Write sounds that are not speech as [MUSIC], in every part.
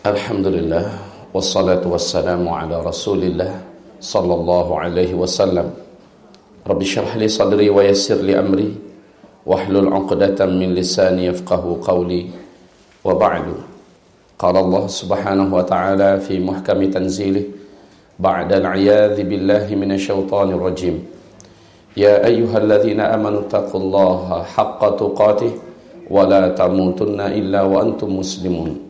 Alhamdulillah wassalatu wassalamu ala Rasulillah sallallahu alaihi wasallam. Rabbi shrah li sadri wa yassir li amri wahlul 'uqdatam min lisani yafqahu qawli. Wa ba'du. Qala Allah Subhanahu wa ta'ala fi muhkami tanzilih ba'da al-'iyadhi billahi minasyaitonir rajim. Ya ayyuhalladzina amanu taqullaha haqqa tuqatih wa la tamutunna illa wa antum muslimun.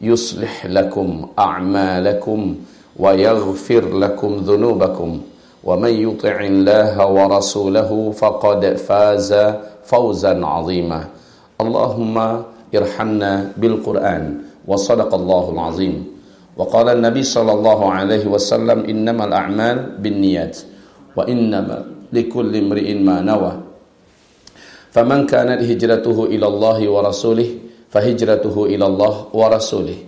يصلح لكم أعمالكم ويغفر لكم ذنوبكم. ومن يطع الله ورسوله فقد فاز فوزا عظيما. اللهم ارحمنا بالقرآن وصدق الله العظيم. وقال النبي صلى الله عليه وسلم إنما الأعمال بالنيات وإنما لكل امرئ ما نوى. فمن كانت هجرته إلى الله ورسوله fahijratuhu إلى wa rasulih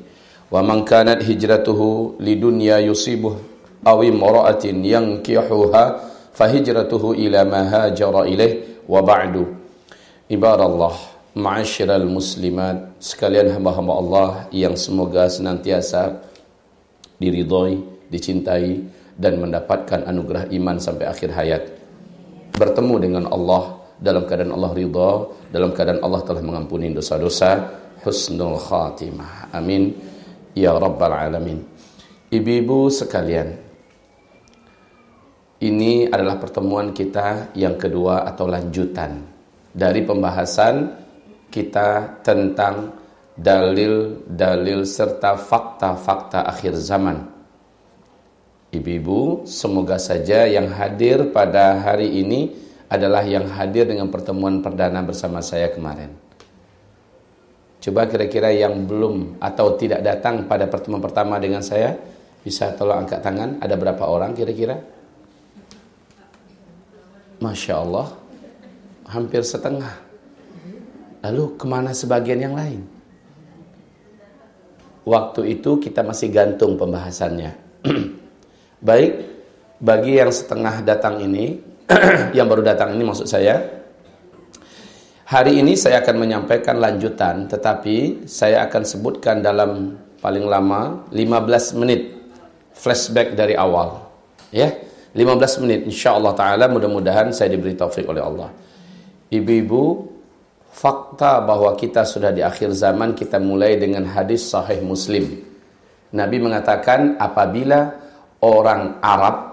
wa man kanat hijratuhu lidunya yusibuh aw imra'atin فهجرته fahijratuhu ila ma hajara ilaih wa ba'du ibarallah ma'asyiral muslimat sekalian hamba-hamba Allah yang semoga senantiasa diridhoi, dicintai dan mendapatkan anugerah iman sampai akhir hayat. Bertemu dengan Allah dalam keadaan Allah ridha, dalam keadaan Allah telah mengampuni dosa-dosa, husnul khatimah. Amin. Ya Rabbal Alamin. Ibu-ibu sekalian, ini adalah pertemuan kita yang kedua atau lanjutan dari pembahasan kita tentang dalil-dalil serta fakta-fakta akhir zaman. Ibu-ibu, semoga saja yang hadir pada hari ini adalah yang hadir dengan pertemuan perdana bersama saya kemarin. Coba kira-kira yang belum atau tidak datang pada pertemuan pertama dengan saya, bisa tolong angkat tangan, ada berapa orang kira-kira? Masya Allah, hampir setengah. Lalu ke mana sebagian yang lain? Waktu itu kita masih gantung pembahasannya. [CLEARS THROAT] Baik, bagi yang setengah datang ini, [CLEARS THROAT] yang baru datang ini maksud saya, hari ini saya akan menyampaikan lanjutan, tetapi saya akan sebutkan dalam paling lama 15 menit flashback dari awal. Ya, 15 menit insyaallah taala mudah-mudahan saya diberi taufik oleh Allah. Ibu-ibu, fakta bahwa kita sudah di akhir zaman kita mulai dengan hadis sahih Muslim. Nabi mengatakan apabila orang Arab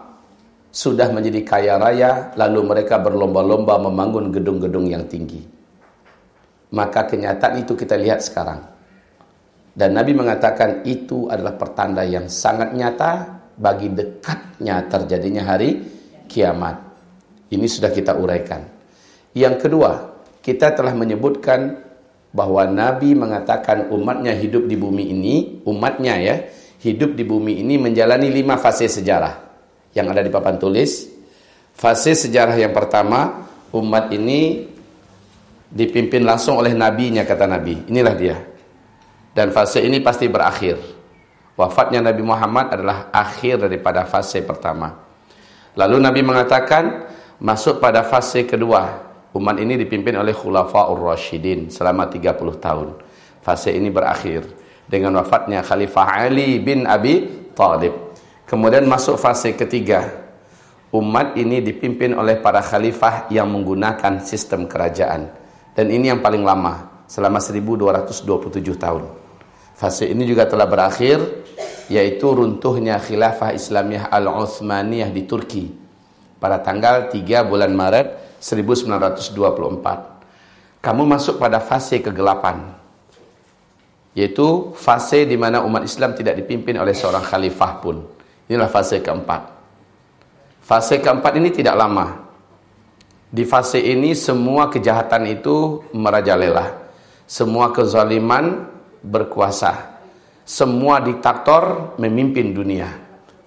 sudah menjadi kaya raya lalu mereka berlomba-lomba membangun gedung-gedung yang tinggi. Maka kenyataan itu kita lihat sekarang. Dan Nabi mengatakan itu adalah pertanda yang sangat nyata bagi dekatnya terjadinya hari kiamat. Ini sudah kita uraikan. Yang kedua, kita telah menyebutkan bahwa Nabi mengatakan umatnya hidup di bumi ini, umatnya ya, hidup di bumi ini menjalani lima fase sejarah yang ada di papan tulis. Fase sejarah yang pertama, umat ini dipimpin langsung oleh nabinya kata Nabi. Inilah dia. Dan fase ini pasti berakhir. Wafatnya Nabi Muhammad adalah akhir daripada fase pertama. Lalu Nabi mengatakan masuk pada fase kedua Umat ini dipimpin oleh Khulafaur Rashidin selama 30 tahun. Fase ini berakhir dengan wafatnya Khalifah Ali bin Abi Thalib. Kemudian masuk fase ketiga. Umat ini dipimpin oleh para khalifah yang menggunakan sistem kerajaan. Dan ini yang paling lama, selama 1227 tahun. Fase ini juga telah berakhir, yaitu runtuhnya khilafah Islamiyah Al-Uthmaniyah di Turki pada tanggal 3 bulan Maret 1924. Kamu masuk pada fase kegelapan. Yaitu fase di mana umat Islam tidak dipimpin oleh seorang khalifah pun. Inilah fase keempat. Fase keempat ini tidak lama. Di fase ini semua kejahatan itu merajalela. Semua kezaliman berkuasa. semua diktator memimpin dunia.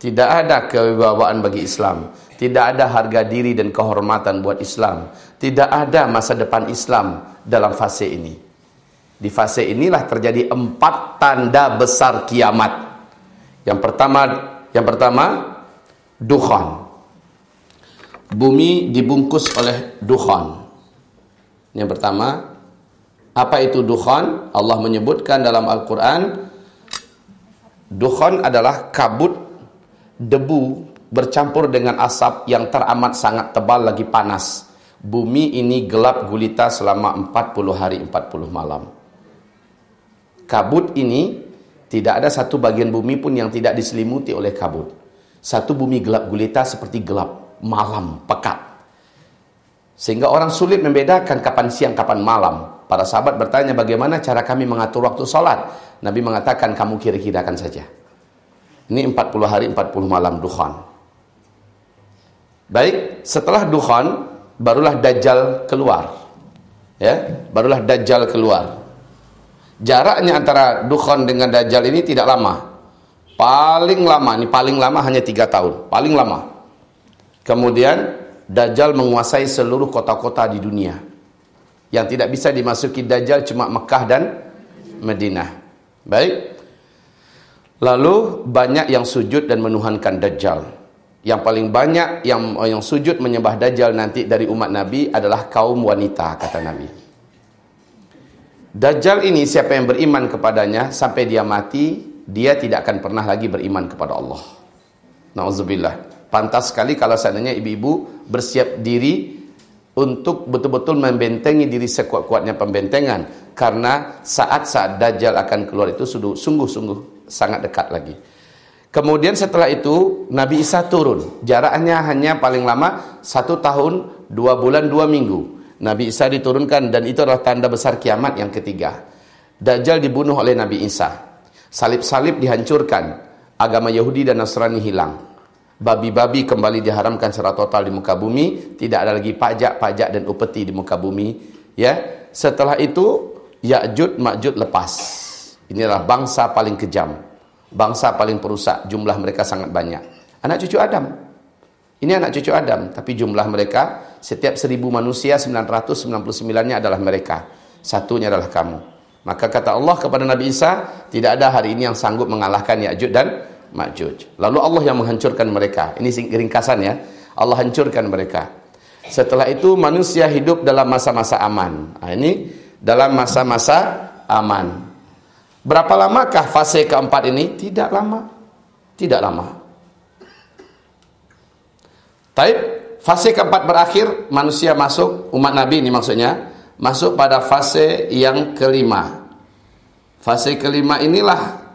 Tidak ada kewibawaan bagi Islam. Tidak ada harga diri dan kehormatan buat Islam. Tidak ada masa depan Islam dalam fase ini. Di fase inilah terjadi empat tanda besar kiamat. Yang pertama, yang pertama, dukhan. Bumi dibungkus oleh dukhan. Yang pertama, apa itu dukhan? Allah menyebutkan dalam Al-Quran, dukhan adalah kabut debu bercampur dengan asap yang teramat sangat tebal lagi panas. Bumi ini gelap gulita selama 40 hari 40 malam. Kabut ini tidak ada satu bagian bumi pun yang tidak diselimuti oleh kabut. Satu bumi gelap gulita seperti gelap malam pekat. Sehingga orang sulit membedakan kapan siang kapan malam. Para sahabat bertanya bagaimana cara kami mengatur waktu sholat. Nabi mengatakan kamu kira-kirakan saja. Ini 40 hari 40 malam dukhan. Baik, setelah dukhan barulah dajjal keluar. Ya, barulah dajjal keluar. Jaraknya antara dukhan dengan dajjal ini tidak lama. Paling lama, ini paling lama hanya tiga tahun, paling lama. Kemudian Dajjal menguasai seluruh kota-kota di dunia. Yang tidak bisa dimasuki Dajjal cuma Mekah dan Madinah. Baik. Lalu banyak yang sujud dan menuhankan Dajjal. Yang paling banyak yang yang sujud menyembah Dajjal nanti dari umat Nabi adalah kaum wanita kata Nabi. Dajjal ini siapa yang beriman kepadanya sampai dia mati, dia tidak akan pernah lagi beriman kepada Allah. Nauzubillah. Pantas sekali kalau seandainya ibu-ibu bersiap diri untuk betul-betul membentengi diri sekuat-kuatnya pembentengan karena saat-saat Dajjal akan keluar itu sungguh-sungguh sangat dekat lagi. Kemudian setelah itu Nabi Isa turun. Jaraknya hanya paling lama satu tahun, dua bulan, dua minggu. Nabi Isa diturunkan dan itu adalah tanda besar kiamat yang ketiga. Dajjal dibunuh oleh Nabi Isa. Salib-salib dihancurkan. Agama Yahudi dan Nasrani hilang. Babi-babi kembali diharamkan secara total di muka bumi. Tidak ada lagi pajak-pajak dan upeti di muka bumi. Ya, Setelah itu Ya'jud Ma'jud lepas. Inilah bangsa paling kejam bangsa paling perusak, jumlah mereka sangat banyak. Anak cucu Adam. Ini anak cucu Adam, tapi jumlah mereka setiap seribu manusia 999-nya adalah mereka. Satunya adalah kamu. Maka kata Allah kepada Nabi Isa, tidak ada hari ini yang sanggup mengalahkan Ya'juj dan Ma'juj. Lalu Allah yang menghancurkan mereka. Ini ringkasan ya. Allah hancurkan mereka. Setelah itu manusia hidup dalam masa-masa aman. Nah, ini dalam masa-masa aman. Berapa lamakah fase keempat ini? Tidak lama. Tidak lama. Taib, fase keempat berakhir, manusia masuk, umat Nabi ini maksudnya, masuk pada fase yang kelima. Fase kelima inilah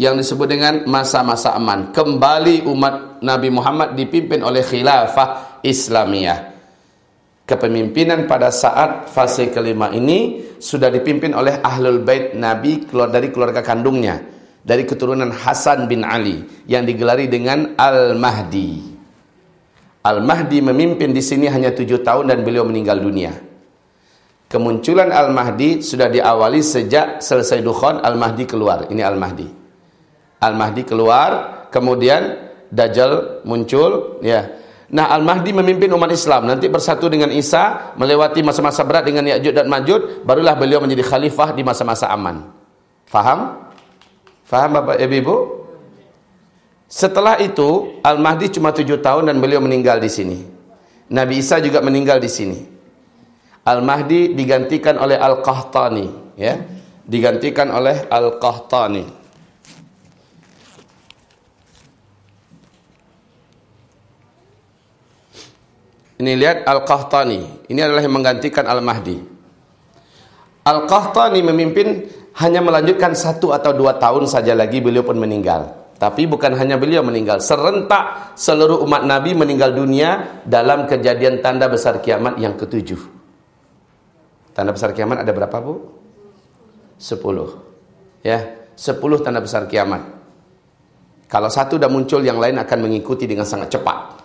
yang disebut dengan masa-masa aman. Kembali umat Nabi Muhammad dipimpin oleh khilafah Islamiyah kepemimpinan pada saat fase kelima ini sudah dipimpin oleh ahlul bait Nabi keluar dari keluarga kandungnya dari keturunan Hasan bin Ali yang digelari dengan Al-Mahdi. Al-Mahdi memimpin di sini hanya tujuh tahun dan beliau meninggal dunia. Kemunculan Al-Mahdi sudah diawali sejak selesai Dukhan Al-Mahdi keluar. Ini Al-Mahdi. Al-Mahdi keluar, kemudian Dajjal muncul, ya Nah Al-Mahdi memimpin umat Islam Nanti bersatu dengan Isa Melewati masa-masa berat dengan Ya'jud dan Ma'jud Barulah beliau menjadi khalifah di masa-masa aman Faham? Faham Bapak Ibu? Setelah itu Al-Mahdi cuma tujuh tahun dan beliau meninggal di sini Nabi Isa juga meninggal di sini Al-Mahdi digantikan oleh Al-Qahtani ya Digantikan oleh Al-Qahtani Ini lihat Al-Qahtani. Ini adalah yang menggantikan Al-Mahdi. Al-Qahtani memimpin hanya melanjutkan satu atau dua tahun saja lagi beliau pun meninggal. Tapi bukan hanya beliau meninggal. Serentak seluruh umat Nabi meninggal dunia dalam kejadian tanda besar kiamat yang ketujuh. Tanda besar kiamat ada berapa bu? Sepuluh. Ya, sepuluh tanda besar kiamat. Kalau satu sudah muncul, yang lain akan mengikuti dengan sangat cepat.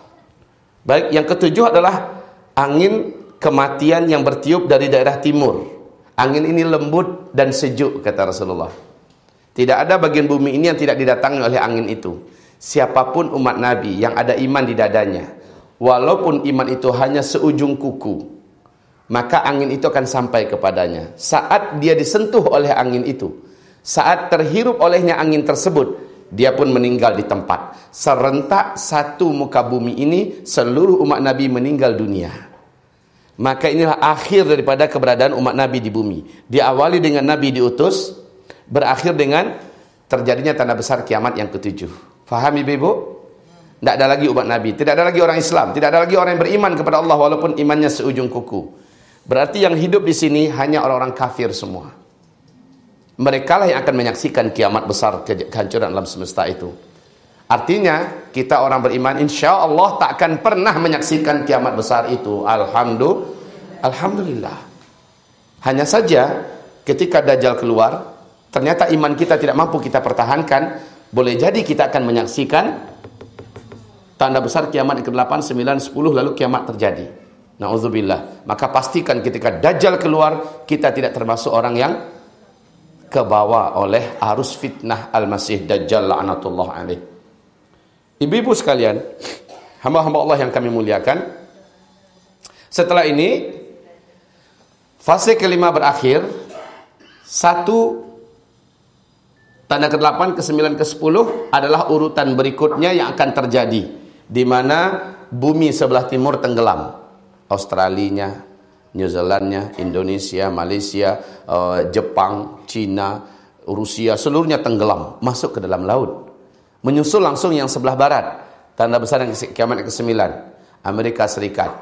Baik, yang ketujuh adalah angin kematian yang bertiup dari daerah timur. Angin ini lembut dan sejuk kata Rasulullah. Tidak ada bagian bumi ini yang tidak didatangi oleh angin itu. Siapa pun umat Nabi yang ada iman di dadanya, walaupun iman itu hanya seujung kuku, maka angin itu akan sampai kepadanya. Saat dia disentuh oleh angin itu, saat terhirup olehnya angin tersebut, dia pun meninggal di tempat. Serentak satu muka bumi ini, seluruh umat Nabi meninggal dunia. Maka inilah akhir daripada keberadaan umat Nabi di bumi. Diawali dengan Nabi diutus, berakhir dengan terjadinya tanda besar kiamat yang ketujuh. Faham ibu-ibu? Tidak ada lagi umat Nabi, tidak ada lagi orang Islam, tidak ada lagi orang yang beriman kepada Allah walaupun imannya seujung kuku. Berarti yang hidup di sini hanya orang-orang kafir semua. Mereka lah yang akan menyaksikan kiamat besar kehancuran alam semesta itu. Artinya kita orang beriman insya Allah tak akan pernah menyaksikan kiamat besar itu. Alhamdulillah. Alhamdulillah. Hanya saja ketika Dajjal keluar ternyata iman kita tidak mampu kita pertahankan, boleh jadi kita akan menyaksikan tanda besar kiamat ke-8, 9, 10 lalu kiamat terjadi. Nauzubillah. Maka pastikan ketika Dajjal keluar, kita tidak termasuk orang yang kebawa oleh arus fitnah Al-Masih Dajjal la'natullah alaih. Ibu-ibu sekalian, hamba-hamba Allah yang kami muliakan, setelah ini fase kelima berakhir, satu Tanda ke-8, ke-9, ke-10 adalah urutan berikutnya yang akan terjadi di mana bumi sebelah timur tenggelam. Australia, New Zealandnya, Indonesia, Malaysia, uh, Jepang, China, Rusia, seluruhnya tenggelam masuk ke dalam laut. Menyusul langsung yang sebelah barat, tanda besar yang kiamat ke-9, Amerika Serikat,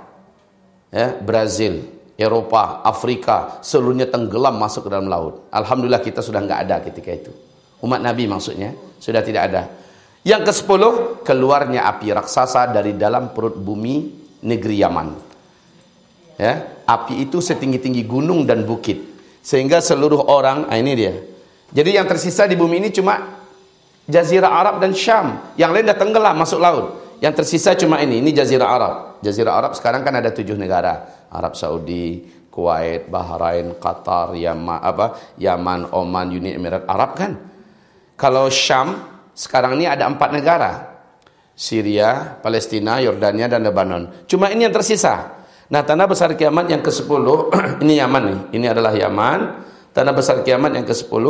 ya, Brazil, Eropa, Afrika, seluruhnya tenggelam masuk ke dalam laut. Alhamdulillah kita sudah nggak ada ketika itu. Umat Nabi maksudnya sudah tidak ada. Yang ke sepuluh keluarnya api raksasa dari dalam perut bumi negeri Yaman. Ya, api itu setinggi-tinggi gunung dan bukit sehingga seluruh orang, ah ini dia. Jadi yang tersisa di bumi ini cuma Jazirah Arab dan Syam. Yang lain dah tenggelam masuk laut. Yang tersisa cuma ini, ini Jazirah Arab. Jazirah Arab sekarang kan ada tujuh negara. Arab Saudi, Kuwait, Bahrain, Qatar, Yaman, apa, Yaman, Oman, Uni Emirat Arab kan. Kalau Syam, sekarang ini ada empat negara. Syria, Palestina, Yordania, dan Lebanon. Cuma ini yang tersisa. Nah, tanda besar kiamat yang ke-10, [CLEARS THROAT] ini Yaman nih. Ini adalah Yaman. Tanda besar kiamat yang ke-10,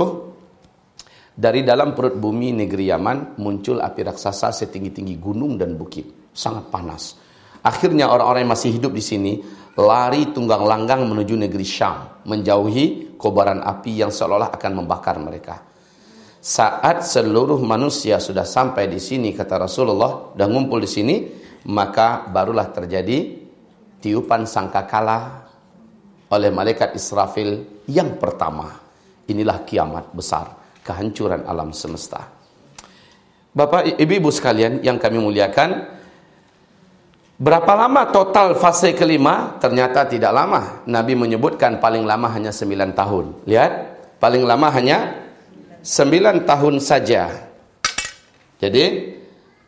dari dalam perut bumi negeri Yaman muncul api raksasa setinggi-tinggi gunung dan bukit. Sangat panas. Akhirnya orang-orang yang masih hidup di sini lari tunggang langgang menuju negeri Syam, menjauhi kobaran api yang seolah-olah akan membakar mereka. Saat seluruh manusia sudah sampai di sini kata Rasulullah dan ngumpul di sini, maka barulah terjadi tiupan sangkakala oleh malaikat Israfil yang pertama. Inilah kiamat besar, kehancuran alam semesta. Bapak Ibu sekalian yang kami muliakan, berapa lama total fase kelima? Ternyata tidak lama. Nabi menyebutkan paling lama hanya 9 tahun. Lihat, paling lama hanya sembilan tahun saja. Jadi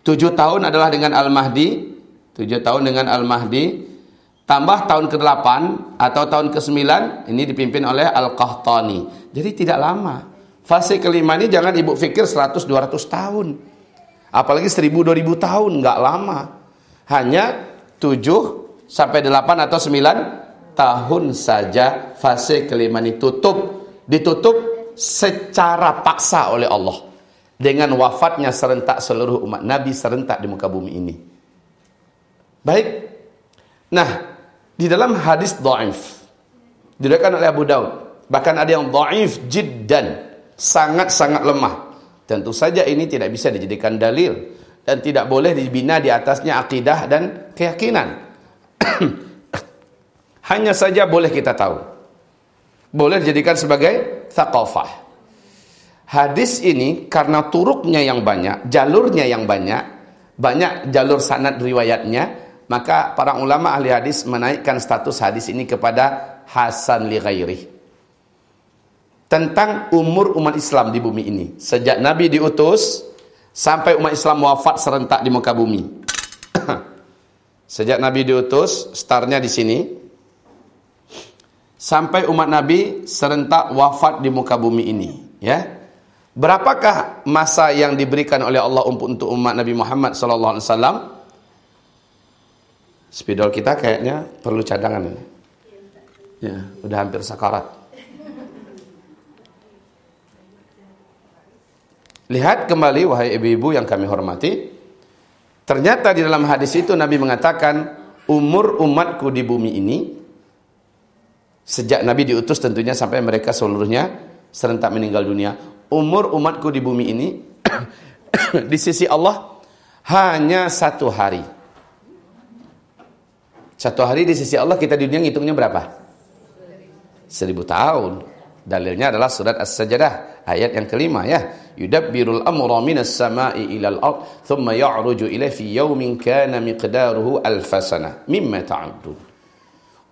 tujuh tahun adalah dengan Al-Mahdi, tujuh tahun dengan Al-Mahdi, tambah tahun ke-8 atau tahun ke-9 ini dipimpin oleh Al-Qahtani. Jadi tidak lama. Fase kelima ini jangan ibu fikir 100 200 tahun. Apalagi 1000 2000 tahun, enggak lama. Hanya 7 sampai 8 atau 9 tahun saja fase kelima ini tutup. Ditutup secara paksa oleh Allah dengan wafatnya serentak seluruh umat Nabi serentak di muka bumi ini. Baik. Nah, di dalam hadis dhaif diriwayatkan oleh Abu Daud, bahkan ada yang dhaif jiddan, sangat-sangat lemah. Tentu saja ini tidak bisa dijadikan dalil dan tidak boleh dibina di atasnya akidah dan keyakinan. [CLEARS THROAT] Hanya saja boleh kita tahu boleh dijadikan sebagai thaqafah. Hadis ini karena turuknya yang banyak, jalurnya yang banyak, banyak jalur sanad riwayatnya, maka para ulama ahli hadis menaikkan status hadis ini kepada hasan li ghairi. Tentang umur umat Islam di bumi ini. Sejak Nabi diutus sampai umat Islam wafat serentak di muka bumi. [COUGHS] Sejak Nabi diutus, startnya di sini, sampai umat Nabi serentak wafat di muka bumi ini ya Berapakah masa yang diberikan oleh Allah untuk umat Nabi Muhammad sallallahu alaihi wasallam? Spidol kita kayaknya perlu cadangan ini. Ya, udah hampir sakarat. Lihat kembali wahai ibu-ibu yang kami hormati. Ternyata di dalam hadis itu Nabi mengatakan umur umatku di bumi ini sejak Nabi diutus tentunya sampai mereka seluruhnya serentak meninggal dunia umur umatku di bumi ini [COUGHS] di sisi Allah hanya satu hari. Satu hari di sisi Allah kita di dunia ngitungnya berapa? Seribu tahun. Dalilnya adalah surat As-Sajdah ayat yang kelima ya. Yudabbirul amra minas sama'i ilal ard thumma ya'ruju ila fi yawmin kana miqdaruhu alfasana mimma ta'udun.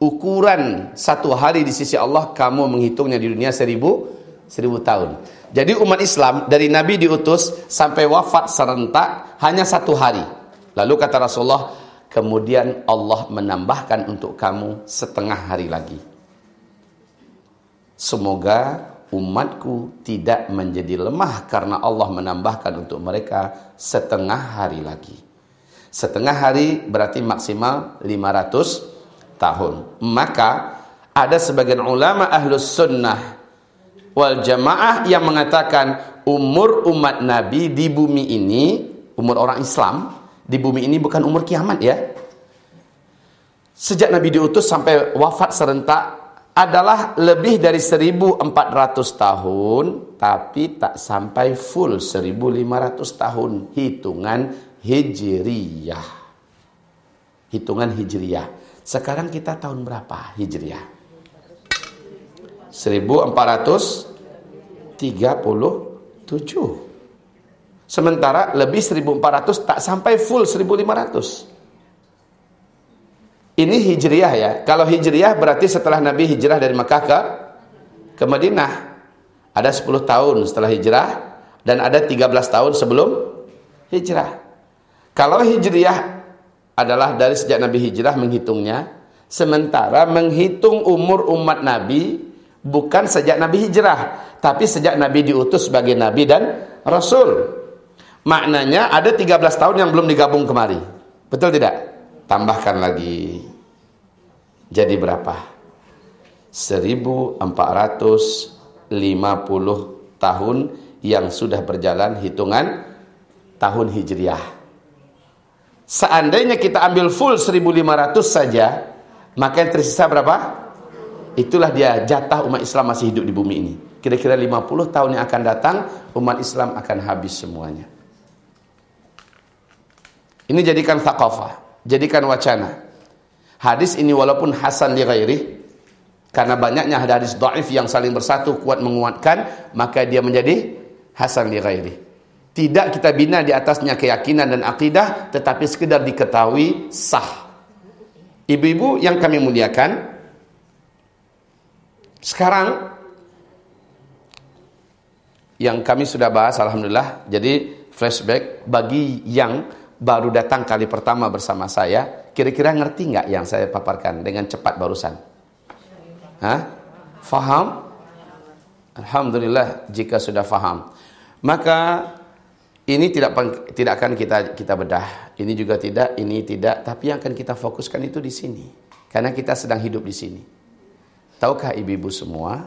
Ukuran satu hari di sisi Allah kamu menghitungnya di dunia seribu seribu tahun. Jadi umat Islam dari Nabi diutus sampai wafat serentak hanya satu hari. Lalu kata Rasulullah, kemudian Allah menambahkan untuk kamu setengah hari lagi. Semoga umatku tidak menjadi lemah karena Allah menambahkan untuk mereka setengah hari lagi. Setengah hari berarti maksimal 500 tahun. Maka ada sebagian ulama ahlus sunnah wal jamaah yang mengatakan umur umat Nabi di bumi ini, umur orang Islam di bumi ini bukan umur kiamat ya. Sejak Nabi diutus sampai wafat serentak adalah lebih dari 1400 tahun tapi tak sampai full 1500 tahun hitungan hijriyah. Hitungan hijriyah. Sekarang kita tahun berapa hijriyah? 1437 sementara lebih 1400 tak sampai full 1500 ini hijriah ya. Kalau hijriah berarti setelah Nabi hijrah dari Makkah ke ke Madinah. Ada 10 tahun setelah hijrah dan ada 13 tahun sebelum hijrah. Kalau hijriah adalah dari sejak Nabi hijrah menghitungnya sementara menghitung umur umat Nabi bukan sejak Nabi hijrah, tapi sejak Nabi diutus sebagai Nabi dan Rasul. Maknanya ada 13 tahun yang belum digabung kemari. Betul tidak? Tambahkan lagi. Jadi berapa? 1450 tahun yang sudah berjalan hitungan tahun Hijriah. Seandainya kita ambil full 1500 saja, maka yang tersisa berapa? Itulah dia jatah umat Islam masih hidup di bumi ini. Kira-kira 50 tahun yang akan datang, umat Islam akan habis semuanya. Ini jadikan thaqafah, jadikan wacana. Hadis ini walaupun hasan li ghairi, karena banyaknya hadis dhaif yang saling bersatu kuat menguatkan, maka dia menjadi hasan li ghairi. Tidak kita bina di atasnya keyakinan dan akidah, tetapi sekedar diketahui sah. Ibu-ibu yang kami muliakan, sekarang yang kami sudah bahas alhamdulillah. Jadi flashback bagi yang baru datang kali pertama bersama saya, kira-kira ngerti nggak yang saya paparkan dengan cepat barusan? Hah? Faham? Alhamdulillah jika sudah faham. Maka ini tidak tidak akan kita kita bedah. Ini juga tidak, ini tidak, tapi yang akan kita fokuskan itu di sini. Karena kita sedang hidup di sini. Tahukah ibu-ibu semua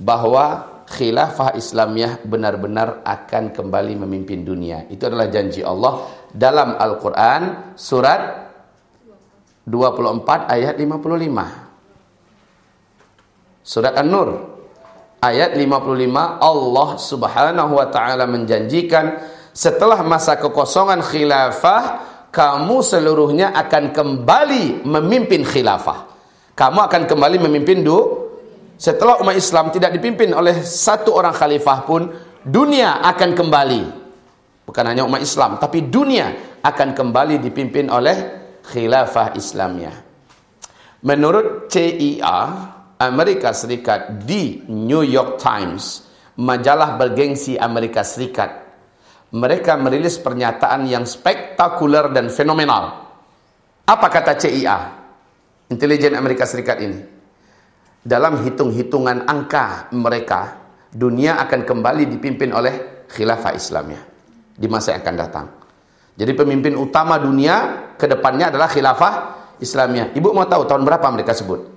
bahwa khilafah Islamiyah benar-benar akan kembali memimpin dunia. Itu adalah janji Allah dalam Al-Qur'an surat 24 ayat 55. Surat An-Nur ayat 55 Allah Subhanahu wa taala menjanjikan setelah masa kekosongan khilafah kamu seluruhnya akan kembali memimpin khilafah. Kamu akan kembali memimpin du setelah umat Islam tidak dipimpin oleh satu orang khalifah pun dunia akan kembali. Bukan hanya umat Islam tapi dunia akan kembali dipimpin oleh khilafah Islamiyah. Menurut CIA Amerika Serikat di New York Times majalah bergengsi Amerika Serikat mereka merilis pernyataan yang spektakuler dan fenomenal apa kata CIA intelijen Amerika Serikat ini dalam hitung-hitungan angka mereka dunia akan kembali dipimpin oleh khilafah Islamiyah di masa yang akan datang. Jadi pemimpin utama dunia ke depannya adalah khilafah Islamiyah. Ibu mau tahu tahun berapa mereka sebut?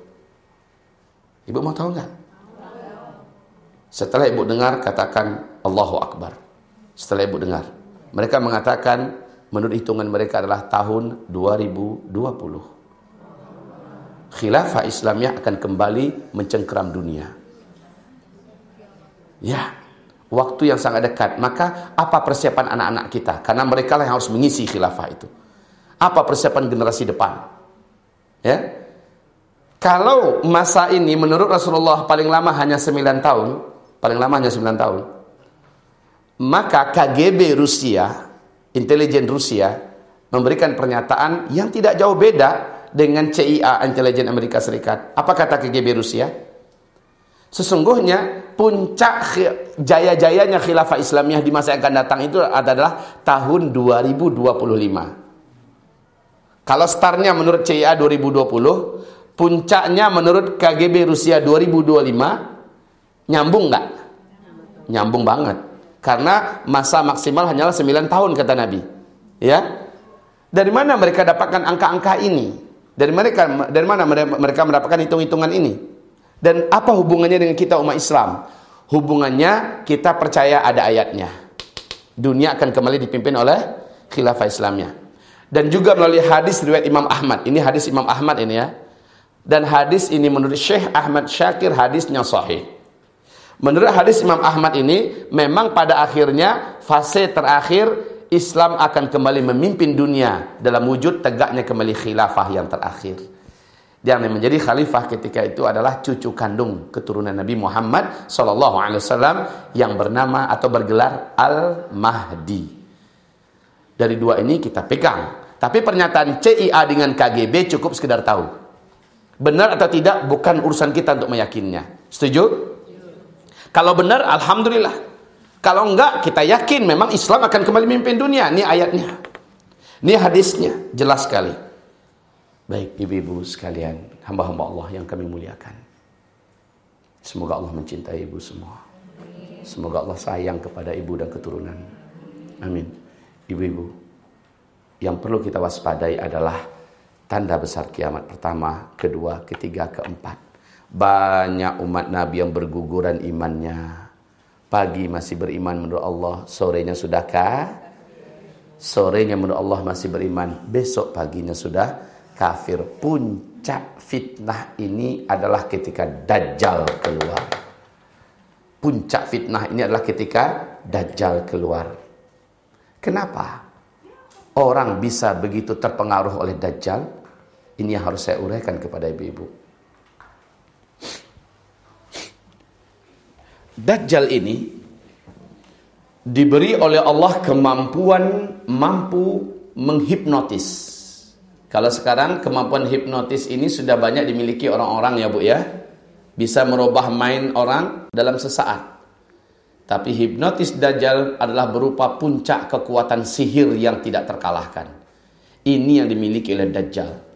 Ibu mau tahu nggak? Setelah ibu dengar katakan Allahu Akbar. Setelah ibu dengar, mereka mengatakan menurut hitungan mereka adalah tahun 2020. Khilafah Islamiyah akan kembali mencengkeram dunia. Ya, waktu yang sangat dekat. Maka apa persiapan anak-anak kita? Karena mereka lah yang harus mengisi khilafah itu. Apa persiapan generasi depan? Ya. Kalau masa ini menurut Rasulullah paling lama hanya 9 tahun, paling lama hanya 9 tahun. Maka KGB Rusia, intelijen Rusia memberikan pernyataan yang tidak jauh beda dengan CIA intelijen Amerika Serikat. Apa kata KGB Rusia? Sesungguhnya puncak jaya-jayanya khilafah Islamiyah di masa yang akan datang itu adalah tahun 2025. Kalau startnya menurut CIA 2020, puncaknya menurut KGB Rusia 2025, nyambung nggak? Nyambung banget. Karena masa maksimal hanyalah 9 tahun kata Nabi. Ya. Dari mana mereka dapatkan angka-angka ini? Dari mereka dari mana mereka mendapatkan hitung-hitungan ini? Dan apa hubungannya dengan kita umat Islam? Hubungannya kita percaya ada ayatnya. Dunia akan kembali dipimpin oleh khilafah Islamnya. Dan juga melalui hadis riwayat Imam Ahmad. Ini hadis Imam Ahmad ini ya. Dan hadis ini menurut Syekh Ahmad Syakir hadisnya sahih. Menurut hadis Imam Ahmad ini memang pada akhirnya fase terakhir Islam akan kembali memimpin dunia dalam wujud tegaknya kembali khilafah yang terakhir. Yang menjadi khalifah ketika itu adalah cucu kandung keturunan Nabi Muhammad sallallahu alaihi wasallam yang bernama atau bergelar Al-Mahdi. Dari dua ini kita pegang. Tapi pernyataan CIA dengan KGB cukup sekedar tahu. Benar atau tidak bukan urusan kita untuk meyakinnya. Setuju? Kalau benar alhamdulillah. Kalau enggak kita yakin memang Islam akan kembali memimpin dunia. Ini ayatnya. Ini hadisnya jelas sekali. Baik ibu-ibu sekalian, hamba-hamba Allah yang kami muliakan. Semoga Allah mencintai ibu semua. Semoga Allah sayang kepada ibu dan keturunan. Amin. Ibu-ibu, yang perlu kita waspadai adalah tanda besar kiamat pertama, kedua, ketiga, keempat. Banyak umat Nabi yang berguguran imannya. Pagi masih beriman menurut Allah, sorenya sudahkah? Sorenya menurut Allah masih beriman, besok paginya sudah kafir. Puncak fitnah ini adalah ketika Dajjal keluar. Puncak fitnah ini adalah ketika Dajjal keluar. Kenapa? Orang bisa begitu terpengaruh oleh Dajjal? Ini yang harus saya uraikan kepada ibu-ibu. Dajjal ini diberi oleh Allah kemampuan mampu menghipnotis kalau sekarang kemampuan hipnotis ini sudah banyak dimiliki orang-orang ya Bu ya. Bisa merubah main orang dalam sesaat. Tapi hipnotis dajjal adalah berupa puncak kekuatan sihir yang tidak terkalahkan. Ini yang dimiliki oleh dajjal.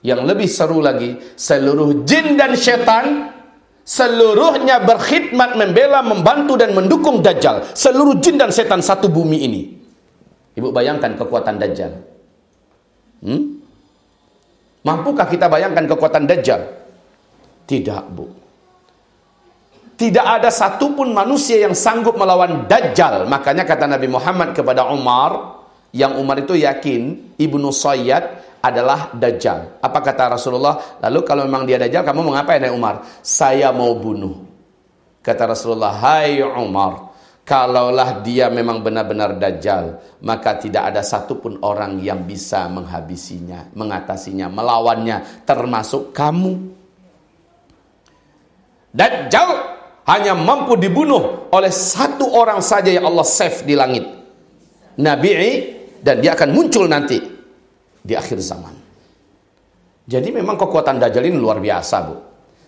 Yang lebih seru lagi, seluruh jin dan setan seluruhnya berkhidmat membela, membantu dan mendukung dajjal. Seluruh jin dan setan satu bumi ini. Ibu bayangkan kekuatan dajjal. Hmm? Mampukah kita bayangkan kekuatan Dajjal? Tidak, Bu. Tidak ada satupun manusia yang sanggup melawan Dajjal. Makanya kata Nabi Muhammad kepada Umar, yang Umar itu yakin Ibnu Sayyad adalah Dajjal. Apa kata Rasulullah? Lalu kalau memang dia Dajjal, kamu mau ngapain ya Umar? Saya mau bunuh. Kata Rasulullah, hai Umar, Kalaulah dia memang benar-benar dajjal, maka tidak ada satupun orang yang bisa menghabisinya, mengatasinya, melawannya, termasuk kamu. Dajjal hanya mampu dibunuh oleh satu orang saja yang Allah save di langit. Nabi dan dia akan muncul nanti di akhir zaman. Jadi memang kekuatan Dajjal ini luar biasa, Bu.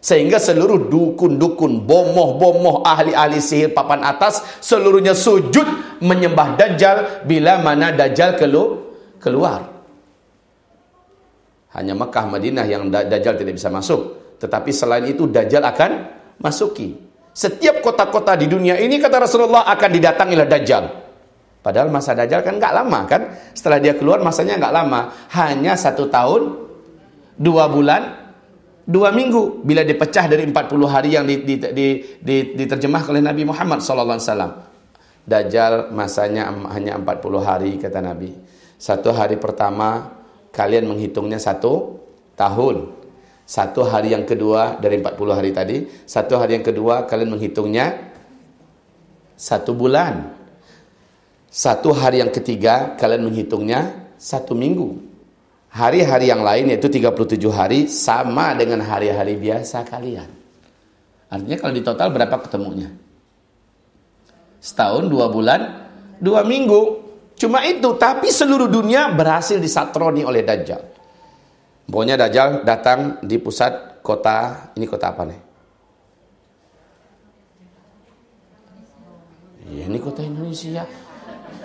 Sehingga seluruh dukun-dukun, bomoh-bomoh, ahli-ahli sihir papan atas, seluruhnya sujud menyembah Dajjal bila mana Dajjal kelu keluar. Hanya Mekah, Madinah yang Dajjal tidak bisa masuk. Tetapi selain itu Dajjal akan masuki. Setiap kota-kota di dunia ini kata Rasulullah akan didatangi oleh Dajjal. Padahal masa Dajjal kan nggak lama kan? Setelah dia keluar masanya nggak lama, hanya satu tahun, dua bulan, dua minggu. Bila dipecah dari 40 hari yang di, di, di, di, diterjemahkan oleh Nabi Muhammad SAW. Dajjal masanya hanya 40 hari kata Nabi. Satu hari pertama kalian menghitungnya satu tahun. Satu hari yang kedua dari 40 hari tadi, satu hari yang kedua kalian menghitungnya satu bulan. Satu hari yang ketiga kalian menghitungnya satu minggu. Hari-hari yang lain yaitu 37 hari sama dengan hari-hari biasa kalian. Artinya kalau di total berapa ketemunya? Setahun, dua bulan, dua minggu. Cuma itu, tapi seluruh dunia berhasil disatroni oleh Dajjal. Pokoknya Dajjal datang di pusat kota, ini kota apa nih? Iya, ini kota Indonesia.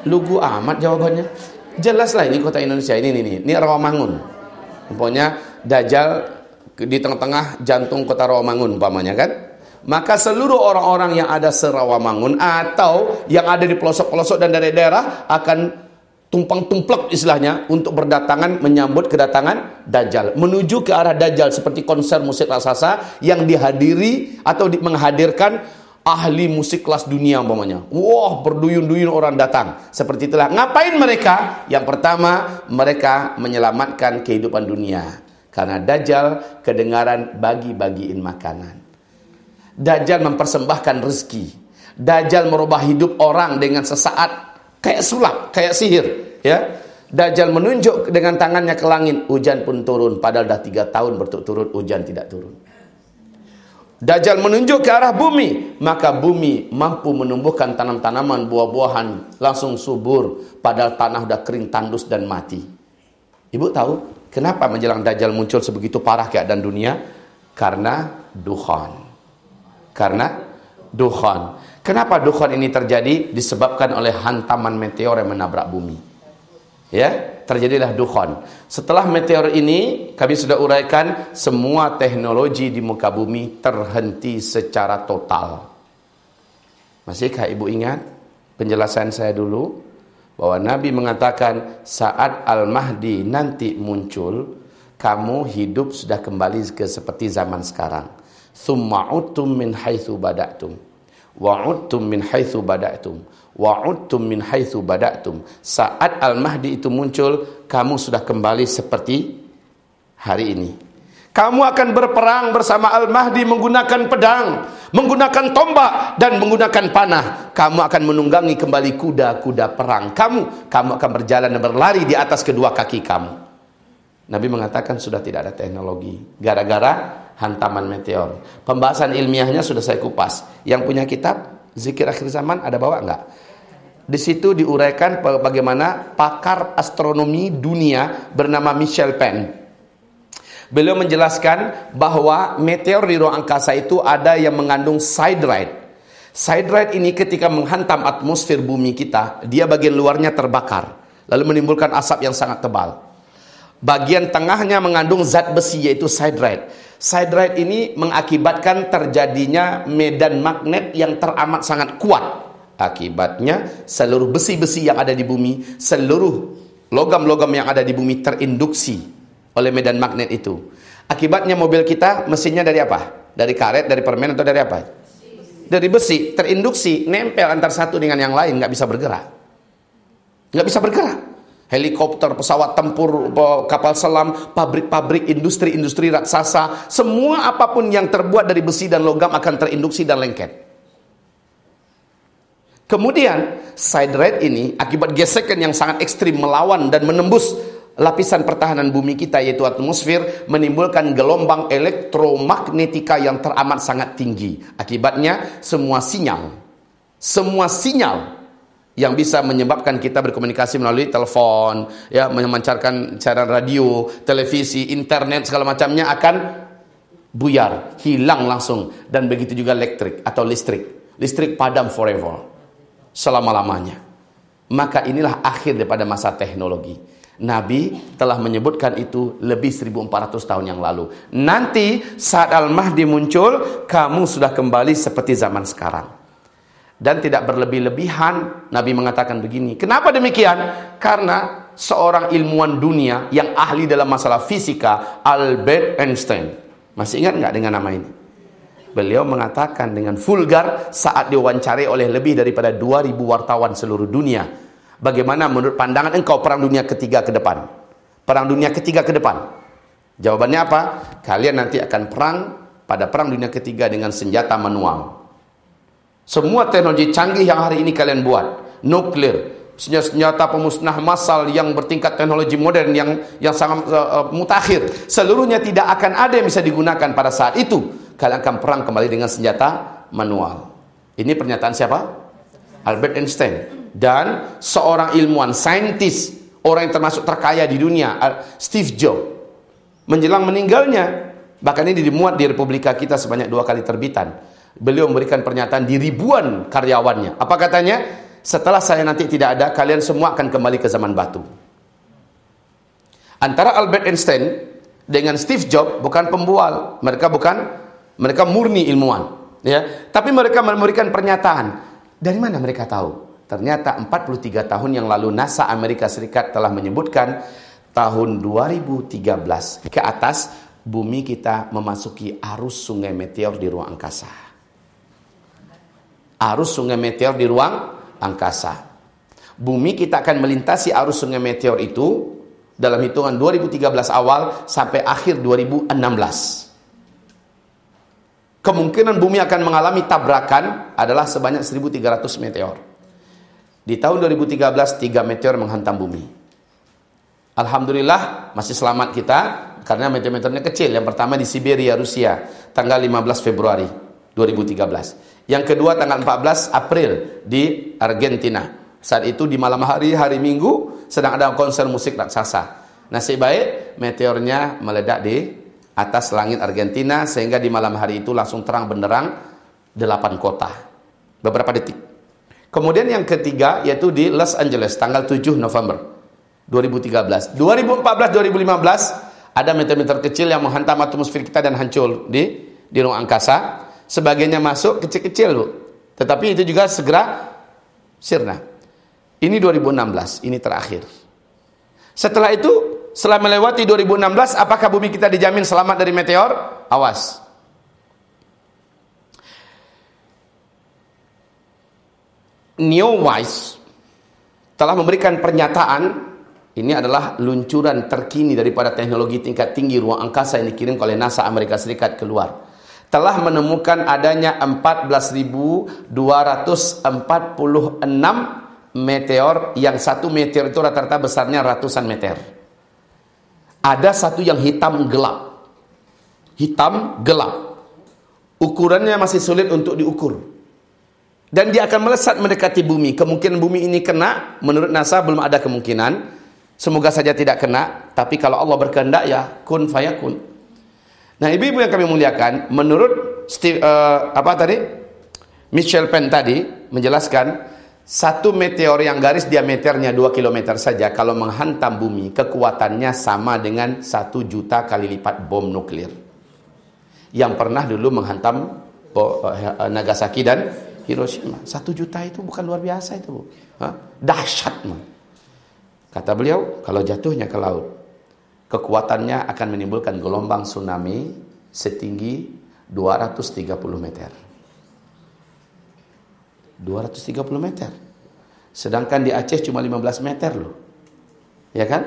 Lugu amat jawabannya. Jelas lah ini kota Indonesia ini, ini, ini, ini Rawamangun. Pokoknya Dajjal di tengah-tengah jantung kota Rawamangun, umpamanya kan? Maka seluruh orang-orang yang ada serawamangun atau yang ada di pelosok-pelosok dan daerah-daerah akan tumpang tumplek istilahnya untuk berdatangan menyambut kedatangan Dajjal menuju ke arah Dajjal seperti konser musik raksasa yang dihadiri atau di, menghadirkan ahli musik kelas dunia umpamanya. Wah, berduyun-duyun orang datang. Seperti itulah. Ngapain mereka? Yang pertama, mereka menyelamatkan kehidupan dunia. Karena Dajjal kedengaran bagi-bagiin makanan. Dajjal mempersembahkan rezeki. Dajjal merubah hidup orang dengan sesaat kayak sulap, kayak sihir, ya. Dajjal menunjuk dengan tangannya ke langit, hujan pun turun. Padahal dah tiga tahun berturut-turut hujan tidak turun. Dajjal menunjuk ke arah bumi, maka bumi mampu menumbuhkan tanam-tanaman, buah-buahan langsung subur, padahal tanah sudah kering, tandus dan mati. Ibu tahu kenapa menjelang Dajjal muncul sebegitu parah keadaan dunia? Karena duhan. Karena duhan. Kenapa duhan ini terjadi? Disebabkan oleh hantaman meteor yang menabrak bumi. Ya, terjadilah dukhon. Setelah meteor ini, kami sudah uraikan semua teknologi di muka bumi terhenti secara total. Masihkah ibu ingat penjelasan saya dulu bahwa Nabi mengatakan saat Al-Mahdi nanti muncul, kamu hidup sudah kembali ke seperti zaman sekarang. Thumma min haitsu bada'tum. Wa'udtum min haitsu bada'tum wa'udtum min haitsu bada'tum. Saat Al-Mahdi itu muncul, kamu sudah kembali seperti hari ini. Kamu akan berperang bersama Al-Mahdi menggunakan pedang, menggunakan tombak dan menggunakan panah. Kamu akan menunggangi kembali kuda-kuda perang kamu. Kamu akan berjalan dan berlari di atas kedua kaki kamu. Nabi mengatakan sudah tidak ada teknologi gara-gara hantaman meteor. Pembahasan ilmiahnya sudah saya kupas. Yang punya kitab Zikir Akhir Zaman ada bawa enggak? Di situ diuraikan bagaimana pakar astronomi dunia bernama Michel Penn. Beliau menjelaskan bahwa meteor di ruang angkasa itu ada yang mengandung siderite. Siderite ini ketika menghantam atmosfer bumi kita, dia bagian luarnya terbakar, lalu menimbulkan asap yang sangat tebal. Bagian tengahnya mengandung zat besi yaitu siderite. Siderite ini mengakibatkan terjadinya medan magnet yang teramat sangat kuat Akibatnya seluruh besi-besi yang ada di bumi, seluruh logam-logam yang ada di bumi terinduksi oleh medan magnet itu. Akibatnya mobil kita mesinnya dari apa? Dari karet, dari permen atau dari apa? Dari besi, terinduksi, nempel antar satu dengan yang lain, nggak bisa bergerak. Nggak bisa bergerak. Helikopter, pesawat tempur, kapal selam, pabrik-pabrik, industri-industri raksasa, semua apa pun yang terbuat dari besi dan logam akan terinduksi dan lengket. Kemudian siderite ini akibat gesekan yang sangat ekstrim melawan dan menembus lapisan pertahanan bumi kita yaitu atmosfer menimbulkan gelombang elektromagnetika yang teramat sangat tinggi. Akibatnya semua sinyal, semua sinyal yang bisa menyebabkan kita berkomunikasi melalui telepon, ya memancarkan siaran radio, televisi, internet segala macamnya akan buyar, hilang langsung dan begitu juga elektrik atau listrik. Listrik padam forever selama-lamanya. Maka inilah akhir daripada masa teknologi. Nabi telah menyebutkan itu lebih 1400 tahun yang lalu. Nanti saat Al-Mahdi muncul, kamu sudah kembali seperti zaman sekarang. Dan tidak berlebih-lebihan, Nabi mengatakan begini. Kenapa demikian? Karena seorang ilmuwan dunia yang ahli dalam masalah fisika, Albert Einstein. Masih ingat nggak dengan nama ini? Beliau mengatakan dengan vulgar saat diwawancari oleh lebih daripada 2000 wartawan seluruh dunia Bagaimana menurut pandangan engkau perang dunia ketiga ke depan? Perang dunia ketiga ke depan. Jawabannya apa? Kalian nanti akan perang pada perang dunia ketiga dengan senjata manual. Semua teknologi canggih yang hari ini kalian buat, nuklir, senjata pemusnah massal yang bertingkat teknologi modern yang yang sangat uh, mutakhir, seluruhnya tidak akan ada yang bisa digunakan pada saat itu. Kalian akan perang kembali dengan senjata manual. Ini pernyataan siapa? Albert Einstein dan seorang ilmuwan, saintis, orang yang termasuk terkaya di dunia, Steve Jobs. Menjelang meninggalnya, bahkan ini dimuat di Republika kita sebanyak dua kali terbitan. Beliau memberikan pernyataan di ribuan karyawannya. Apa katanya? Setelah saya nanti tidak ada, kalian semua akan kembali ke zaman batu. Antara Albert Einstein dengan Steve Jobs bukan pembual, mereka bukan mereka murni ilmuwan, ya. Tapi mereka memberikan pernyataan. Dari mana mereka tahu? Ternyata 43 tahun yang lalu NASA Amerika Serikat telah menyebutkan tahun 2013 ke atas bumi kita memasuki arus sungai meteor di ruang angkasa. Arus sungai meteor di ruang angkasa. Bumi kita akan melintasi arus sungai meteor itu dalam hitungan 2013 awal sampai akhir 2016. Kemungkinan bumi akan mengalami tabrakan adalah sebanyak 1300 meteor. Di tahun 2013 tiga meteor menghantam bumi. Alhamdulillah masih selamat kita karena meteor-meteornya kecil. Yang pertama di Siberia, Rusia, tanggal 15 Februari 2013. Yang kedua tanggal 14 April di Argentina. Saat itu di malam hari, hari Minggu, sedang ada konser musik raksasa. Nasib baik, meteornya meledak di atas langit Argentina, sehingga di malam hari itu langsung terang benderang delapan kota. Beberapa detik. Kemudian yang ketiga yaitu di Los Angeles tanggal 7 November 2013. 2014 2015 ada meteor-meteor kecil yang menghantam atmosfer kita dan hancur di di ruang angkasa. Sebagainya masuk kecil-kecil, Bu. Tetapi itu juga segera sirna. Ini 2016, ini terakhir. Setelah itu, setelah melewati 2016, apakah bumi kita dijamin selamat dari meteor? Awas. Neo Wise telah memberikan pernyataan ini adalah luncuran terkini daripada teknologi tingkat tinggi ruang angkasa yang dikirim oleh NASA Amerika Serikat keluar. Telah menemukan adanya 14.246 meteor yang satu meteor itu rata-rata besarnya ratusan meter. Ada satu yang hitam gelap. Hitam gelap. Ukurannya masih sulit untuk diukur dan dia akan melesat mendekati bumi. Kemungkinan bumi ini kena, menurut NASA belum ada kemungkinan. Semoga saja tidak kena, tapi kalau Allah berkehendak ya kun fayakun. Nah, ibu-ibu yang kami muliakan, menurut Steve, uh, apa tadi? Michel Penn tadi menjelaskan satu meteor yang garis diameternya 2 km saja kalau menghantam bumi, kekuatannya sama dengan satu juta kali lipat bom nuklir. Yang pernah dulu menghantam eh, Nagasaki dan Hiroshima. Satu juta itu bukan luar biasa itu. Bu. Dahsyat. Man. Kata beliau, kalau jatuhnya ke laut, kekuatannya akan menimbulkan gelombang tsunami setinggi 230 meter. 230 meter. Sedangkan di Aceh cuma 15 meter loh. Ya kan?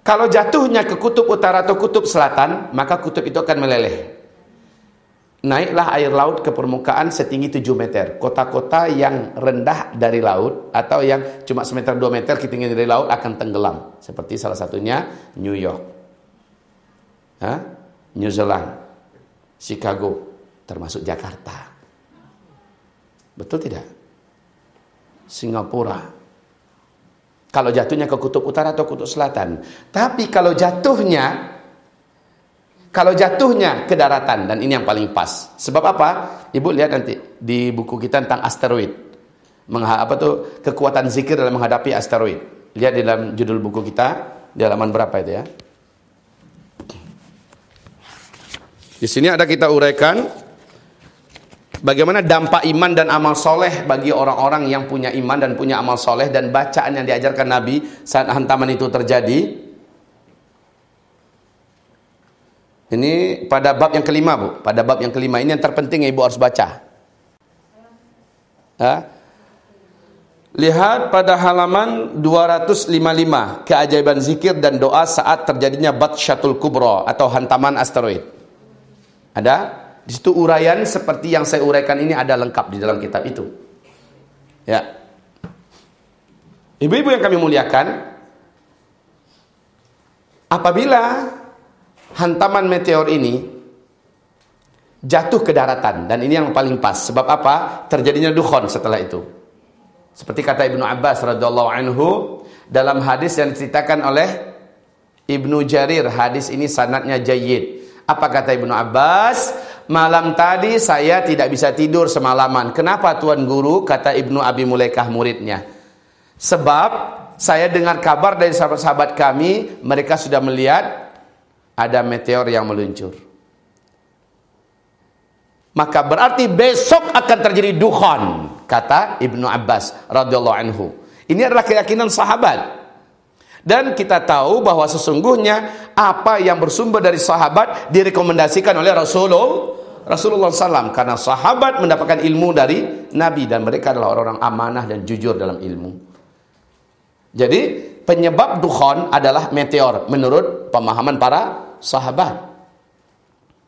Kalau jatuhnya ke kutub utara atau kutub selatan, maka kutub itu akan meleleh naiklah air laut ke permukaan setinggi 7 meter. Kota-kota yang rendah dari laut atau yang cuma semeter 2 meter ketinggian dari laut akan tenggelam. Seperti salah satunya New York. Hah? New Zealand. Chicago. Termasuk Jakarta. Betul tidak? Singapura. Kalau jatuhnya ke kutub utara atau kutub selatan. Tapi kalau jatuhnya kalau jatuhnya ke daratan dan ini yang paling pas. Sebab apa? Ibu lihat nanti di buku kita tentang asteroid. Mengha apa tuh kekuatan zikir dalam menghadapi asteroid. Lihat di dalam judul buku kita, di halaman berapa itu ya? Di sini ada kita uraikan bagaimana dampak iman dan amal soleh bagi orang-orang yang punya iman dan punya amal soleh dan bacaan yang diajarkan Nabi saat hantaman itu terjadi. Ini pada bab yang kelima bu, pada bab yang kelima ini yang terpenting ibu harus baca. Ha? Lihat pada halaman 255 keajaiban zikir dan doa saat terjadinya batsyatul kubra atau hantaman asteroid. Ada? Di situ uraian seperti yang saya uraikan ini ada lengkap di dalam kitab itu. Ya. Ibu-ibu yang kami muliakan, apabila hantaman meteor ini jatuh ke daratan. Dan ini yang paling pas. Sebab apa? Terjadinya dukhon setelah itu. Seperti kata Ibnu Abbas radhiyallahu anhu dalam hadis yang diceritakan oleh Ibnu Jarir hadis ini sanatnya jayyid. Apa kata Ibnu Abbas? Malam tadi saya tidak bisa tidur semalaman. Kenapa tuan guru? Kata Ibnu Abi Mulaikah muridnya. Sebab saya dengar kabar dari sahabat-sahabat kami mereka sudah melihat ada meteor yang meluncur. Maka berarti besok akan terjadi dukhan, kata Ibnu Abbas radhiyallahu anhu. Ini adalah keyakinan sahabat. Dan kita tahu bahwa sesungguhnya apa yang bersumber dari sahabat direkomendasikan oleh Rasulullah Rasulullah SAW karena sahabat mendapatkan ilmu dari Nabi dan mereka adalah orang-orang amanah dan jujur dalam ilmu. Jadi penyebab dukhan adalah meteor menurut pemahaman para sahabat.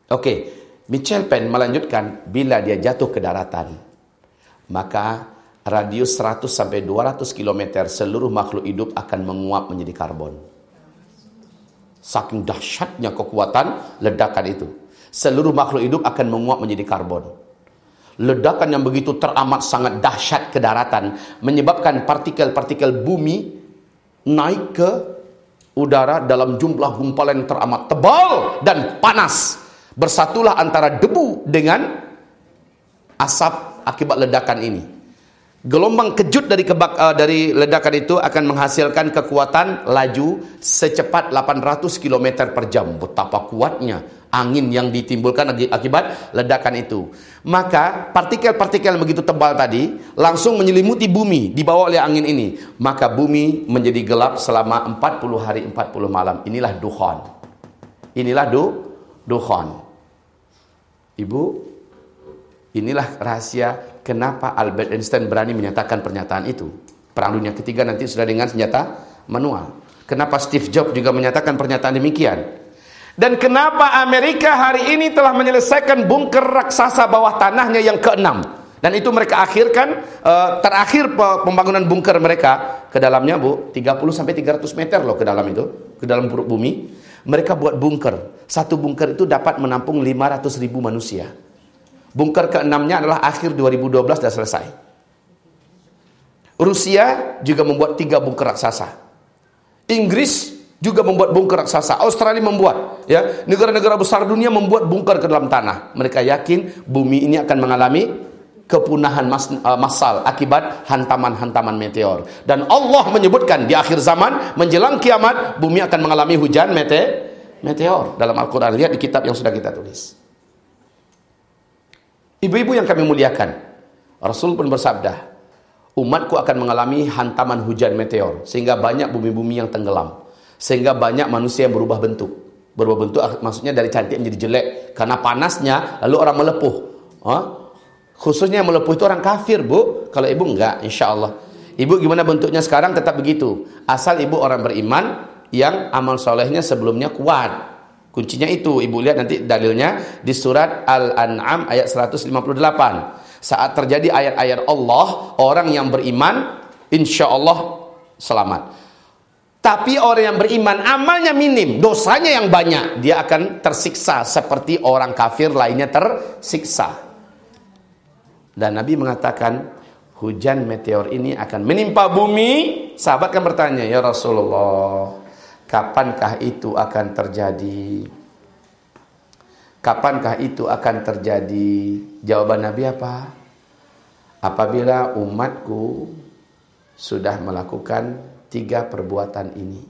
Oke, Mitchell Penn melanjutkan bila dia jatuh ke daratan, maka radius 100 sampai 200 km seluruh makhluk hidup akan menguap menjadi karbon. Saking dahsyatnya kekuatan ledakan itu. Seluruh makhluk hidup akan menguap menjadi karbon. Ledakan yang begitu teramat sangat dahsyat ke daratan menyebabkan partikel-partikel bumi naik ke udara dalam jumlah gumpalan yang teramat tebal dan panas. Bersatulah antara debu dengan asap akibat ledakan ini. Gelombang kejut dari kebak, uh, dari ledakan itu akan menghasilkan kekuatan laju secepat 800 km per jam. Betapa kuatnya angin yang ditimbulkan akibat ledakan itu. Maka partikel-partikel begitu tebal tadi langsung menyelimuti bumi dibawa oleh angin ini. Maka bumi menjadi gelap selama 40 hari 40 malam. Inilah dukhon. Inilah du dukhon. Ibu, inilah rahasia kenapa Albert Einstein berani menyatakan pernyataan itu. Perang dunia ketiga nanti sudah dengan senjata manual. Kenapa Steve Jobs juga menyatakan pernyataan demikian? Dan kenapa Amerika hari ini telah menyelesaikan bunker raksasa bawah tanahnya yang keenam. Dan itu mereka akhirkan uh, terakhir pembangunan bunker mereka ke dalamnya Bu 30 sampai 300 meter loh ke dalam itu, ke dalam perut bumi. Mereka buat bunker. Satu bunker itu dapat menampung 500 ribu manusia. Bunker keenamnya adalah akhir 2012 sudah selesai. Rusia juga membuat tiga bunker raksasa. Inggris juga membuat bunker raksasa. Australia membuat, ya. Negara-negara besar dunia membuat bunker ke dalam tanah. Mereka yakin bumi ini akan mengalami kepunahan mas, uh, akibat hantaman-hantaman meteor. Dan Allah menyebutkan di akhir zaman menjelang kiamat bumi akan mengalami hujan mete meteor dalam Al-Qur'an. Lihat di kitab yang sudah kita tulis. Ibu-ibu yang kami muliakan, Rasul pun bersabda, umatku akan mengalami hantaman hujan meteor sehingga banyak bumi-bumi yang tenggelam sehingga banyak manusia yang berubah bentuk. Berubah bentuk maksudnya dari cantik menjadi jelek karena panasnya lalu orang melepuh. Huh? Khususnya yang melepuh itu orang kafir, Bu. Kalau ibu enggak, insya Allah. Ibu gimana bentuknya sekarang tetap begitu. Asal ibu orang beriman yang amal solehnya sebelumnya kuat. Kuncinya itu, ibu lihat nanti dalilnya di surat Al-An'am ayat 158. Saat terjadi ayat-ayat Allah, orang yang beriman insya Allah selamat. Tapi orang yang beriman amalnya minim, dosanya yang banyak, dia akan tersiksa seperti orang kafir lainnya tersiksa. Dan Nabi mengatakan hujan meteor ini akan menimpa bumi. Sahabat kan bertanya, "Ya Rasulullah, kapankah itu akan terjadi?" Kapankah itu akan terjadi? Jawaban Nabi apa? Apabila umatku sudah melakukan tiga perbuatan ini.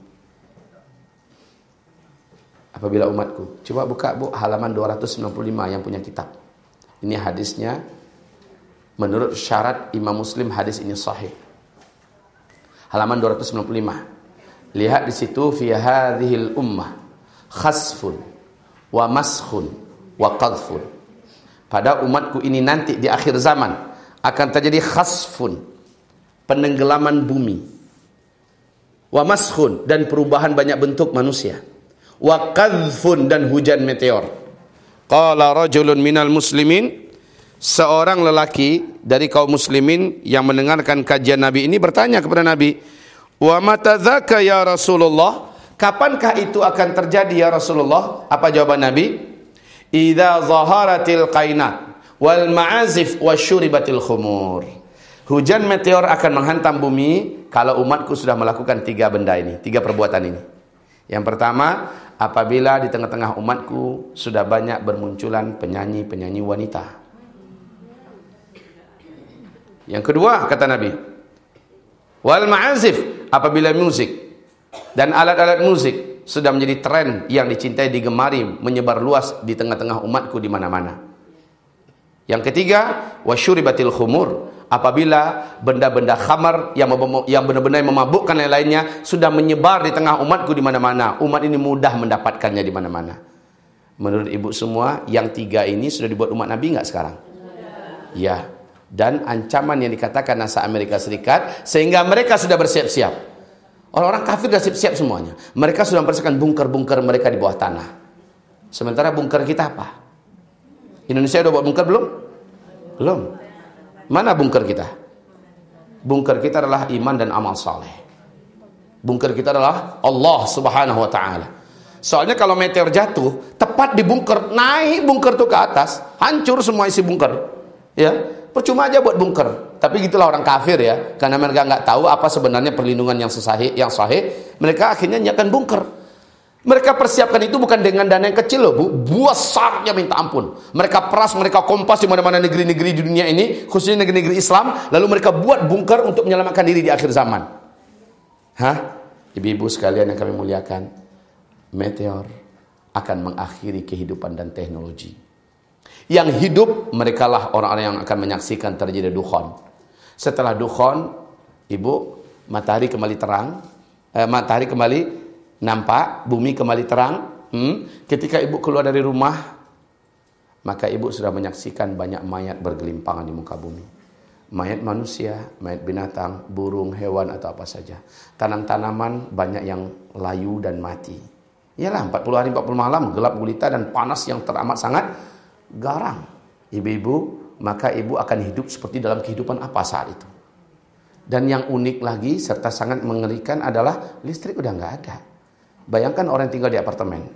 Apabila umatku, coba buka Bu halaman 295 yang punya kitab. Ini hadisnya menurut syarat Imam Muslim hadis ini sahih. Halaman 295. Lihat di situ fi hadhil ummah khasfun wa maskhun wa qadhfun. Pada umatku ini nanti di akhir zaman akan terjadi khasfun, penenggelaman bumi. Wa maskhun dan perubahan banyak bentuk manusia. Wa qadhfun dan hujan meteor. Qala rajulun minal muslimin seorang lelaki dari kaum muslimin yang mendengarkan kajian Nabi ini bertanya kepada Nabi, "Wa matadzaka ya Rasulullah?" Kapankah itu akan terjadi ya Rasulullah? Apa jawaban Nabi? Idza zaharatil qainat wal ma'azif wasyuribatil khumur. Hujan meteor akan menghantam bumi kalau umatku sudah melakukan tiga benda ini, tiga perbuatan ini. Yang pertama, apabila di tengah-tengah umatku sudah banyak bermunculan penyanyi-penyanyi wanita. Yang kedua, kata Nabi, wal ma'azif apabila musik dan alat-alat musik sudah menjadi tren yang dicintai, digemari, menyebar luas di tengah-tengah umatku di mana-mana. Yang ketiga, wasyuribatil khumur. Apabila benda-benda khamar yang yang benar-benar memabukkan yang lainnya sudah menyebar di tengah umatku di mana-mana. Umat ini mudah mendapatkannya di mana-mana. Menurut ibu semua, yang tiga ini sudah dibuat umat Nabi nggak sekarang? Ya. Dan ancaman yang dikatakan NASA Amerika Serikat sehingga mereka sudah bersiap-siap Orang-orang kafir sudah siap-siap semuanya. Mereka sudah mempersiapkan bunker-bunker mereka di bawah tanah. Sementara bunker kita apa? Indonesia sudah buat bunker belum? Belum. Mana bunker kita? Bunker kita adalah iman dan amal saleh. Bunker kita adalah Allah Subhanahu wa taala. Soalnya kalau meteor jatuh, tepat di bunker, naik bunker tuh ke atas, hancur semua isi bunker. Ya, percuma aja buat bunker. Tapi gitulah orang kafir ya, karena mereka nggak tahu apa sebenarnya perlindungan yang sesahih, yang sahih, mereka akhirnya nyiapkan bunker. Mereka persiapkan itu bukan dengan dana yang kecil loh, Bu. Besarnya minta ampun. Mereka peras, mereka kompas di mana-mana negeri-negeri di dunia ini, khususnya negeri-negeri Islam, lalu mereka buat bunker untuk menyelamatkan diri di akhir zaman. Hah? Ibu-ibu sekalian yang kami muliakan, meteor akan mengakhiri kehidupan dan teknologi. Yang hidup merekalah orang-orang yang akan menyaksikan terjadi dukhon. Setelah dukhon, ibu, matahari kembali terang, eh, matahari kembali nampak, bumi kembali terang. Hmm. Ketika ibu keluar dari rumah, maka ibu sudah menyaksikan banyak mayat bergelimpangan di muka bumi. Mayat manusia, mayat binatang, burung, hewan atau apa saja. Tanam-tanaman banyak yang layu dan mati. Iyalah 40 hari 40 malam gelap gulita dan panas yang teramat sangat garang. Ibu-ibu maka ibu akan hidup seperti dalam kehidupan apa saat itu. Dan yang unik lagi serta sangat mengerikan adalah listrik udah nggak ada. Bayangkan orang yang tinggal di apartemen.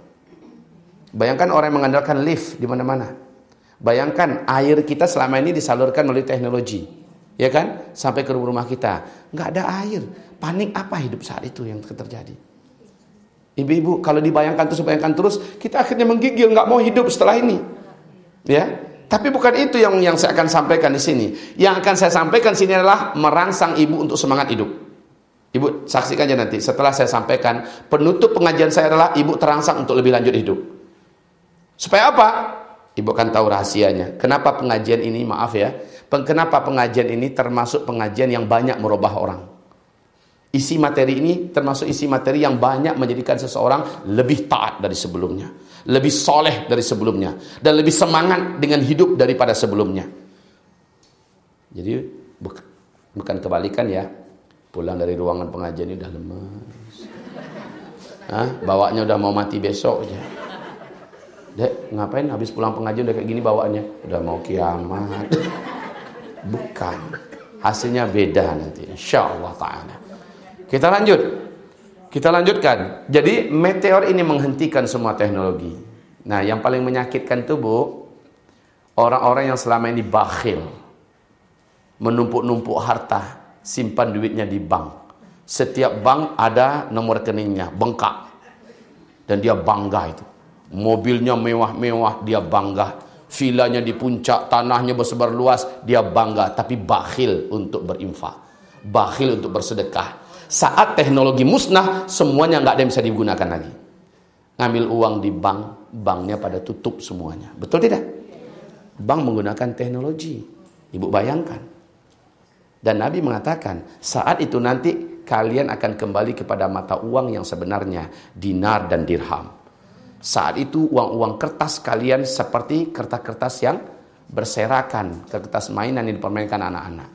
Bayangkan orang yang mengandalkan lift di mana-mana. Bayangkan air kita selama ini disalurkan melalui teknologi. Ya kan? Sampai ke rumah kita. Nggak ada air. Panik apa hidup saat itu yang terjadi? Ibu-ibu, kalau dibayangkan terus, bayangkan terus, kita akhirnya menggigil, nggak mau hidup setelah ini. Ya, tapi bukan itu yang yang saya akan sampaikan di sini. Yang akan saya sampaikan di sini adalah merangsang ibu untuk semangat hidup. Ibu saksikan aja nanti. Setelah saya sampaikan, penutup pengajian saya adalah ibu terangsang untuk lebih lanjut hidup. Supaya apa? Ibu akan tahu rahasianya. Kenapa pengajian ini, maaf ya, kenapa pengajian ini termasuk pengajian yang banyak merubah orang. Isi materi ini termasuk isi materi yang banyak menjadikan seseorang lebih taat dari sebelumnya lebih soleh dari sebelumnya dan lebih semangat dengan hidup daripada sebelumnya. Jadi bukan kebalikan ya. Pulang dari ruangan pengajian ini udah lemes. Hah? Bawanya udah mau mati besok aja. Dek, ngapain habis pulang pengajian udah kayak gini bawaannya? Udah mau kiamat. Bukan. Hasilnya beda nanti. Insya Allah ta'ala. Kita lanjut. Kita lanjutkan. Jadi meteor ini menghentikan semua teknologi. Nah, yang paling menyakitkan itu Bu, orang-orang yang selama ini bakhil. Menumpuk-numpuk harta, simpan duitnya di bank. Setiap bank ada nomor rekeningnya, bengkak. Dan dia bangga itu. Mobilnya mewah-mewah, dia bangga. Vilanya di puncak, tanahnya bersebar luas, dia bangga. Tapi bakhil untuk berinfak. Bakhil untuk bersedekah Saat teknologi musnah, semuanya nggak ada yang bisa digunakan lagi. Ngambil uang di bank, banknya pada tutup semuanya. Betul tidak? Bank menggunakan teknologi. Ibu bayangkan. Dan Nabi mengatakan, saat itu nanti kalian akan kembali kepada mata uang yang sebenarnya, dinar dan dirham. Saat itu uang-uang kertas kalian seperti kertas-kertas yang berserakan, kertas mainan yang dipermainkan anak-anak.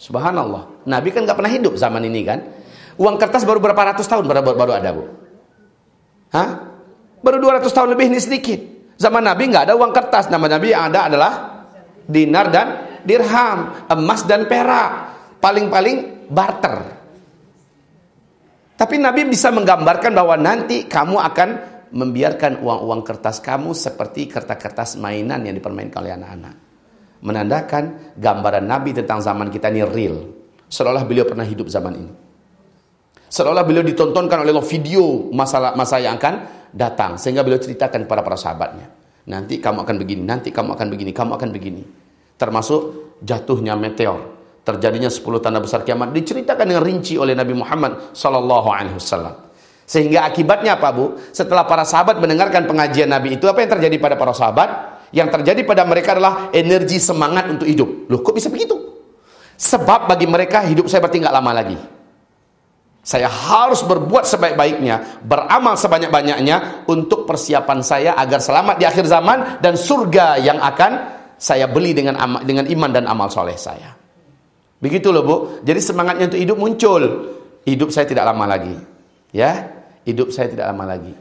Subhanallah. Nabi kan nggak pernah hidup zaman ini kan. Uang kertas baru berapa ratus tahun baru, baru ada bu. Hah? Baru 200 tahun lebih ini sedikit. Zaman Nabi nggak ada uang kertas. Nama Nabi yang ada adalah dinar dan dirham, emas dan perak. Paling-paling barter. Tapi Nabi bisa menggambarkan bahwa nanti kamu akan membiarkan uang-uang kertas kamu seperti kertas-kertas mainan yang dipermainkan oleh anak-anak menandakan gambaran Nabi tentang zaman kita ini real. Seolah beliau pernah hidup zaman ini. Seolah beliau ditontonkan oleh video masalah masa yang akan datang sehingga beliau ceritakan kepada para sahabatnya. Nanti kamu akan begini, nanti kamu akan begini, kamu akan begini. Termasuk jatuhnya meteor, terjadinya 10 tanda besar kiamat diceritakan dengan rinci oleh Nabi Muhammad sallallahu alaihi wasallam. Sehingga akibatnya apa, Bu? Setelah para sahabat mendengarkan pengajian Nabi itu, apa yang terjadi pada para sahabat? Yang terjadi pada mereka adalah energi semangat untuk hidup. Loh, kok bisa begitu? Sebab bagi mereka hidup saya berarti lama lagi. Saya harus berbuat sebaik-baiknya, beramal sebanyak-banyaknya untuk persiapan saya agar selamat di akhir zaman dan surga yang akan saya beli dengan dengan iman dan amal soleh saya. Begitu loh Bu. Jadi semangatnya untuk hidup muncul. Hidup saya tidak lama lagi. Ya, hidup saya tidak lama lagi.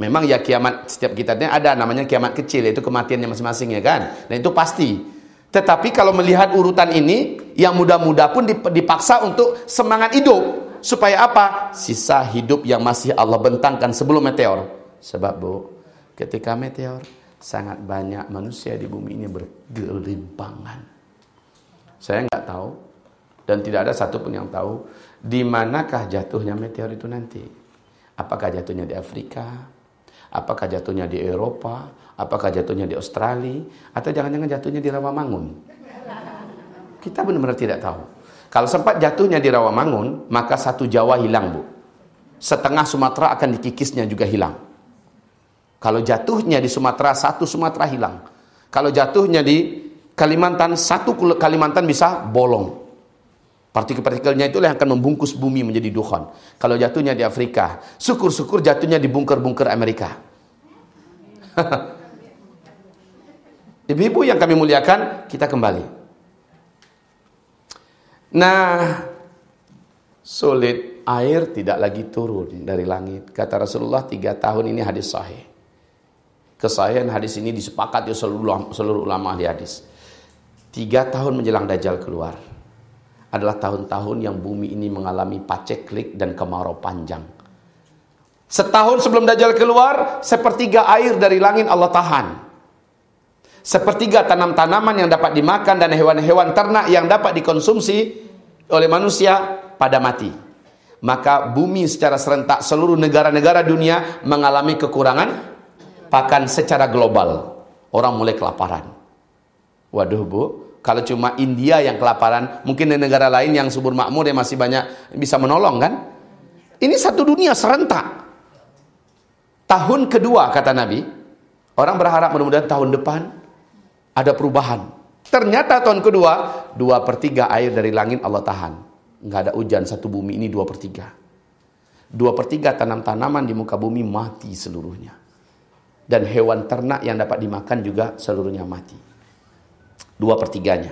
Memang ya kiamat setiap kita ini ada namanya kiamat kecil yaitu kematiannya masing-masing ya kan. Dan itu pasti. Tetapi kalau melihat urutan ini yang muda-muda pun dipaksa untuk semangat hidup supaya apa? Sisa hidup yang masih Allah bentangkan sebelum meteor. Sebab Bu, ketika meteor sangat banyak manusia di bumi ini bergelimpangan. Saya nggak tahu dan tidak ada satupun yang tahu di manakah jatuhnya meteor itu nanti. Apakah jatuhnya di Afrika, Apakah jatuhnya di Eropa? Apakah jatuhnya di Australia? Atau jangan-jangan jatuhnya di Rawamangun? Kita benar-benar tidak tahu. Kalau sempat jatuhnya di Rawamangun, maka satu Jawa hilang, Bu. Setengah Sumatera akan dikikisnya juga hilang. Kalau jatuhnya di Sumatera, satu Sumatera hilang. Kalau jatuhnya di Kalimantan, satu Kalimantan bisa bolong. Partikel-partikelnya itulah yang akan membungkus bumi menjadi dukhon. Kalau jatuhnya di Afrika, syukur-syukur jatuhnya di bunker-bunker Amerika. [LAUGHS] Ibu-ibu yang kami muliakan, kita kembali. Nah, sulit air tidak lagi turun dari langit. Kata Rasulullah tiga tahun ini hadis sahih. Kesahihan hadis ini disepakati seluruh, seluruh ulama ahli hadis. Tiga tahun menjelang Dajjal keluar adalah tahun-tahun yang bumi ini mengalami paceklik dan kemarau panjang. Setahun sebelum Dajjal keluar, sepertiga air dari langit Allah tahan. Sepertiga tanam-tanaman yang dapat dimakan dan hewan-hewan ternak yang dapat dikonsumsi oleh manusia pada mati. Maka bumi secara serentak seluruh negara-negara dunia mengalami kekurangan pakan secara global. Orang mulai kelaparan. Waduh bu, kalau cuma India yang kelaparan, mungkin di negara lain yang subur makmur yang masih banyak bisa menolong kan? Ini satu dunia serentak. Tahun kedua kata Nabi, orang berharap mudah-mudahan tahun depan ada perubahan. Ternyata tahun kedua, dua per tiga air dari langit Allah tahan. Nggak ada hujan satu bumi ini dua per tiga. Dua per tiga tanam-tanaman di muka bumi mati seluruhnya. Dan hewan ternak yang dapat dimakan juga seluruhnya mati. Dua pertiganya.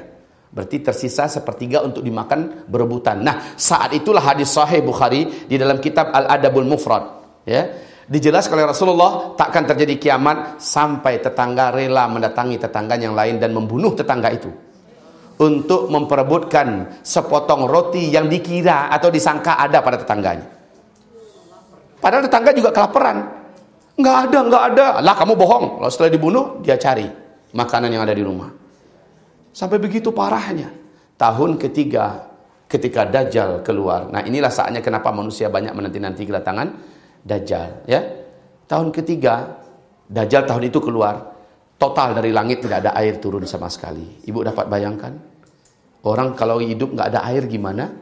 Berarti tersisa sepertiga untuk dimakan berebutan. Nah, saat itulah hadis sahih Bukhari di dalam kitab Al-Adabul Mufrad. Ya, dijelaskan oleh Rasulullah takkan terjadi kiamat sampai tetangga rela mendatangi tetangga yang lain dan membunuh tetangga itu untuk memperebutkan sepotong roti yang dikira atau disangka ada pada tetangganya. Padahal tetangga juga kelaparan. Enggak ada, enggak ada. Lah kamu bohong. Lalu setelah dibunuh, dia cari makanan yang ada di rumah. Sampai begitu parahnya. Tahun ketiga ketika Dajjal keluar. Nah inilah saatnya kenapa manusia banyak menanti-nanti kedatangan Dajjal. Ya, Tahun ketiga Dajjal tahun itu keluar. Total dari langit tidak ada air turun sama sekali. Ibu dapat bayangkan? Orang kalau hidup nggak ada air gimana?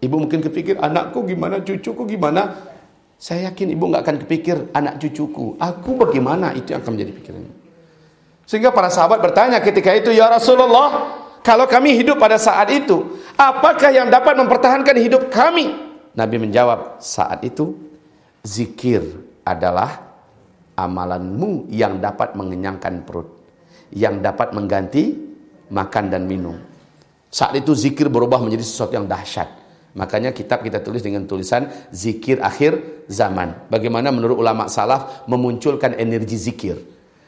Ibu mungkin kepikir, anakku gimana, cucuku gimana. Saya yakin ibu nggak akan kepikir anak cucuku. Aku bagaimana, itu yang akan menjadi pikirannya. Sehingga para sahabat bertanya ketika itu, Ya Rasulullah, kalau kami hidup pada saat itu, apakah yang dapat mempertahankan hidup kami? Nabi menjawab, saat itu zikir adalah amalanmu yang dapat mengenyangkan perut, yang dapat mengganti makan dan minum. Saat itu zikir berubah menjadi sesuatu yang dahsyat. Makanya kitab kita tulis dengan tulisan zikir akhir zaman. Bagaimana menurut ulama salaf memunculkan energi zikir.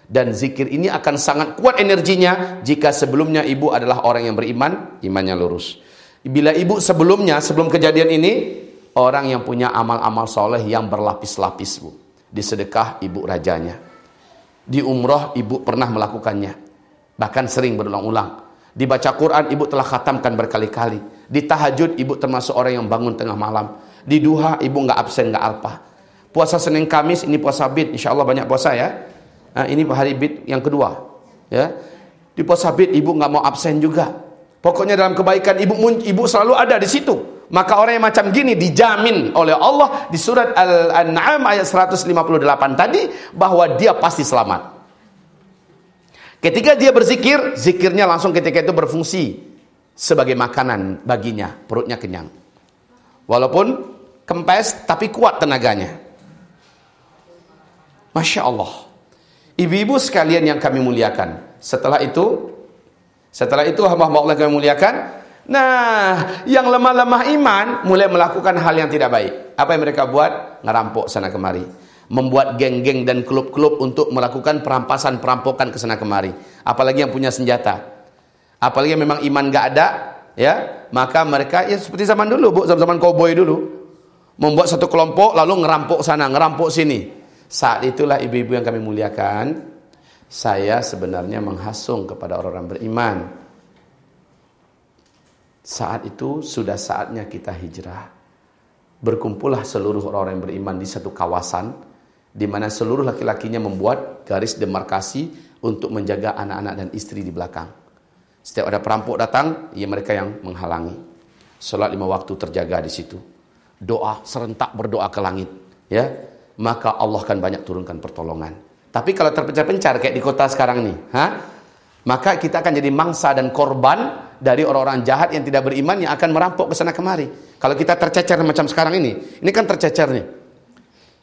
Dan zikir ini akan sangat kuat energinya jika sebelumnya ibu adalah orang yang beriman, imannya lurus. Bila ibu sebelumnya, sebelum kejadian ini, orang yang punya amal-amal soleh yang berlapis-lapis bu. Di sedekah ibu rajanya. Di umroh ibu pernah melakukannya. Bahkan sering berulang-ulang. Dibaca Quran ibu telah khatamkan berkali-kali. Di tahajud ibu termasuk orang yang bangun tengah malam. Di duha ibu nggak absen nggak alpa. Puasa Senin Kamis ini puasa bid, insya Allah banyak puasa ya. Nah, ini hari bid yang kedua. Ya, di puasa bid ibu nggak mau absen juga. Pokoknya dalam kebaikan ibu ibu selalu ada di situ. Maka orang yang macam gini dijamin oleh Allah di surat Al-An'am ayat 158 tadi bahwa dia pasti selamat. Ketika dia berzikir, zikirnya langsung ketika itu berfungsi sebagai makanan baginya, perutnya kenyang. Walaupun kempes tapi kuat tenaganya. Masya Allah. Ibu-ibu sekalian yang kami muliakan. Setelah itu, setelah itu hamba-hamba Allah kami muliakan, Nah, yang lemah-lemah iman mulai melakukan hal yang tidak baik. Apa yang mereka buat? Ngerampok sana kemari. Membuat geng-geng dan klub-klub untuk melakukan perampasan, perampokan ke sana kemari. Apalagi yang punya senjata. Apalagi memang iman gak ada, ya, maka mereka ya seperti zaman dulu, Bu, zaman-zaman koboi dulu. Membuat satu kelompok lalu ngerampok sana, ngerampok sini. Saat itulah ibu-ibu yang kami muliakan, saya sebenarnya menghasung kepada orang-orang beriman saat itu sudah saatnya kita hijrah. Berkumpullah seluruh orang-orang yang beriman di satu kawasan di mana seluruh laki-lakinya membuat garis demarkasi untuk menjaga anak-anak dan istri di belakang. Setiap ada perampok datang, ya mereka yang menghalangi. Salat lima waktu terjaga di situ. Doa serentak berdoa ke langit, ya. Maka Allah akan banyak turunkan pertolongan. Tapi kalau terpencar-pencar kayak di kota sekarang nih, ha? Maka kita akan jadi mangsa dan korban dari orang-orang jahat yang tidak beriman yang akan merampok ke sana kemari. Kalau kita tercecer macam sekarang ini, ini kan tercecer nih.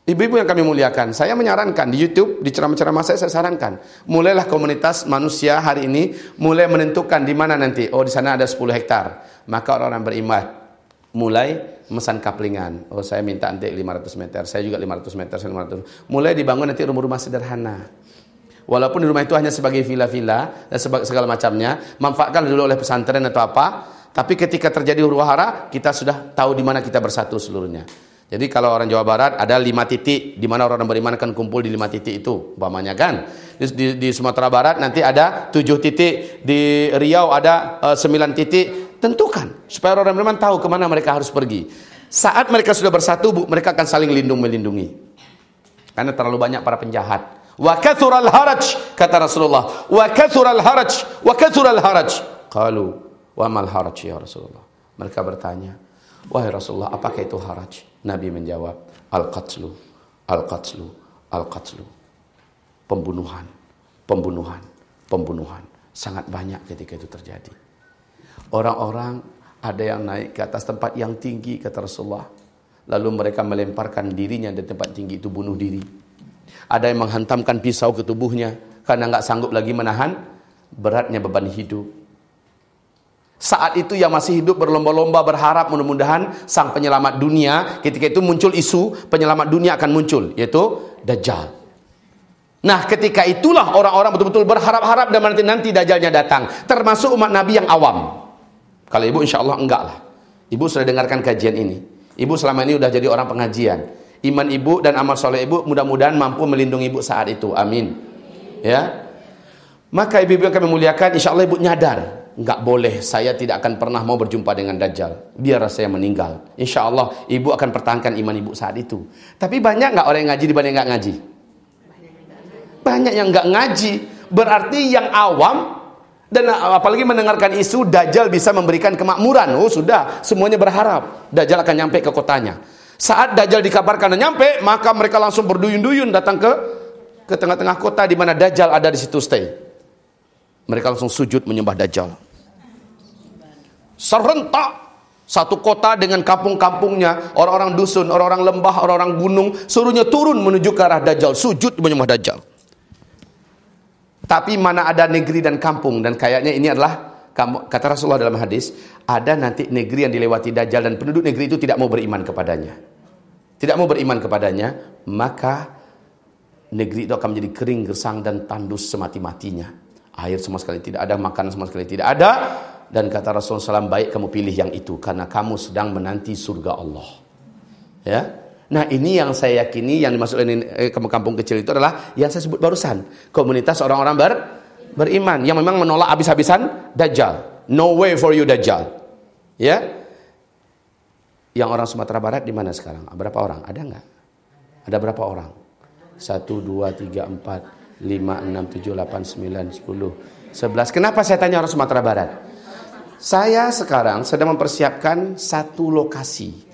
Ibu-ibu yang kami muliakan, saya menyarankan di YouTube, di ceramah-ceramah saya, saya sarankan. Mulailah komunitas manusia hari ini, mulai menentukan di mana nanti. Oh, di sana ada 10 hektar. Maka orang-orang beriman, mulai memesan kaplingan. Oh, saya minta nanti 500 meter, saya juga 500 meter, saya 500. Mulai dibangun nanti rumah-rumah sederhana. Walaupun di rumah itu hanya sebagai villa-villa dan segala macamnya, manfaatkan dulu oleh pesantren atau apa. Tapi ketika terjadi huru hara, kita sudah tahu di mana kita bersatu seluruhnya. Jadi kalau orang Jawa Barat ada lima titik di mana orang beriman akan kumpul di lima titik itu, umpamanya kan. Di, di, di Sumatera Barat nanti ada tujuh titik, di Riau ada uh, sembilan titik. Tentukan supaya orang beriman tahu ke mana mereka harus pergi. Saat mereka sudah bersatu, bu, mereka akan saling lindung melindungi. Karena terlalu banyak para penjahat Wa kathural haraj kata Rasulullah. Wa kathural haraj wa kathural haraj. Qalu wa mal haraj ya Rasulullah. Mereka bertanya, wahai Rasulullah, apakah itu haraj? Nabi menjawab, al-qatlu, al-qatlu, al-qatlu. Pembunuhan, pembunuhan, pembunuhan. Sangat banyak ketika itu terjadi. Orang-orang ada yang naik ke atas tempat yang tinggi kata Rasulullah. Lalu mereka melemparkan dirinya di tempat tinggi itu bunuh diri. Ada yang menghantamkan pisau ke tubuhnya karena nggak sanggup lagi menahan beratnya beban hidup. Saat itu yang masih hidup berlomba-lomba berharap mudah-mudahan sang penyelamat dunia ketika itu muncul isu penyelamat dunia akan muncul yaitu Dajjal. Nah ketika itulah orang-orang betul-betul berharap-harap dan nanti nanti Dajjalnya datang termasuk umat Nabi yang awam. Kalau ibu insya Allah enggak lah. Ibu sudah dengarkan kajian ini. Ibu selama ini sudah jadi orang pengajian iman ibu dan amal soleh ibu mudah-mudahan mampu melindungi ibu saat itu. Amin. Ya. Maka ibu-ibu yang kami muliakan, insya Allah ibu nyadar. Enggak boleh, saya tidak akan pernah mau berjumpa dengan Dajjal. Biar saya meninggal. Insya Allah ibu akan pertahankan iman ibu saat itu. Tapi banyak nggak orang yang ngaji dibanding nggak ngaji? Banyak yang nggak ngaji. Berarti yang awam Dan apalagi mendengarkan isu Dajjal bisa memberikan kemakmuran. Oh sudah, semuanya berharap Dajjal akan nyampe ke kotanya. Saat Dajjal dikabarkan dan nyampe, maka mereka langsung berduyun-duyun datang ke ke tengah-tengah kota di mana Dajjal ada di situ stay. Mereka langsung sujud menyembah Dajjal. Serentak satu kota dengan kampung-kampungnya, orang-orang dusun, orang-orang lembah, orang-orang gunung, suruhnya turun menuju ke arah Dajjal, sujud menyembah Dajjal. Tapi mana ada negeri dan kampung dan kayaknya ini adalah kata Rasulullah dalam hadis, ada nanti negeri yang dilewati Dajjal dan penduduk negeri itu tidak mau beriman kepadanya. Tidak mau beriman kepadanya, maka negeri itu akan menjadi kering, gersang dan tandus semati-matinya. Air sama sekali tidak ada, makanan sama sekali tidak ada. Dan kata Rasulullah SAW, baik kamu pilih yang itu karena kamu sedang menanti surga Allah. Ya, Nah ini yang saya yakini yang dimaksud eh, kampung kecil itu adalah yang saya sebut barusan. Komunitas orang-orang ber, beriman yang memang menolak habis-habisan Dajjal. No way for you Dajjal. Ya. Yang orang Sumatera Barat di mana sekarang? Berapa orang? Ada nggak? Ada berapa orang? Satu, dua, tiga, empat, lima, enam, tujuh, delapan, sembilan, sepuluh, sebelas. Kenapa saya tanya orang Sumatera Barat? Saya sekarang sedang mempersiapkan satu lokasi.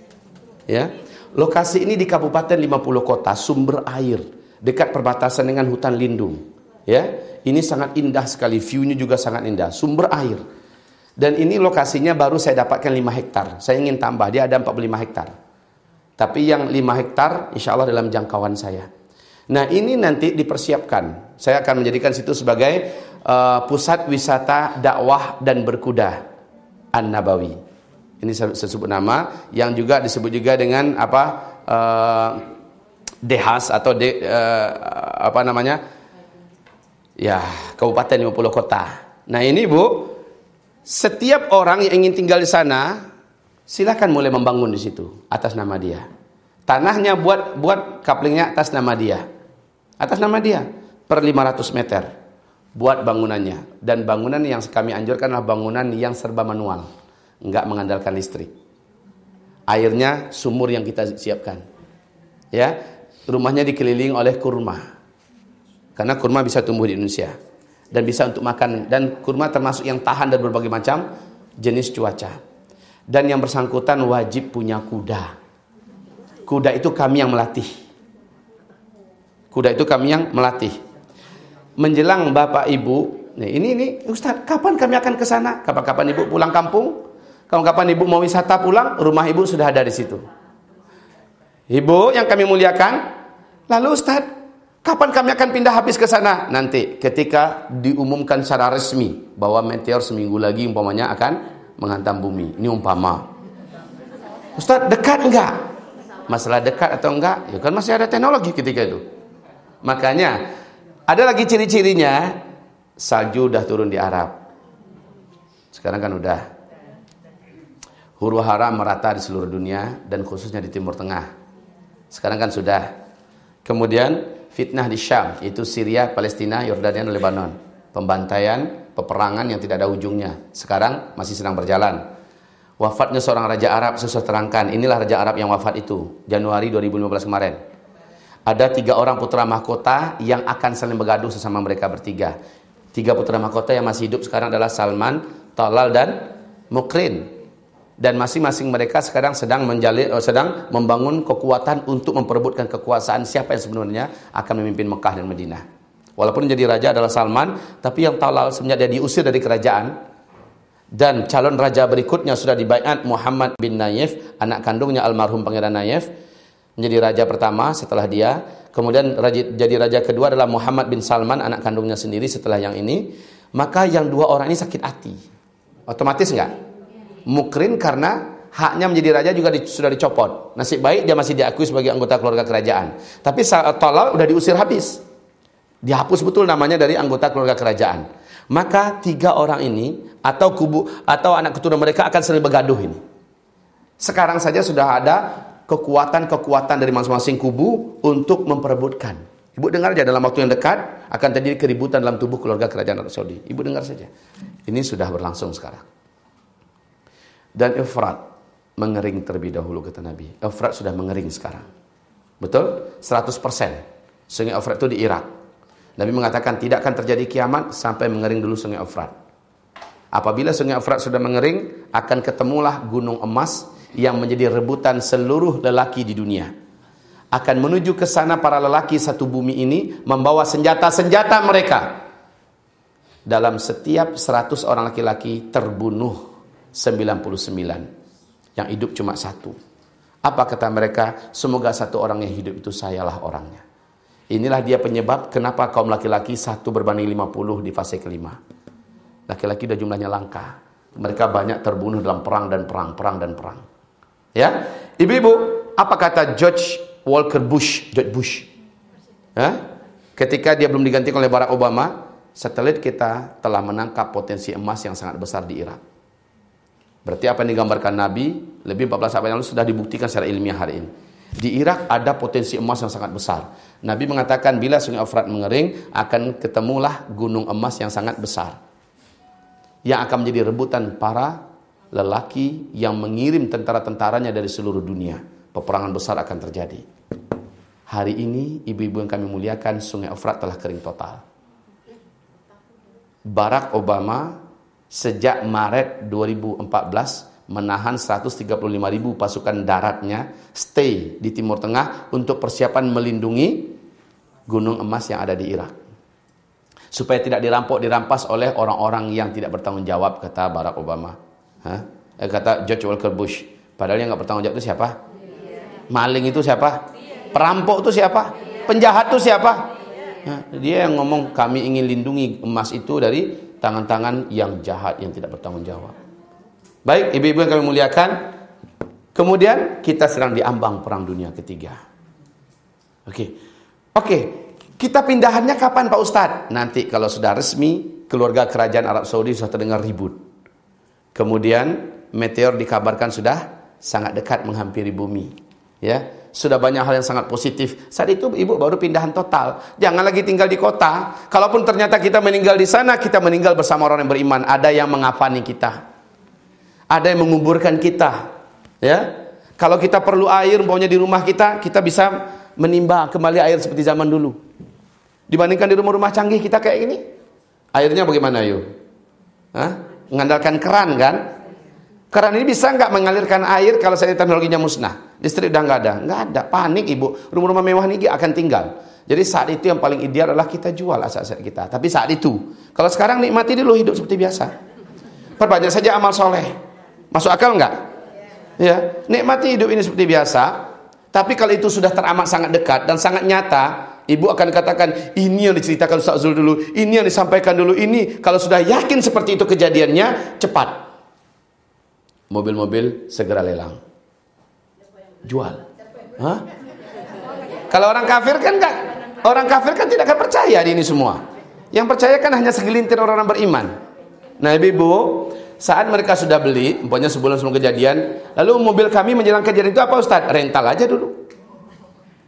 Ya, Lokasi ini di Kabupaten 50 Kota, sumber air, dekat perbatasan dengan hutan lindung. Ya, ini sangat indah sekali, view-nya juga sangat indah, sumber air. Dan ini lokasinya baru saya dapatkan 5 hektar. Saya ingin tambah, dia ada 45 hektar. Tapi yang 5 hektar insya Allah dalam jangkauan saya. Nah ini nanti dipersiapkan. Saya akan menjadikan situ sebagai uh, pusat wisata dakwah dan berkuda An-Nabawi. Ini saya sebut nama yang juga disebut juga dengan apa uh, Dehas atau de, uh, apa namanya? Ya, Kabupaten 50 kota. Nah, ini Bu, setiap orang yang ingin tinggal di sana silakan mulai membangun di situ atas nama dia. Tanahnya buat buat kaplingnya atas nama dia. Atas nama dia per 500 meter buat bangunannya dan bangunan yang kami anjurkan adalah bangunan yang serba manual nggak mengandalkan listrik. Airnya sumur yang kita siapkan. Ya, rumahnya dikelilingi oleh kurma. Karena kurma bisa tumbuh di Indonesia dan bisa untuk makan dan kurma termasuk yang tahan dari berbagai macam jenis cuaca. Dan yang bersangkutan wajib punya kuda. Kuda itu kami yang melatih. Kuda itu kami yang melatih. Menjelang Bapak Ibu, nih ini ini Ustaz, kapan kami akan ke sana? Kapan-kapan Ibu pulang kampung? Kalau kapan ibu mau wisata pulang, rumah ibu sudah ada di situ. Ibu yang kami muliakan, lalu Ustaz, kapan kami akan pindah habis ke sana? Nanti ketika diumumkan secara resmi bahwa meteor seminggu lagi umpamanya akan menghantam bumi. Ini umpama. Ustaz, dekat enggak? Masalah dekat atau enggak? Ya kan masih ada teknologi ketika itu. Makanya ada lagi ciri-cirinya salju udah turun di Arab. Sekarang kan udah huru hara merata di seluruh dunia dan khususnya di Timur Tengah. Sekarang kan sudah. Kemudian fitnah di Syam, itu Syria, Palestina, Yordania, dan Lebanon. Pembantaian, peperangan yang tidak ada ujungnya. Sekarang masih sedang berjalan. Wafatnya seorang raja Arab sesuai terangkan. Inilah raja Arab yang wafat itu Januari 2015 kemarin. Ada tiga orang putra mahkota yang akan saling bergaduh sesama mereka bertiga. Tiga putra mahkota yang masih hidup sekarang adalah Salman, Talal dan Mukrin dan masing-masing mereka sekarang sedang menjalin eh, sedang membangun kekuatan untuk memperebutkan kekuasaan siapa yang sebenarnya akan memimpin Mekah dan Madinah. Walaupun jadi raja adalah Salman, tapi yang talal semenjak dia diusir dari kerajaan dan calon raja berikutnya sudah dibaiat Muhammad bin Nayef, anak kandungnya almarhum Pangeran Nayef menjadi raja pertama setelah dia. Kemudian jadi raja kedua adalah Muhammad bin Salman, anak kandungnya sendiri setelah yang ini. Maka yang dua orang ini sakit hati. Otomatis enggak? mukrin karena haknya menjadi raja juga di, sudah dicopot. Nasib baik dia masih diakui sebagai anggota keluarga kerajaan. Tapi saat tolak sudah diusir habis. Dihapus betul namanya dari anggota keluarga kerajaan. Maka tiga orang ini atau kubu atau anak keturunan mereka akan sering bergaduh ini. Sekarang saja sudah ada kekuatan-kekuatan dari masing-masing kubu untuk memperebutkan. Ibu dengar saja dalam waktu yang dekat akan terjadi keributan dalam tubuh keluarga kerajaan Arab Saudi. Ibu dengar saja. Ini sudah berlangsung sekarang. Dan Efrat mengering terlebih dahulu kata Nabi. Efrat sudah mengering sekarang. Betul? 100%. Sungai Efrat itu di Irak. Nabi mengatakan tidak akan terjadi kiamat sampai mengering dulu sungai Efrat. Apabila sungai Efrat sudah mengering, akan ketemulah gunung emas yang menjadi rebutan seluruh lelaki di dunia. Akan menuju ke sana para lelaki satu bumi ini membawa senjata-senjata mereka. Dalam setiap 100 orang laki-laki terbunuh 99. Yang hidup cuma satu. Apa kata mereka? Semoga satu orang yang hidup itu sayalah orangnya. Inilah dia penyebab kenapa kaum laki-laki satu berbanding 50 di fase kelima. Laki-laki sudah jumlahnya langka. Mereka banyak terbunuh dalam perang dan perang, perang dan perang. Ya, ibu-ibu, apa kata George Walker Bush, George Bush? Ya? Ketika dia belum digantikan oleh Barack Obama, satelit kita telah menangkap potensi emas yang sangat besar di Irak. Berarti apa yang digambarkan Nabi lebih 14 abad yang lalu sudah dibuktikan secara ilmiah hari ini. Di Irak ada potensi emas yang sangat besar. Nabi mengatakan bila sungai Efrat mengering akan ketemulah gunung emas yang sangat besar yang akan menjadi rebutan para lelaki yang mengirim tentara-tentaranya dari seluruh dunia. Peperangan besar akan terjadi. Hari ini, ibu-ibu yang kami muliakan, sungai Efrat telah kering total. Barack Obama sejak Maret 2014 menahan 135 ribu pasukan daratnya stay di Timur Tengah untuk persiapan melindungi gunung emas yang ada di Irak supaya tidak dirampok dirampas oleh orang-orang yang tidak bertanggung jawab kata Barack Obama. Hah? Eh, kata George Walker Bush. Padahal yang nggak bertanggung jawab itu siapa? Maling itu siapa? Perampok itu siapa? Penjahat itu siapa? Ya, dia yang ngomong kami ingin lindungi emas itu dari tangan-tangan yang jahat yang tidak bertanggung jawab. Baik, ibu-ibu yang kami muliakan. Kemudian kita sedang diambang perang dunia ketiga. Oke. Oke. Kita pindahannya kapan Pak Ustadz? Nanti kalau sudah resmi, keluarga kerajaan Arab Saudi sudah terdengar ribut. Kemudian meteor dikabarkan sudah sangat dekat menghampiri bumi. Ya, sudah banyak hal yang sangat positif. Saat itu ibu baru pindahan total. Jangan lagi tinggal di kota. Kalaupun ternyata kita meninggal di sana, kita meninggal bersama orang yang beriman. Ada yang mengafani kita. Ada yang menguburkan kita. Ya, kalau kita perlu air, maunya di rumah kita, kita bisa menimba kembali air seperti zaman dulu. Dibandingkan di rumah-rumah canggih kita kayak ini. Airnya bagaimana yuk? Hah? Mengandalkan keran kan? Keran ini bisa nggak mengalirkan air kalau saya teknologinya musnah? Listrik udah nggak ada. Nggak ada. Panik ibu. Rumah-rumah mewah ini akan tinggal. Jadi saat itu yang paling ideal adalah kita jual aset-aset kita. Tapi saat itu. Kalau sekarang nikmati dulu hidup seperti biasa. Perbanyak saja amal soleh. Masuk akal nggak? Ya, nikmati hidup ini seperti biasa. Tapi kalau itu sudah teramat sangat dekat dan sangat nyata, Ibu akan katakan, ini yang diceritakan Ustaz Zul dulu, ini yang disampaikan dulu, ini. Kalau sudah yakin seperti itu kejadiannya, cepat. Mobil-mobil segera lelang. Jual. Hah? Kalau orang kafir kan enggak, orang kafir kan tidak akan percaya di ini semua. Yang percaya kan hanya segelintir orang-orang beriman. Nah, ibu, saat mereka sudah beli, umpamanya sebulan sebelum kejadian, lalu mobil kami menjelang kejadian itu apa Ustaz? Rental aja dulu.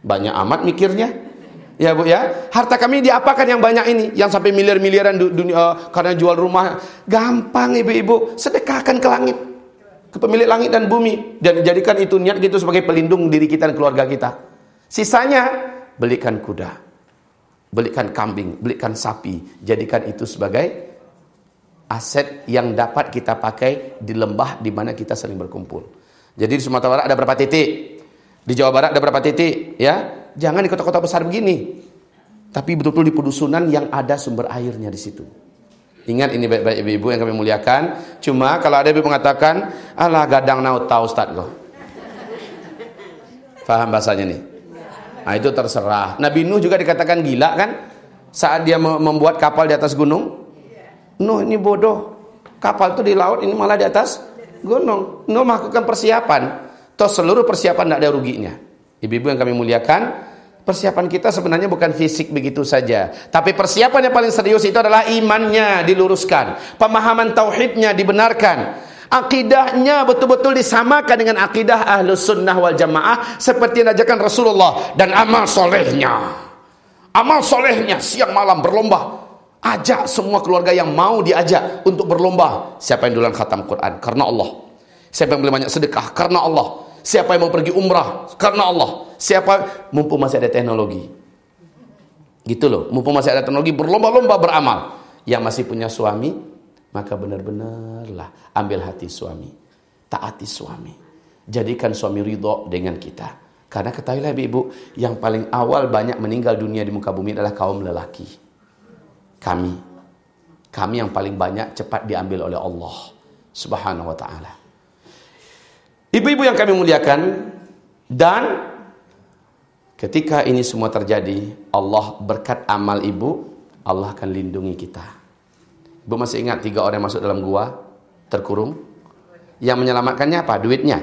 Banyak amat mikirnya. Ya Bu ya, harta kami diapakan yang banyak ini, yang sampai miliar-miliaran dunia uh, karena jual rumah. Gampang ibu-ibu, sedekahkan ke langit. Ke pemilik langit dan bumi dan jadikan itu niat gitu sebagai pelindung diri kita dan keluarga kita. Sisanya belikan kuda. Belikan kambing, belikan sapi, jadikan itu sebagai aset yang dapat kita pakai di lembah di mana kita sering berkumpul. Jadi di Sumatera Barat ada berapa titik? Di Jawa Barat ada berapa titik? Ya, jangan di kota-kota besar begini. Tapi betul-betul di pedusunan yang ada sumber airnya di situ. Ingat ini baik-baik ibu-ibu yang kami muliakan. Cuma kalau ada ibu mengatakan, alah gadang naut tahu Ustaz kok. Faham bahasanya nih? Nah itu terserah. Nabi Nuh juga dikatakan gila kan? Saat dia membuat kapal di atas gunung. Nuh ini bodoh. Kapal itu di laut, ini malah di atas gunung. Nuh melakukan persiapan. Toh seluruh persiapan tidak ada ruginya. Ibu-ibu yang kami muliakan, persiapan kita sebenarnya bukan fisik begitu saja. Tapi persiapan yang paling serius itu adalah imannya diluruskan. Pemahaman tauhidnya dibenarkan. Akidahnya betul-betul disamakan dengan akidah ahlus sunnah wal jamaah seperti yang diajarkan Rasulullah dan amal solehnya. Amal solehnya siang malam berlomba. Ajak semua keluarga yang mau diajak untuk berlomba. Siapa yang duluan khatam Quran? Karena Allah. Siapa yang boleh banyak sedekah? Karena Allah. Siapa yang mau pergi umrah? Karena Allah. Siapa mumpung masih ada teknologi. Gitu loh, mumpung masih ada teknologi berlomba-lomba beramal. Yang masih punya suami, maka benar-benarlah ambil hati suami. Taati suami. Jadikan suami ridho dengan kita. Karena ketahuilah ibu-ibu, yang paling awal banyak meninggal dunia di muka bumi adalah kaum lelaki. Kami. Kami yang paling banyak cepat diambil oleh Allah subhanahu wa ta'ala. Ibu-ibu yang kami muliakan, dan ketika ini semua terjadi, Allah berkat amal ibu, Allah akan lindungi kita. Ibu masih ingat tiga orang yang masuk dalam gua, terkurung? Yang menyelamatkannya apa? Duitnya.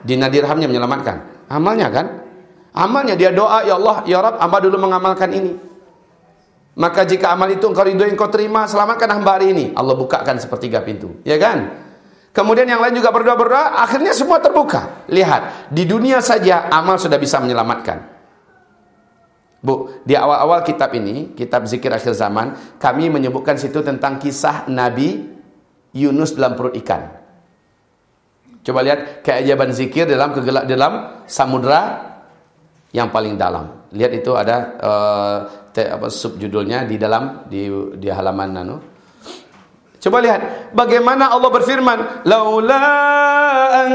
Dinar dirhamnya menyelamatkan. Amalnya kan? Amalnya dia doa, ya Allah, ya Rab, hamba dulu mengamalkan ini. Maka jika amal itu engkau ridhoi, engkau terima, selamatkan hamba hari ini. Allah bukakan sepertiga pintu. Ya kan? Kemudian yang lain juga berdoa-berdoa, akhirnya semua terbuka. Lihat, di dunia saja amal sudah bisa menyelamatkan. Bu, di awal-awal kitab ini, kitab zikir akhir zaman, kami menyebutkan situ tentang kisah Nabi Yunus dalam perut ikan. Coba lihat keajaiban zikir dalam kegelap dalam samudra yang paling dalam. Lihat itu ada uh, te, apa subjudulnya di dalam di di halaman nano. Coba lihat bagaimana Allah berfirman, "Laula an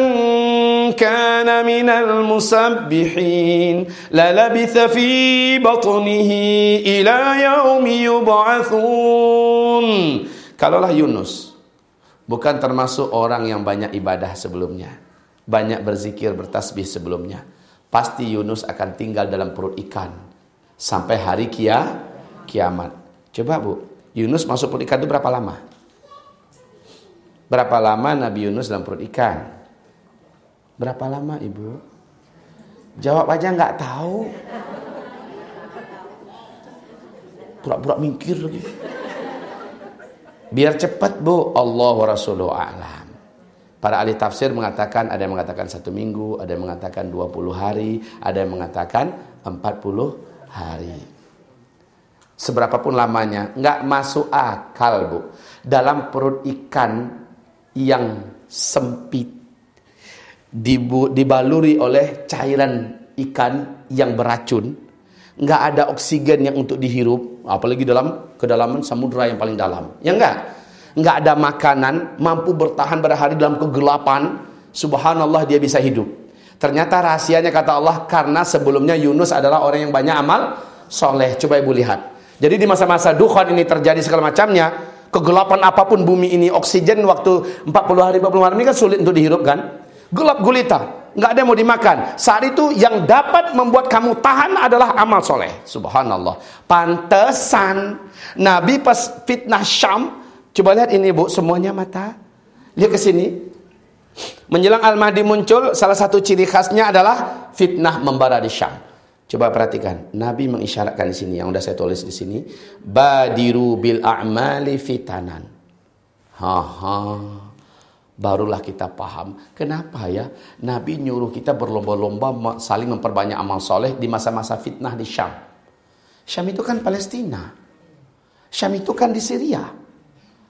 kana minal musabbihin la labitha fi batnihi ila yaumi yub'atsun." Kalaulah Yunus bukan termasuk orang yang banyak ibadah sebelumnya, banyak berzikir, bertasbih sebelumnya, pasti Yunus akan tinggal dalam perut ikan sampai hari kia kiamat. Coba Bu, Yunus masuk perut ikan itu berapa lama? Berapa lama Nabi Yunus dalam perut ikan? Berapa lama ibu? Jawab aja nggak tahu. Pura-pura mikir lagi. Biar cepat bu, Allah wa Rasuluh a'lam. Para ahli tafsir mengatakan, ada yang mengatakan satu minggu, ada yang mengatakan 20 hari, ada yang mengatakan 40 hari. Seberapapun lamanya, nggak masuk akal bu. Dalam perut ikan yang sempit. Dibaluri oleh cairan ikan yang beracun. Nggak ada oksigen yang untuk dihirup apalagi dalam kedalaman samudra yang paling dalam. Ya enggak nggak ada makanan mampu bertahan pada hari dalam kegelapan. Subhanallah dia bisa hidup. Ternyata rahasianya kata Allah karena sebelumnya Yunus adalah orang yang banyak amal soleh. Coba ibu lihat. Jadi di masa-masa dukhan ini terjadi segala macamnya kegelapan apa pun bumi ini oksigen waktu 40 hari 40 hari ini kan sulit untuk dihirupkan gelap gulita nggak ada yang mau dimakan. Saat itu yang dapat membuat kamu tahan adalah amal soleh. Subhanallah. Pantesan Nabi pas fitnah Syam coba lihat ini bu semuanya mata. Lihat ke sini. Menjelang Al-Mahdi muncul salah satu ciri khasnya adalah fitnah membara di Syam Coba perhatikan, Nabi mengisyaratkan di sini yang sudah saya tulis di sini, badiru bil a'mali fitanan. Haha. Barulah kita paham kenapa ya Nabi nyuruh kita berlomba-lomba saling memperbanyak amal soleh di masa-masa fitnah di Syam. Syam itu kan Palestina. Syam itu kan di Syria.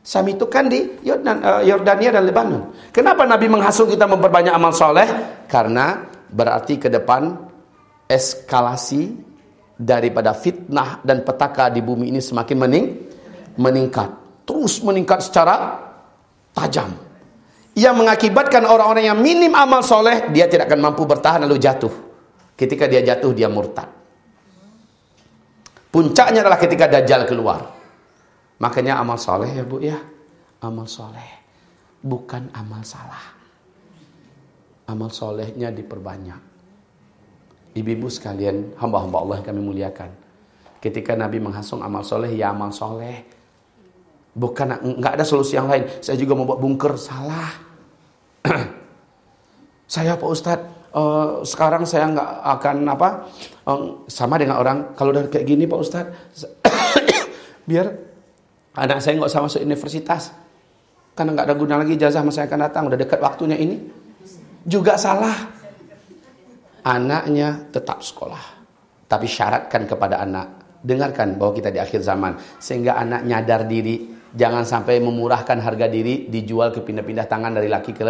Syam itu kan di eh, Yordania dan Lebanon. Kenapa Nabi menghasil kita memperbanyak amal soleh? Karena berarti ke depan eskalasi daripada fitnah dan petaka di bumi ini semakin mening meningkat. Terus meningkat secara tajam. Yang mengakibatkan orang-orang yang minim amal soleh, dia tidak akan mampu bertahan lalu jatuh. Ketika dia jatuh, dia murtad. Puncaknya adalah ketika Dajjal keluar. Makanya amal soleh ya bu ya. Amal soleh. Bukan amal salah. Amal solehnya diperbanyak. Ibu-ibu sekalian, hamba-hamba Allah yang kami muliakan. Ketika Nabi menghasung amal soleh, ya amal soleh. Bukan, nggak ada solusi yang lain. Saya juga mau buat bunker, salah. [CLEARS THROAT] saya Pak Ustadz, uh, sekarang saya nggak akan apa, uh, sama dengan orang, kalau udah kayak gini Pak Ustadz, [CLEARS THROAT] biar anak saya nggak usah masuk universitas. Karena nggak ada guna lagi jazah masa yang akan datang, udah dekat waktunya ini. Juga salah anaknya tetap sekolah. Tapi syaratkan kepada anak, dengarkan bahwa kita di akhir zaman. Sehingga anak nyadar diri, jangan sampai memurahkan harga diri, dijual ke pindah-pindah tangan dari laki ke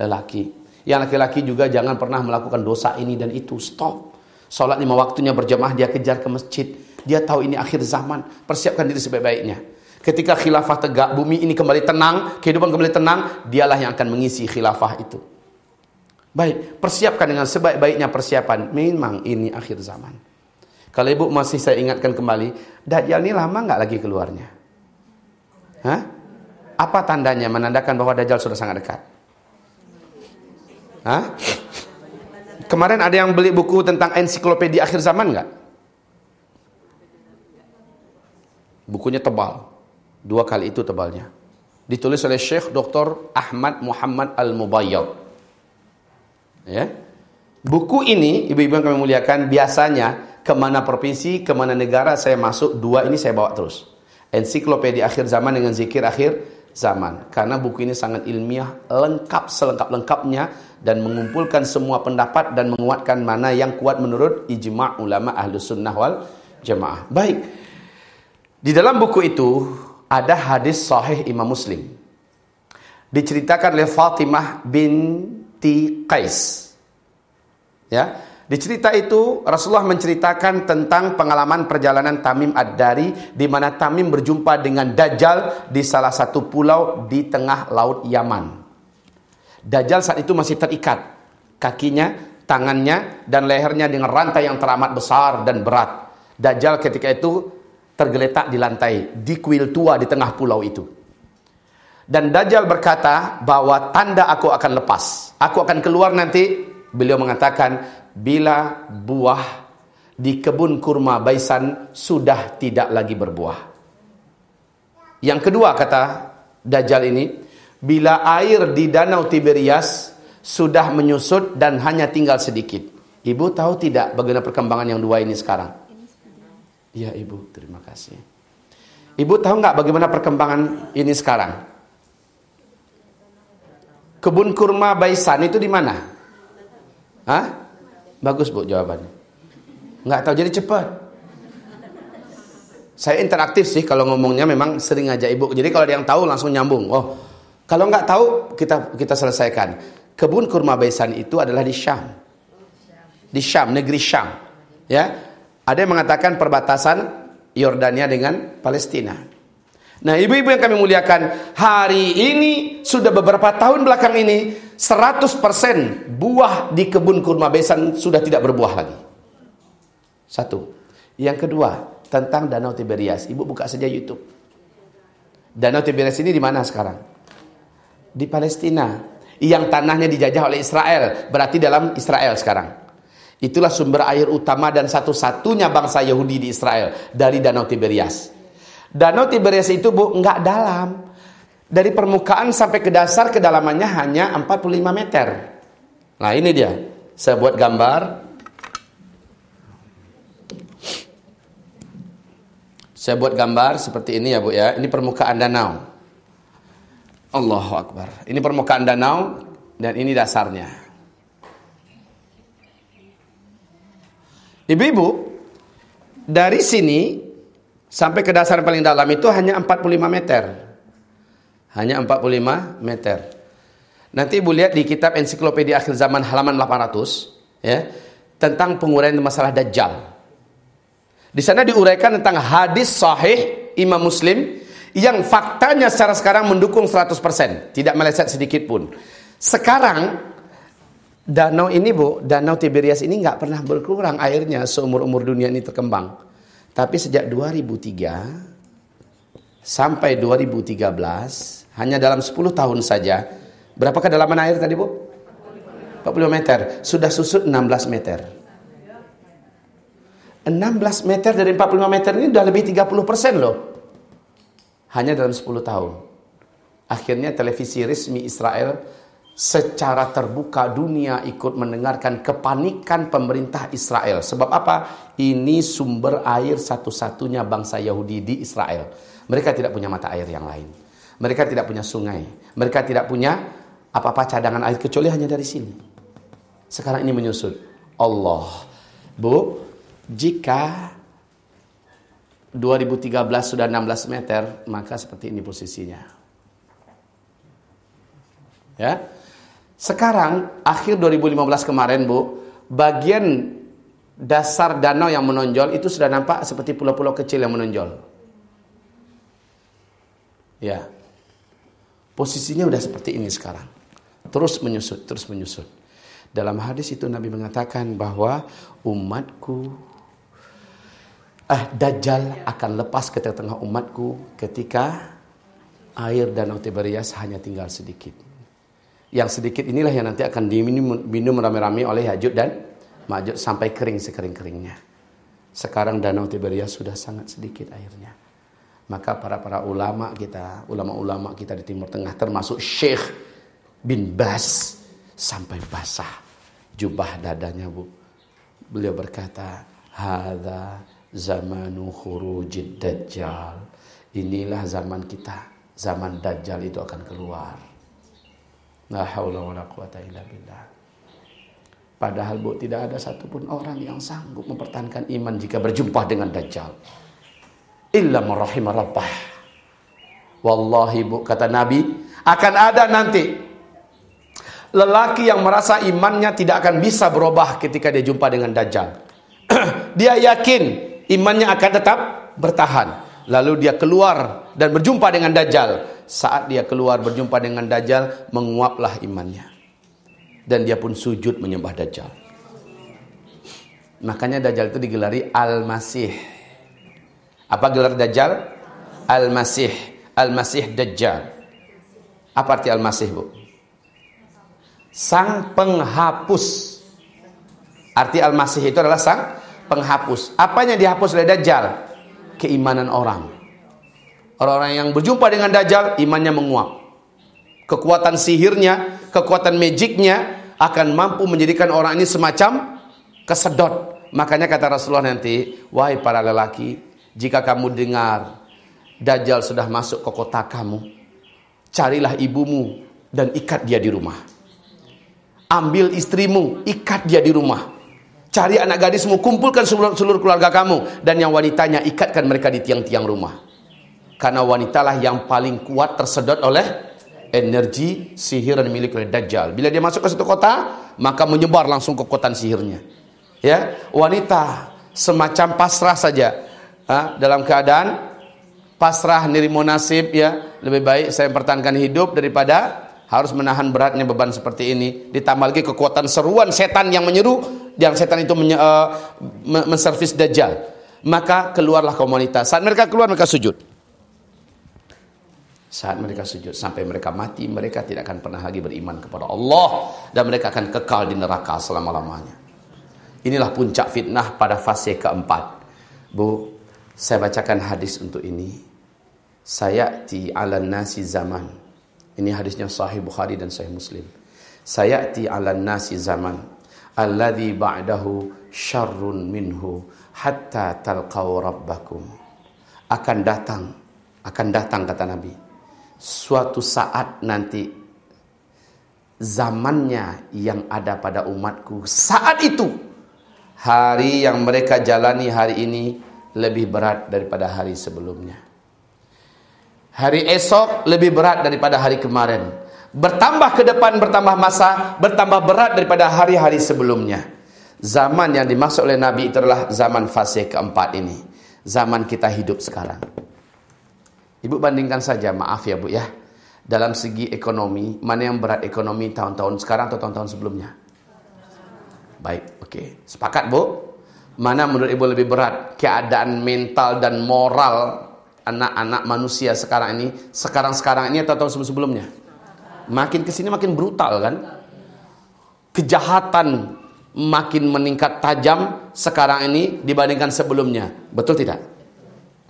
lelaki. Yang laki-laki juga jangan pernah melakukan dosa ini dan itu, stop. Sholat lima waktunya berjamaah, dia kejar ke masjid. Dia tahu ini akhir zaman, persiapkan diri sebaik-baiknya. Ketika khilafah tegak, bumi ini kembali tenang, kehidupan kembali tenang, dialah yang akan mengisi khilafah itu. Baik, persiapkan dengan sebaik-baiknya persiapan. Memang ini akhir zaman. Kalau ibu masih saya ingatkan kembali, Dajjal ini lama nggak lagi keluarnya? Hah? Apa tandanya menandakan bahwa Dajjal sudah sangat dekat? Hah? Kemarin ada yang beli buku tentang ensiklopedia akhir zaman nggak? Bukunya tebal. Dua kali itu tebalnya. Ditulis oleh Syekh Dr. Ahmad Muhammad Al-Mubayyad. Ya. Buku ini, ibu-ibu yang kami muliakan, biasanya ke mana provinsi, ke mana negara saya masuk, dua ini saya bawa terus. Ensiklopedia akhir zaman dengan zikir akhir zaman. Karena buku ini sangat ilmiah, lengkap selengkap-lengkapnya, dan mengumpulkan semua pendapat dan menguatkan mana yang kuat menurut ijma' ulama ahlu sunnah wal jamaah. Baik, di dalam buku itu ada hadis sahih Imam Muslim. Diceritakan oleh Fatimah binti Qais. Ya, di cerita itu Rasulullah menceritakan tentang pengalaman perjalanan Tamim Ad-Dari di mana Tamim berjumpa dengan Dajjal di salah satu pulau di tengah laut Yaman. Dajjal saat itu masih terikat kakinya, tangannya dan lehernya dengan rantai yang teramat besar dan berat. Dajjal ketika itu tergeletak di lantai di kuil tua di tengah pulau itu. Dan Dajjal berkata bahwa tanda aku akan lepas. Aku akan keluar nanti. Beliau mengatakan bila buah di kebun kurma Baisan sudah tidak lagi berbuah. Yang kedua kata Dajjal ini, bila air di danau Tiberias sudah menyusut dan hanya tinggal sedikit. Ibu tahu tidak bagaimana perkembangan yang dua ini sekarang? Iya ibu, terima kasih. Ibu tahu nggak bagaimana perkembangan ini sekarang? Kebun kurma Baisan itu di mana? Hah? Bagus bu jawabannya. Nggak tahu jadi cepat. Saya interaktif sih kalau ngomongnya memang sering ngajak ibu. Jadi kalau ada yang tahu langsung nyambung. Oh, kalau nggak tahu kita kita selesaikan. Kebun kurma Baisan itu adalah di Syam. Di Syam, negeri Syam. Ya, ada yang mengatakan perbatasan Yordania dengan Palestina. Nah, ibu-ibu yang kami muliakan, hari ini sudah beberapa tahun belakang ini 100% buah di kebun kurma besan sudah tidak berbuah lagi. Satu. Yang kedua, tentang Danau Tiberias. Ibu buka saja YouTube. Danau Tiberias ini di mana sekarang? Di Palestina. Yang tanahnya dijajah oleh Israel, berarti dalam Israel sekarang. Itulah sumber air utama dan satu-satunya bangsa Yahudi di Israel dari Danau Tiberias. Danau Tiberias itu bu nggak dalam. Dari permukaan sampai ke dasar kedalamannya hanya 45 meter. Nah ini dia. Saya buat gambar. Saya buat gambar seperti ini ya bu ya. Ini permukaan danau. Allahu Akbar. Ini permukaan danau dan ini dasarnya. Ibu-ibu, dari sini sampai ke dasar paling dalam itu hanya 45 meter. Hanya 45 meter. Nanti Ibu lihat di kitab ensiklopedia akhir zaman halaman 800 ya, tentang penguraian masalah dajjal. Di sana diuraikan tentang hadis sahih Imam Muslim yang faktanya secara sekarang mendukung 100%, tidak meleset sedikit pun. Sekarang Danau ini bu, Danau Tiberias ini nggak pernah berkurang airnya seumur-umur dunia ini terkembang. Tapi sejak 2003 sampai 2013, hanya dalam 10 tahun saja, berapa kedalaman air tadi bu? 45 meter. Sudah susut 16 meter. 16 meter dari 45 meter ini sudah lebih 30 persen loh. Hanya dalam 10 tahun. Akhirnya televisi resmi Israel secara terbuka dunia ikut mendengarkan kepanikan pemerintah Israel. Sebab apa? Ini sumber air satu-satunya bangsa Yahudi di Israel. Mereka tidak punya mata air yang lain. Mereka tidak punya sungai. Mereka tidak punya apa-apa cadangan air kecuali hanya dari sini. Sekarang ini menyusut. Allah. Bu, jika 2013 sudah 16 meter, maka seperti ini posisinya. Ya, sekarang akhir 2015 kemarin Bu, bagian dasar danau yang menonjol itu sudah nampak seperti pulau-pulau kecil yang menonjol. Ya. Posisinya udah seperti ini sekarang. Terus menyusut, terus menyusut. Dalam hadis itu Nabi mengatakan bahwa umatku ah Dajjal akan lepas ke tengah umatku ketika air danau Tiberias hanya tinggal sedikit. Yang sedikit inilah yang nanti akan diminum minum rame-rame oleh Yajud dan Majud sampai kering sekering-keringnya. Sekarang danau Tiberias sudah sangat sedikit airnya. Maka para-para ulama kita, ulama-ulama kita di Timur Tengah termasuk Syekh bin Bas sampai basah jubah dadanya Bu. Beliau berkata, "Hadza zamanu khurujid dajjal." Inilah zaman kita. Zaman dajjal itu akan keluar. La haula. Padahal Bu tidak ada satupun orang yang sanggup mempertahankan iman jika berjumpa dengan dajjal. Illa marahimah rabbah. Wallahi Bu kata Nabi akan ada nanti lelaki yang merasa imannya tidak akan bisa berubah ketika dia jumpa dengan Dajjal. [CLEARS THROAT] dia yakin imannya akan tetap bertahan. Lalu dia keluar dan berjumpa dengan Dajjal. Saat dia keluar berjumpa dengan Dajjal, menguaplah imannya. Dan dia pun sujud menyembah Dajjal. Makanya Dajjal itu digelari Al-Masih. Apa gelar Dajjal? Al-Masih. Al-Masih Dajjal. Apa arti Al-Masih, Bu? sang penghapus. Arti Al-Masih itu adalah sang penghapus. Apanya dihapus oleh Dajjal? Keimanan orang. Orang-orang yang berjumpa dengan Dajjal, imannya menguap. Kekuatan sihirnya, kekuatan magicnya akan mampu menjadikan orang ini semacam kesedot. Makanya kata Rasulullah nanti, wahai para lelaki, jika kamu dengar Dajjal sudah masuk ke kota kamu, carilah ibumu dan ikat dia di rumah. Ambil istrimu, ikat dia di rumah. Cari anak gadismu, kumpulkan seluruh, seluruh keluarga kamu. Dan yang wanitanya, ikatkan mereka di tiang-tiang rumah. Karena wanitalah yang paling kuat tersedot oleh energi sihir yang dimiliki oleh Dajjal. Bila dia masuk ke satu kota, maka menyebar langsung kekuatan sihirnya. Ya, wanita semacam pasrah saja ha? dalam keadaan pasrah nirimo nasib ya lebih baik saya mempertahankan hidup daripada harus menahan beratnya beban seperti ini ditambah lagi kekuatan seruan setan yang menyeru yang setan itu menye, uh, menservis dajjal maka keluarlah komunitas saat mereka keluar mereka sujud saat mereka sujud sampai mereka mati mereka tidak akan pernah lagi beriman kepada Allah dan mereka akan kekal di neraka selama-lamanya inilah puncak fitnah pada fase keempat Bu saya bacakan hadis untuk ini sayati ala nasi zaman ini hadisnya sahih Bukhari dan sahih Muslim. Sayati 'alan nasi zaman alladhi ba'dahu syarrun minhu hatta talqaw rabbakum. Akan datang, akan datang kata Nabi. Suatu saat nanti zamannya yang ada pada umatku. Saat itu hari yang mereka jalani hari ini lebih berat daripada hari sebelumnya. Hari esok lebih berat daripada hari kemarin. Bertambah ke depan bertambah masa, bertambah berat daripada hari-hari sebelumnya. Zaman yang dimaksud oleh Nabi itu adalah zaman fase keempat ini. Zaman kita hidup sekarang. Ibu bandingkan saja, maaf ya Bu ya. Dalam segi ekonomi, mana yang berat ekonomi tahun-tahun sekarang atau tahun-tahun sebelumnya? Baik, oke. Okay. Sepakat Bu? Mana menurut Ibu lebih berat? Keadaan mental dan moral anak-anak manusia sekarang ini, sekarang-sekarang ini atau tahun sebelum-sebelumnya? Makin ke sini makin brutal kan? Kejahatan makin meningkat tajam sekarang ini dibandingkan sebelumnya. Betul tidak?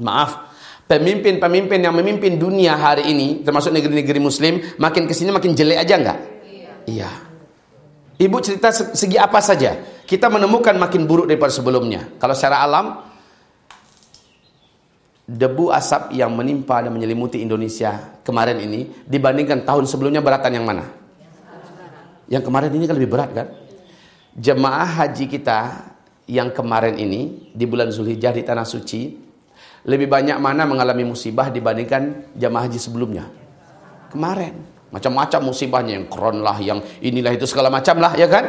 Maaf, pemimpin-pemimpin yang memimpin dunia hari ini, termasuk negeri-negeri muslim, makin ke sini makin jelek aja enggak? Iya. iya. Ibu cerita segi apa saja? Kita menemukan makin buruk daripada sebelumnya. Kalau secara alam, debu asap yang menimpa dan menyelimuti Indonesia kemarin ini dibandingkan tahun sebelumnya beratan yang mana? Yang kemarin ini kan lebih berat kan? Jemaah haji kita yang kemarin ini di bulan Zulhijjah di tanah suci lebih banyak mana mengalami musibah dibandingkan jemaah haji sebelumnya? Kemarin macam-macam musibahnya yang kron lah, yang inilah itu segala macam lah ya kan?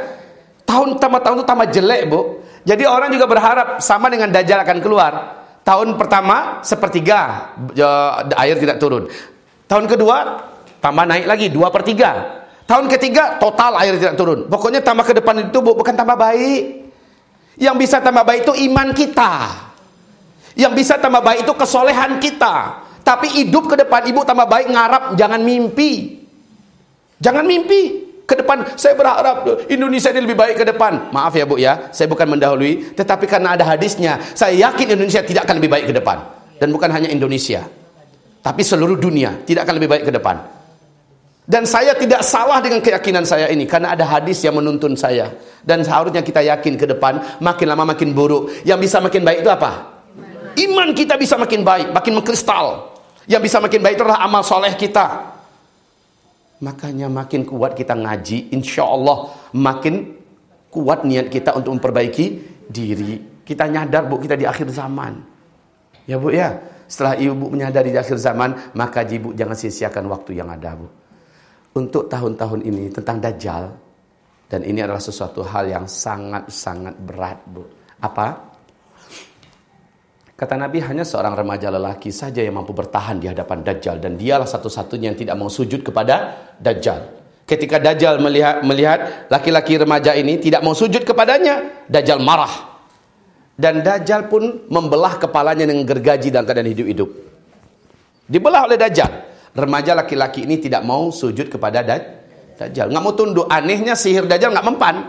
Tahun tambah tahun itu tambah jelek bu. Jadi orang juga berharap sama dengan Dajjal akan keluar tahun pertama sepertiga air tidak turun. Tahun kedua tambah naik lagi dua per tiga. Tahun ketiga total air tidak turun. Pokoknya tambah ke depan itu bukan tambah baik. Yang bisa tambah baik itu iman kita. Yang bisa tambah baik itu kesolehan kita. Tapi hidup ke depan ibu tambah baik ngarap jangan mimpi. Jangan mimpi ke depan saya berharap Indonesia ini lebih baik ke depan. Maaf ya Bu ya, saya bukan mendahului, tetapi karena ada hadisnya, saya yakin Indonesia tidak akan lebih baik ke depan. Dan bukan hanya Indonesia, tapi seluruh dunia tidak akan lebih baik ke depan. Dan saya tidak salah dengan keyakinan saya ini karena ada hadis yang menuntun saya. Dan seharusnya kita yakin ke depan makin lama makin buruk. Yang bisa makin baik itu apa? Iman kita bisa makin baik, makin mengkristal. Yang bisa makin baik adalah amal soleh kita. Makanya makin kuat kita ngaji, insya Allah makin kuat niat kita untuk memperbaiki diri. Kita nyadar bu kita di akhir zaman. Ya bu ya, setelah ibu menyadari di akhir zaman, maka ibu jangan sia-siakan waktu yang ada bu untuk tahun-tahun ini tentang Dajjal dan ini adalah sesuatu hal yang sangat-sangat berat, Bu. Apa? Kata Nabi hanya seorang remaja lelaki saja yang mampu bertahan di hadapan Dajjal dan dialah satu-satunya yang tidak mau sujud kepada Dajjal. Ketika Dajjal melihat melihat laki-laki remaja ini tidak mau sujud kepadanya, Dajjal marah. Dan Dajjal pun membelah kepalanya dengan gergaji dalam keadaan hidup-hidup. Dibelah oleh Dajjal remaja laki-laki ini tidak mau sujud kepada Dajjal. Nggak mau tunduk. Anehnya sihir Dajjal nggak mempan.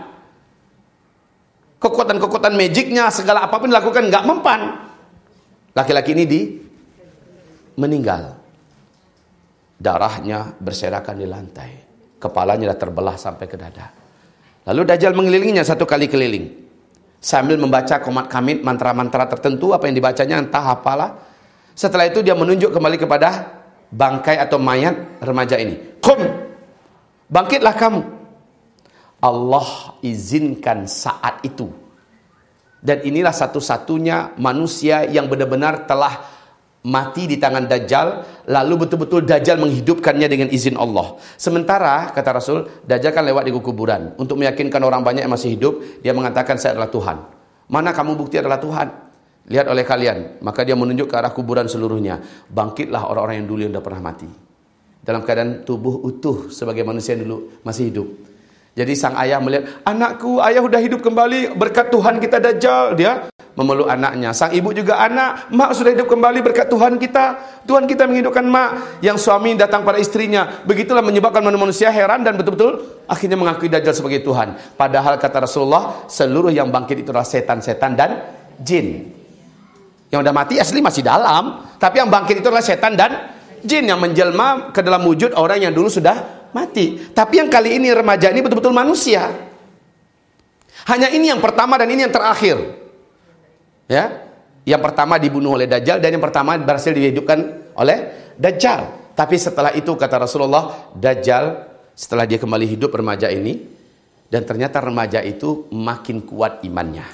Kekuatan-kekuatan magicnya segala apa pun dilakukan nggak mempan. Laki-laki ini di meninggal. Darahnya berserakan di lantai. Kepalanya sudah terbelah sampai ke dada. Lalu Dajjal mengelilinginya satu kali keliling. Sambil membaca komat kamit mantra-mantra tertentu apa yang dibacanya entah apalah. Setelah itu dia menunjuk kembali kepada bangkai atau mayat remaja ini. Kum, bangkitlah kamu. Allah izinkan saat itu. Dan inilah satu-satunya manusia yang benar-benar telah mati di tangan Dajjal, lalu betul-betul Dajjal menghidupkannya dengan izin Allah. Sementara, kata Rasul, Dajjal kan lewat di kuburan. Untuk meyakinkan orang banyak yang masih hidup, dia mengatakan, saya adalah Tuhan. Mana kamu bukti adalah Tuhan? lihat oleh kalian maka dia menunjuk ke arah kuburan seluruhnya bangkitlah orang-orang yang dulu yang sudah pernah mati dalam keadaan tubuh utuh sebagai manusia yang dulu masih hidup jadi sang ayah melihat anakku ayah sudah hidup kembali berkat Tuhan kita dajjal. Dia memeluk anaknya. Sang ibu juga anak mak sudah hidup kembali berkat Tuhan kita. Tuhan kita menghidupkan mak yang suami datang pada istrinya. Begitulah menyebabkan manusia heran dan betul-betul akhirnya mengakui dajjal sebagai Tuhan. Padahal kata Rasulullah seluruh yang bangkit itu adalah setan-setan dan jin. Yang udah mati asli masih dalam, tapi yang bangkit itu adalah setan dan jin yang menjelma ke dalam wujud orang yang dulu sudah mati. Tapi yang kali ini remaja ini betul-betul manusia. Hanya ini yang pertama dan ini yang terakhir. Ya. Yang pertama dibunuh oleh Dajjal dan yang pertama berhasil dihidupkan oleh Dajjal. Tapi setelah itu kata Rasulullah, Dajjal setelah dia kembali hidup remaja ini dan ternyata remaja itu makin kuat imannya.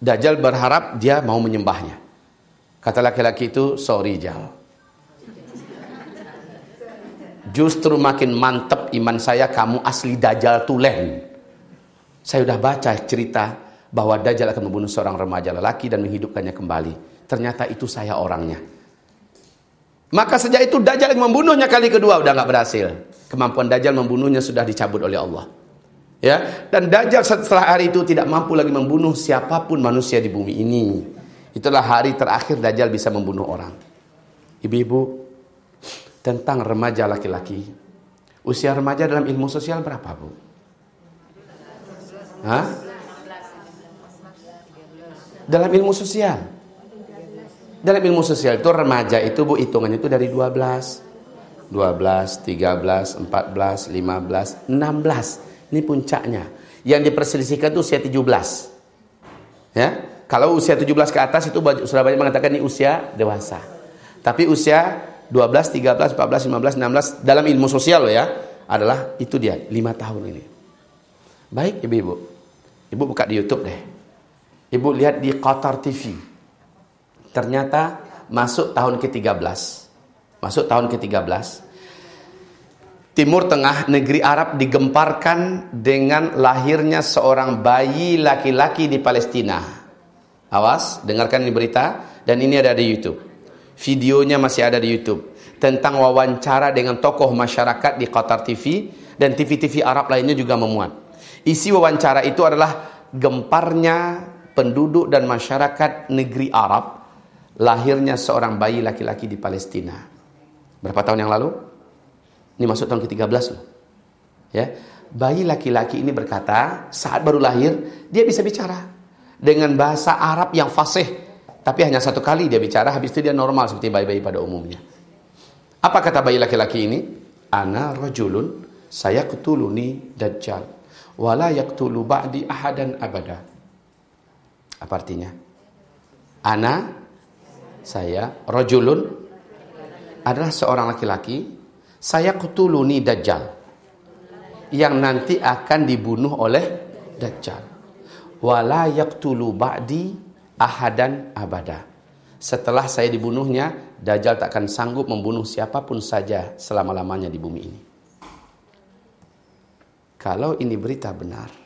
Dajjal berharap dia mau menyembahnya. Kata laki-laki itu, sorry Jal. Justru makin mantep iman saya kamu asli Dajjal tulen. Saya sudah baca cerita bahwa Dajjal akan membunuh seorang remaja lelaki dan menghidupkannya kembali. Ternyata itu saya orangnya. Maka sejak itu Dajjal yang membunuhnya kali kedua udah nggak berhasil. Kemampuan Dajjal membunuhnya sudah dicabut oleh Allah. Ya, dan Dajjal setelah hari itu tidak mampu lagi membunuh siapa pun manusia di bumi ini. Itulah hari terakhir Dajjal bisa membunuh orang. Ibu-ibu, tentang remaja laki-laki. Usia remaja dalam ilmu sosial berapa, Bu? Hah? Dalam ilmu sosial. Dalam ilmu sosial itu remaja itu Bu hitungannya itu dari 12. 12, 13, 14, 15, 16. Ini puncaknya. Yang diperselisihkan itu usia 17. Ya. Kalau usia 17 ke atas itu sudah banyak mengatakan ini usia dewasa. Tapi usia 12, 13, 14, 15, 16 dalam ilmu sosial loh ya adalah itu dia 5 tahun ini. Baik ibu-ibu. Ibu buka di YouTube deh. Ibu lihat di Qatar TV. Ternyata masuk tahun ke-13. Masuk tahun ke-13 Timur Tengah, negeri Arab digemparkan dengan lahirnya seorang bayi laki-laki di Palestina. Awas, dengarkan ini berita dan ini ada di YouTube. Videonya masih ada di YouTube. Tentang wawancara dengan tokoh masyarakat di Qatar TV dan TV-TV Arab lainnya juga memuat. Isi wawancara itu adalah gemparnya penduduk dan masyarakat negeri Arab lahirnya seorang bayi laki-laki di Palestina. Berapa tahun yang lalu? Ini masuk tahun ke-13 loh. Ya. Bayi laki-laki ini berkata, saat baru lahir, dia bisa bicara dengan bahasa Arab yang fasih. Tapi hanya satu kali dia bicara, habis itu dia normal seperti bayi-bayi pada umumnya. Apa kata bayi laki-laki ini? Ana rajulun saya ketuluni dajjal. Wala yaktulu ba'di ahadan abada. Apa artinya? Ana, saya, rajulun, adalah seorang laki-laki. Saya ketuluni dajjal yang nanti akan dibunuh oleh Dajjal. Wala yaqtulu ba'di ahadan abada. Setelah saya dibunuhnya, Dajjal tak akan sanggup membunuh siapa pun saja selama-lamanya di bumi ini. Kalau ini berita benar,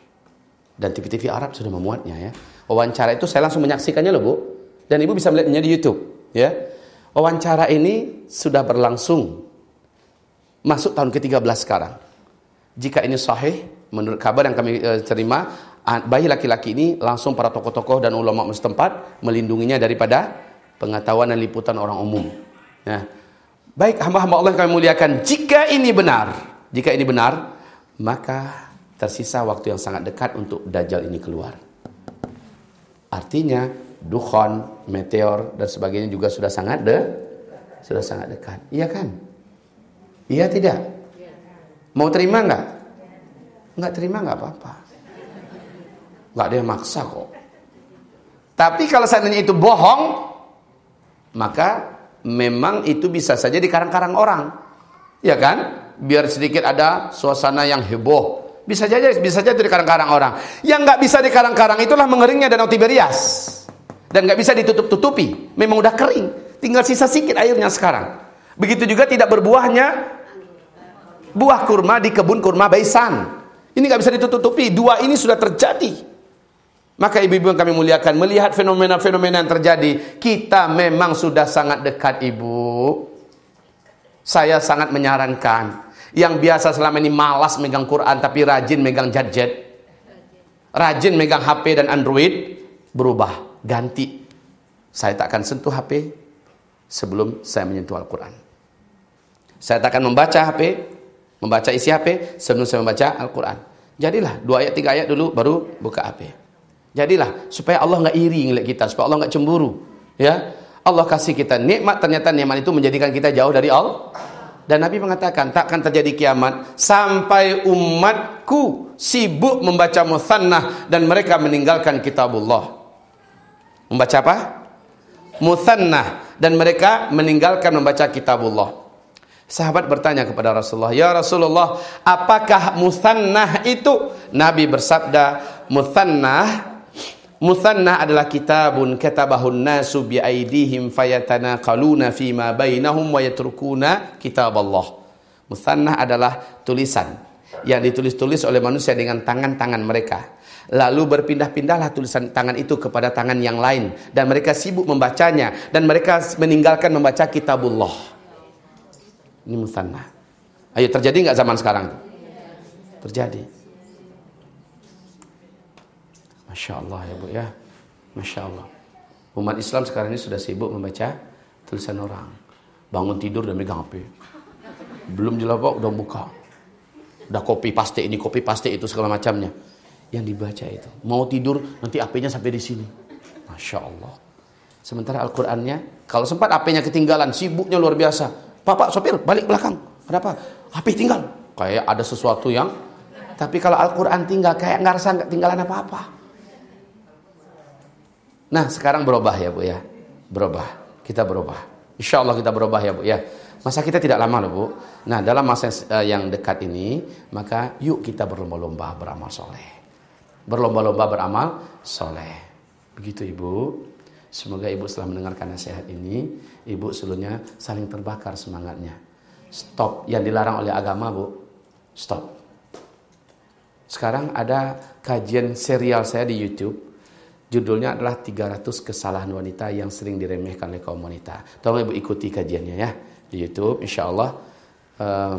dan TV-TV Arab sudah memuatnya ya. Wawancara itu saya langsung menyaksikannya loh Bu. Dan Ibu bisa melihatnya di YouTube ya. Wawancara ini sudah berlangsung masuk tahun ke-13 sekarang. Jika ini sahih, menurut kabar yang kami e, terima, bayi laki-laki ini langsung para tokoh-tokoh dan ulama setempat melindunginya daripada pengetahuan dan liputan orang umum. Nah, baik hamba-hamba Allah yang kami muliakan, jika ini benar, jika ini benar, maka tersisa waktu yang sangat dekat untuk Dajjal ini keluar. Artinya, dukhon, meteor dan sebagainya juga sudah sangat de sudah sangat dekat. Iya kan? Iya tidak? Mau terima nggak? Nggak terima nggak apa-apa. Nggak ada yang maksa kok. Tapi kalau seandainya itu bohong, maka memang itu bisa saja dikarang-karang orang. Ya kan? Biar sedikit ada suasana yang heboh. Bisa saja bisa saja dikarang-karang orang. Yang nggak bisa dikarang-karang itulah mengeringnya danau Tiberias. Dan nggak bisa ditutup-tutupi. Memang udah kering. Tinggal sisa sedikit airnya sekarang. Begitu juga tidak berbuahnya buah kurma di kebun kurma Baisan. Ini nggak bisa ditutupi. Dua ini sudah terjadi. Maka ibu-ibu yang kami muliakan melihat fenomena-fenomena yang terjadi, kita memang sudah sangat dekat ibu. Saya sangat menyarankan yang biasa selama ini malas megang Quran tapi rajin megang gadget. Rajin megang HP dan Android berubah, ganti. Saya tak akan sentuh HP sebelum saya menyentuh Al-Quran. Saya tak akan membaca HP Membaca isi HP sebelum saya membaca Al-Quran. Jadilah dua ayat tiga ayat dulu baru buka HP. Jadilah supaya Allah nggak iri ngeliat kita, supaya Allah nggak cemburu. Ya, Allah kasih kita nikmat ternyata nikmat itu menjadikan kita jauh dari Allah. Dan Nabi mengatakan takkan terjadi kiamat sampai umatku sibuk membaca muthannah dan mereka meninggalkan kitabullah. Membaca apa? Muthannah dan mereka meninggalkan membaca kitabullah. Sahabat bertanya kepada Rasulullah, "Ya Rasulullah, apakah musannah itu?" Nabi bersabda, "Musannah Musannah adalah kitabun katabahun nasu bi aidihim fayatanaqaluna fima bainahum wa yatrukuna kitab Allah. Musannah adalah tulisan yang ditulis-tulis oleh manusia dengan tangan-tangan mereka. Lalu berpindah-pindahlah tulisan tangan itu kepada tangan yang lain dan mereka sibuk membacanya dan mereka meninggalkan membaca kitabullah. Ini musanna. Ayo terjadi nggak zaman sekarang? Terjadi. Masya Allah ya Bu ya. Masya Allah. Umat Islam sekarang ini sudah sibuk membaca tulisan orang. Bangun tidur dan megang HP. Belum jelas Pak udah buka. Udah kopi paste ini, kopi paste itu segala macamnya. Yang dibaca itu. Mau tidur nanti HP-nya sampai di sini. Masya Allah. Sementara Al-Qur'annya kalau sempat HP-nya ketinggalan, sibuknya luar biasa. Bapak sopir balik belakang. Ada apa? HP tinggal. Kayak ada sesuatu yang tapi kalau Al-Quran tinggal kayak nggak rasa nggak tinggalan apa-apa. Nah sekarang berubah ya Bu ya. Berubah. Kita berubah. Insya Allah kita berubah ya Bu ya. Masa kita tidak lama loh Bu. Nah dalam masa eh, yang dekat ini maka yuk kita berlomba-lomba beramal soleh. Berlomba-lomba beramal soleh. Begitu Ibu. Semoga ibu setelah mendengarkan nasihat ini, ibu seluruhnya saling terbakar semangatnya. Stop yang dilarang oleh agama, Bu. Stop. Sekarang ada kajian serial saya di YouTube Judulnya adalah 300 kesalahan wanita yang sering diremehkan oleh kaum wanita. Tolong Ibu ikuti kajiannya ya di YouTube insya Allah. Uh,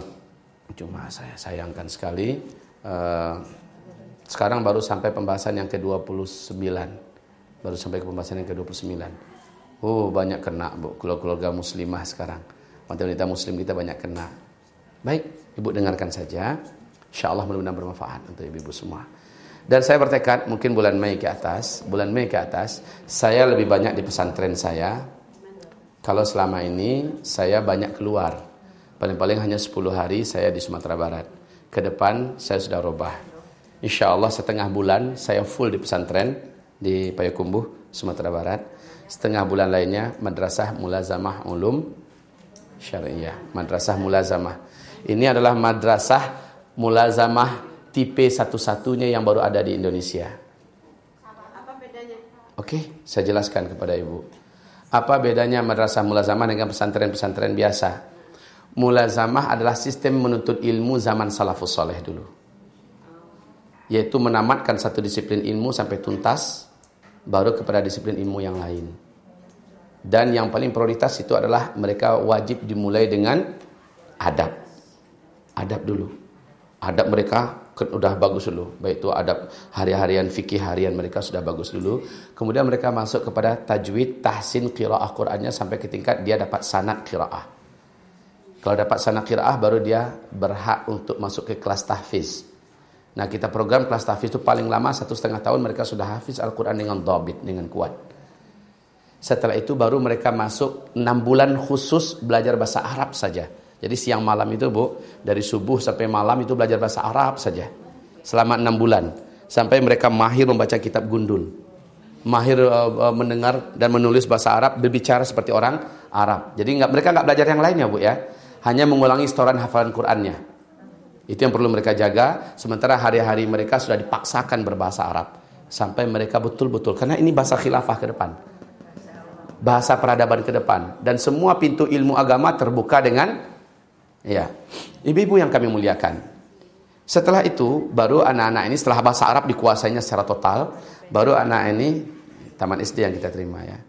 cuma saya sayangkan sekali uh, sekarang baru sampai pembahasan yang ke-29. Baru sampai ke pembahasan yang ke-29. Oh, banyak kena Bu keluarga muslimah sekarang. Wanita-wanita muslim kita banyak kena. Baik, Ibu dengarkan saja. Insya Allah mudah-mudahan bermanfaat untuk ibu-ibu semua. Dan saya bertekad mungkin bulan Mei ke atas, bulan Mei ke atas, saya lebih banyak di pesantren saya. Kalau selama ini saya banyak keluar. Paling-paling hanya 10 hari saya di Sumatera Barat. Ke depan saya sudah robah. Insya Allah setengah bulan saya full di pesantren di Payakumbuh, Sumatera Barat. Setengah bulan lainnya Madrasah Mulazamah Ulum Syariah. Madrasah Mulazamah. Ini adalah madrasah mulazamah tipe satu-satunya yang baru ada di Indonesia. Apa bedanya? Oke, saya jelaskan kepada Ibu. Apa bedanya madrasah mulazamah dengan pesantren-pesantren biasa? Mulazamah adalah sistem menuntut ilmu zaman salafus soleh dulu. Yaitu menamatkan satu disiplin ilmu sampai tuntas, baru kepada disiplin ilmu yang lain. Dan yang paling prioritas itu adalah mereka wajib dimulai dengan adab. Adab dulu. Adab mereka sudah bagus dulu. Baik itu adab hari-harian fikih harian mereka sudah bagus dulu. Kemudian mereka masuk kepada tajwid, tahsin qiraah Qur'annya sampai ke tingkat dia dapat sanad qiraah. Kalau dapat sanad qiraah baru dia berhak untuk masuk ke kelas tahfiz. Nah kita program kelas tahfiz itu paling lama satu setengah tahun mereka sudah hafiz Al-Quran dengan dobit, dengan kuat. Setelah itu baru mereka masuk enam bulan khusus belajar bahasa Arab saja. Jadi siang malam itu Bu, dari subuh sampai malam itu belajar bahasa Arab saja. Selama enam bulan. Sampai mereka mahir membaca kitab gundul. Mahir uh, uh, mendengar dan menulis bahasa Arab, berbicara seperti orang Arab. Jadi enggak, mereka nggak belajar yang lainnya Bu ya. Hanya mengulangi setoran hafalan Qur'annya. Itu yang perlu mereka jaga. Sementara hari-hari mereka sudah dipaksakan berbahasa Arab. Sampai mereka betul-betul. Karena ini bahasa khilafah ke depan bahasa peradaban ke depan dan semua pintu ilmu agama terbuka dengan Ya. Ibu-ibu yang kami muliakan. Setelah itu, baru anak-anak ini setelah bahasa Arab dikuasainya secara total, baru anak ini taman SD yang kita terima ya.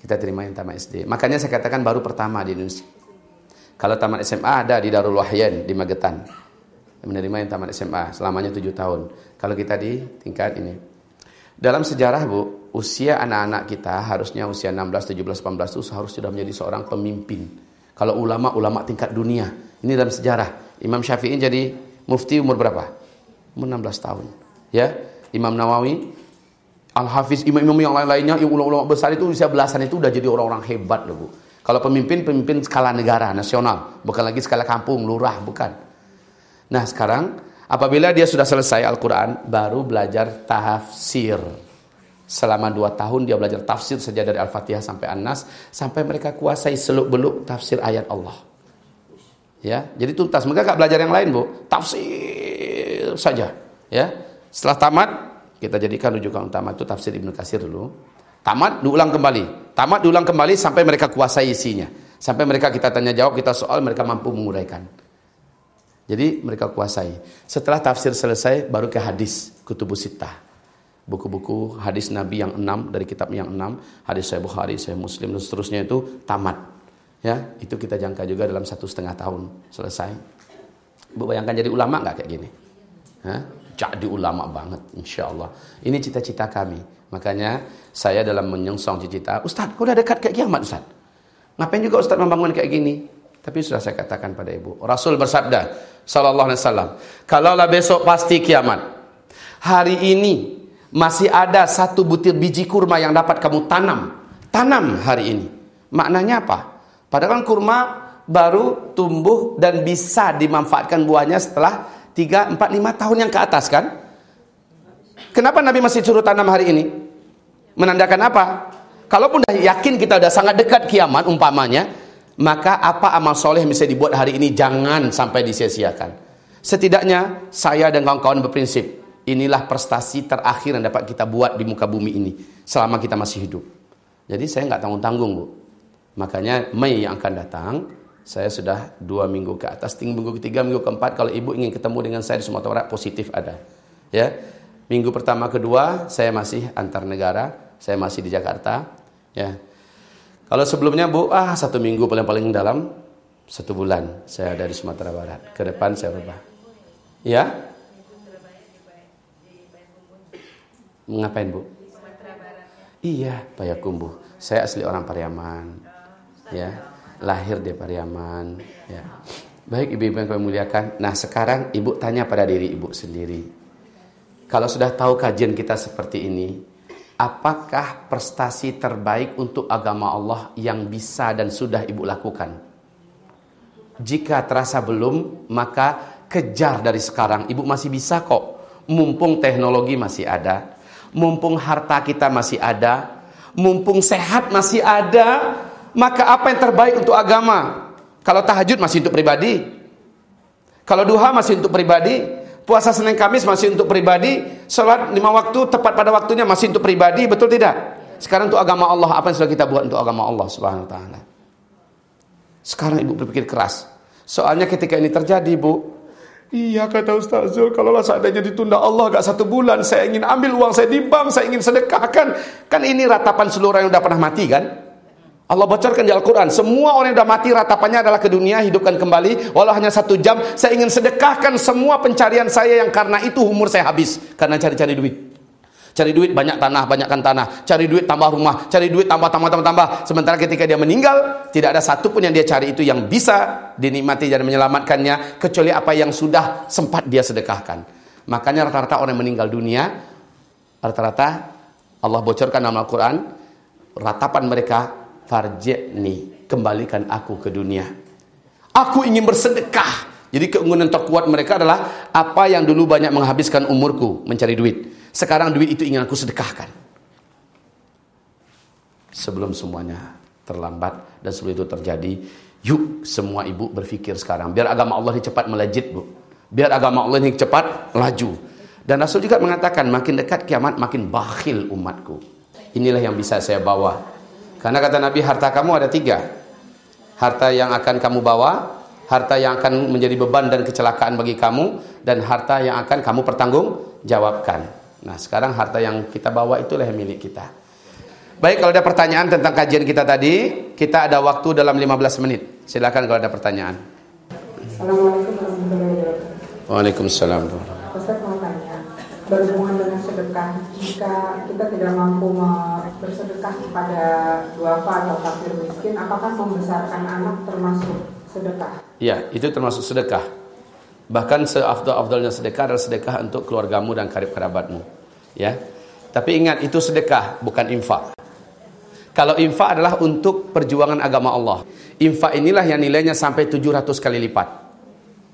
Kita terima yang taman SD. Makanya saya katakan baru pertama di Indonesia. Kalau taman SMA ada di Darul Wahyan di Magetan. Menerima yang taman SMA selamanya tujuh tahun. Kalau kita di tingkat ini. Dalam sejarah Bu, usia anak-anak kita harusnya usia 16, 17, 18 itu harus sudah menjadi seorang pemimpin. Kalau ulama-ulama tingkat dunia, ini dalam sejarah. Imam Syafi'i jadi mufti umur berapa? Umur 16 tahun. Ya, Imam Nawawi, Al-Hafiz, imam-imam yang lain-lainnya, yang ulama-ulama besar itu usia belasan itu udah jadi orang-orang hebat loh, Bu. Kalau pemimpin, pemimpin skala negara, nasional. Bukan lagi skala kampung, lurah, bukan. Nah sekarang, apabila dia sudah selesai Al-Quran, baru belajar tafsir. Selama dua tahun dia belajar tafsir saja dari Al-Fatihah sampai An-Nas. Sampai mereka kuasai seluk-beluk tafsir ayat Allah. Ya, jadi tuntas. Mereka gak belajar yang lain, Bu. Tafsir saja. Ya. Setelah tamat, kita jadikan rujukan utama itu tafsir Ibnu Katsir dulu. Tamat diulang kembali. Tamat diulang kembali sampai mereka kuasai isinya. Sampai mereka kita tanya jawab, kita soal, mereka mampu menguraikan. Jadi mereka kuasai. Setelah tafsir selesai, baru ke hadis, kutubus sittah. Buku-buku hadis Nabi yang enam, dari kitab yang enam, hadis saya Bukhari, saya Muslim, dan seterusnya itu tamat ya itu kita jangka juga dalam satu setengah tahun selesai. Bu bayangkan jadi ulama nggak kayak gini? Hah? Jadi ulama banget, insya Allah. Ini cita-cita kami. Makanya saya dalam menyongsong cita-cita, Ustaz, udah dekat kayak kiamat Ustaz. Ngapain juga Ustaz membangun kayak gini? Tapi sudah saya katakan pada ibu. Rasul bersabda, Sallallahu Alaihi Wasallam, kalaulah besok pasti kiamat. Hari ini masih ada satu butir biji kurma yang dapat kamu tanam. Tanam hari ini. Maknanya apa? Padahal kan kurma baru tumbuh dan bisa dimanfaatkan buahnya setelah 3, 4, 5 tahun yang ke atas kan? Kenapa Nabi masih suruh tanam hari ini? Menandakan apa? Kalaupun dah yakin kita sudah sangat dekat kiamat umpamanya, maka apa amal soleh yang bisa dibuat hari ini jangan sampai disia-siakan. Setidaknya saya dan kawan-kawan berprinsip, inilah prestasi terakhir yang dapat kita buat di muka bumi ini selama kita masih hidup. Jadi saya nggak tanggung-tanggung bu. Makanya Mei yang akan datang, saya sudah dua minggu ke atas, tinggal minggu ketiga, minggu keempat. Kalau ibu ingin ketemu dengan saya di Sumatera Barat, positif ada. Ya, minggu pertama kedua saya masih antar negara. Saya masih di Jakarta. Ya. Kalau sebelumnya Bu, ah satu minggu paling-paling dalam satu bulan saya dari Sumatera Barat. Ke depan saya berubah. Ya? Mengapain Bu? Iya, Payakumbuh. Saya asli orang Pariaman. Ya, lahir di Pariaman. Ya. Baik ibu-ibu yang kami muliakan. Nah sekarang ibu tanya pada diri ibu sendiri. Kalau sudah tahu kajian kita seperti ini, apakah prestasi terbaik untuk agama Allah yang bisa dan sudah ibu lakukan? Jika terasa belum, maka kejar dari sekarang. Ibu masih bisa kok. Mumpung teknologi masih ada. Mumpung harta kita masih ada. Mumpung sehat masih ada. Maka apa yang terbaik untuk agama? Kalau tahajud masih untuk pribadi. Kalau duha masih untuk pribadi. Puasa Senin Kamis masih untuk pribadi. Salat lima waktu tepat pada waktunya masih untuk pribadi. Betul tidak? Sekarang untuk agama Allah. Apa yang sudah kita buat untuk agama Allah subhanahu wa ta'ala. Sekarang ibu berpikir keras. Soalnya ketika ini terjadi ibu. Iya kata Ustaz Zul, kalau seandainya ditunda Allah gak satu bulan, saya ingin ambil uang saya di bank, saya ingin sedekahkan. Kan ini ratapan seluruh yang sudah pernah mati kan? Allah bocorkan di Al-Quran Semua orang yang sudah mati ratapannya adalah ke dunia Hidupkan kembali. Walau hanya satu jam Saya ingin sedekahkan semua pencarian saya Yang karena itu umur saya habis. Karena cari-cari duit. Cari duit banyak tanah, banyakkan tanah. Cari duit tambah rumah. Cari duit tambah, tambah, tambah, tambah. Sementara ketika dia meninggal Tidak ada satu pun yang dia cari itu Yang bisa dinikmati dan menyelamatkannya Kecuali apa yang sudah sempat dia sedekahkan. Makanya rata-rata orang yang meninggal dunia Rata-rata Allah bocorkan dalam Al-Quran Ratapan mereka farji'ni kembalikan aku ke dunia. Aku ingin bersedekah. Jadi keinginan terkuat mereka adalah apa yang dulu banyak menghabiskan umurku mencari duit sekarang duit itu ingin aku sedekahkan. Sebelum semuanya terlambat dan sebelum itu terjadi yuk semua ibu berpikir sekarang biar agama Allah ini cepat melejit bu. Biar agama Allah ini cepat laju dan Rasul juga mengatakan makin dekat kiamat makin bakhil umatku. Inilah yang bisa saya bawa karena kata Nabi harta kamu ada tiga. Harta yang akan kamu bawa, harta yang akan menjadi beban dan kecelakaan bagi kamu, dan harta yang akan kamu pertanggung jawabkan. Nah sekarang harta yang kita bawa itulah yang milik kita. Baik kalau ada pertanyaan tentang kajian kita tadi, kita ada waktu dalam 15 menit. Silakan kalau ada pertanyaan. Assalamualaikum warahmatullahi wabarakatuh. Waalaikumsalam. Mau tanya, berhubungan dengan sedekah, jika kita tidak mampu bersedekah kepada duafa atau fakir miskin, apakah membesarkan anak termasuk sedekah? Ya, itu termasuk sedekah. Bahkan seafdal-afdalnya sedekah adalah sedekah untuk keluargamu dan karib kerabatmu. Ya. Tapi ingat itu sedekah, bukan infak. Kalau infak adalah untuk perjuangan agama Allah. Infak inilah yang nilainya sampai 700 kali lipat.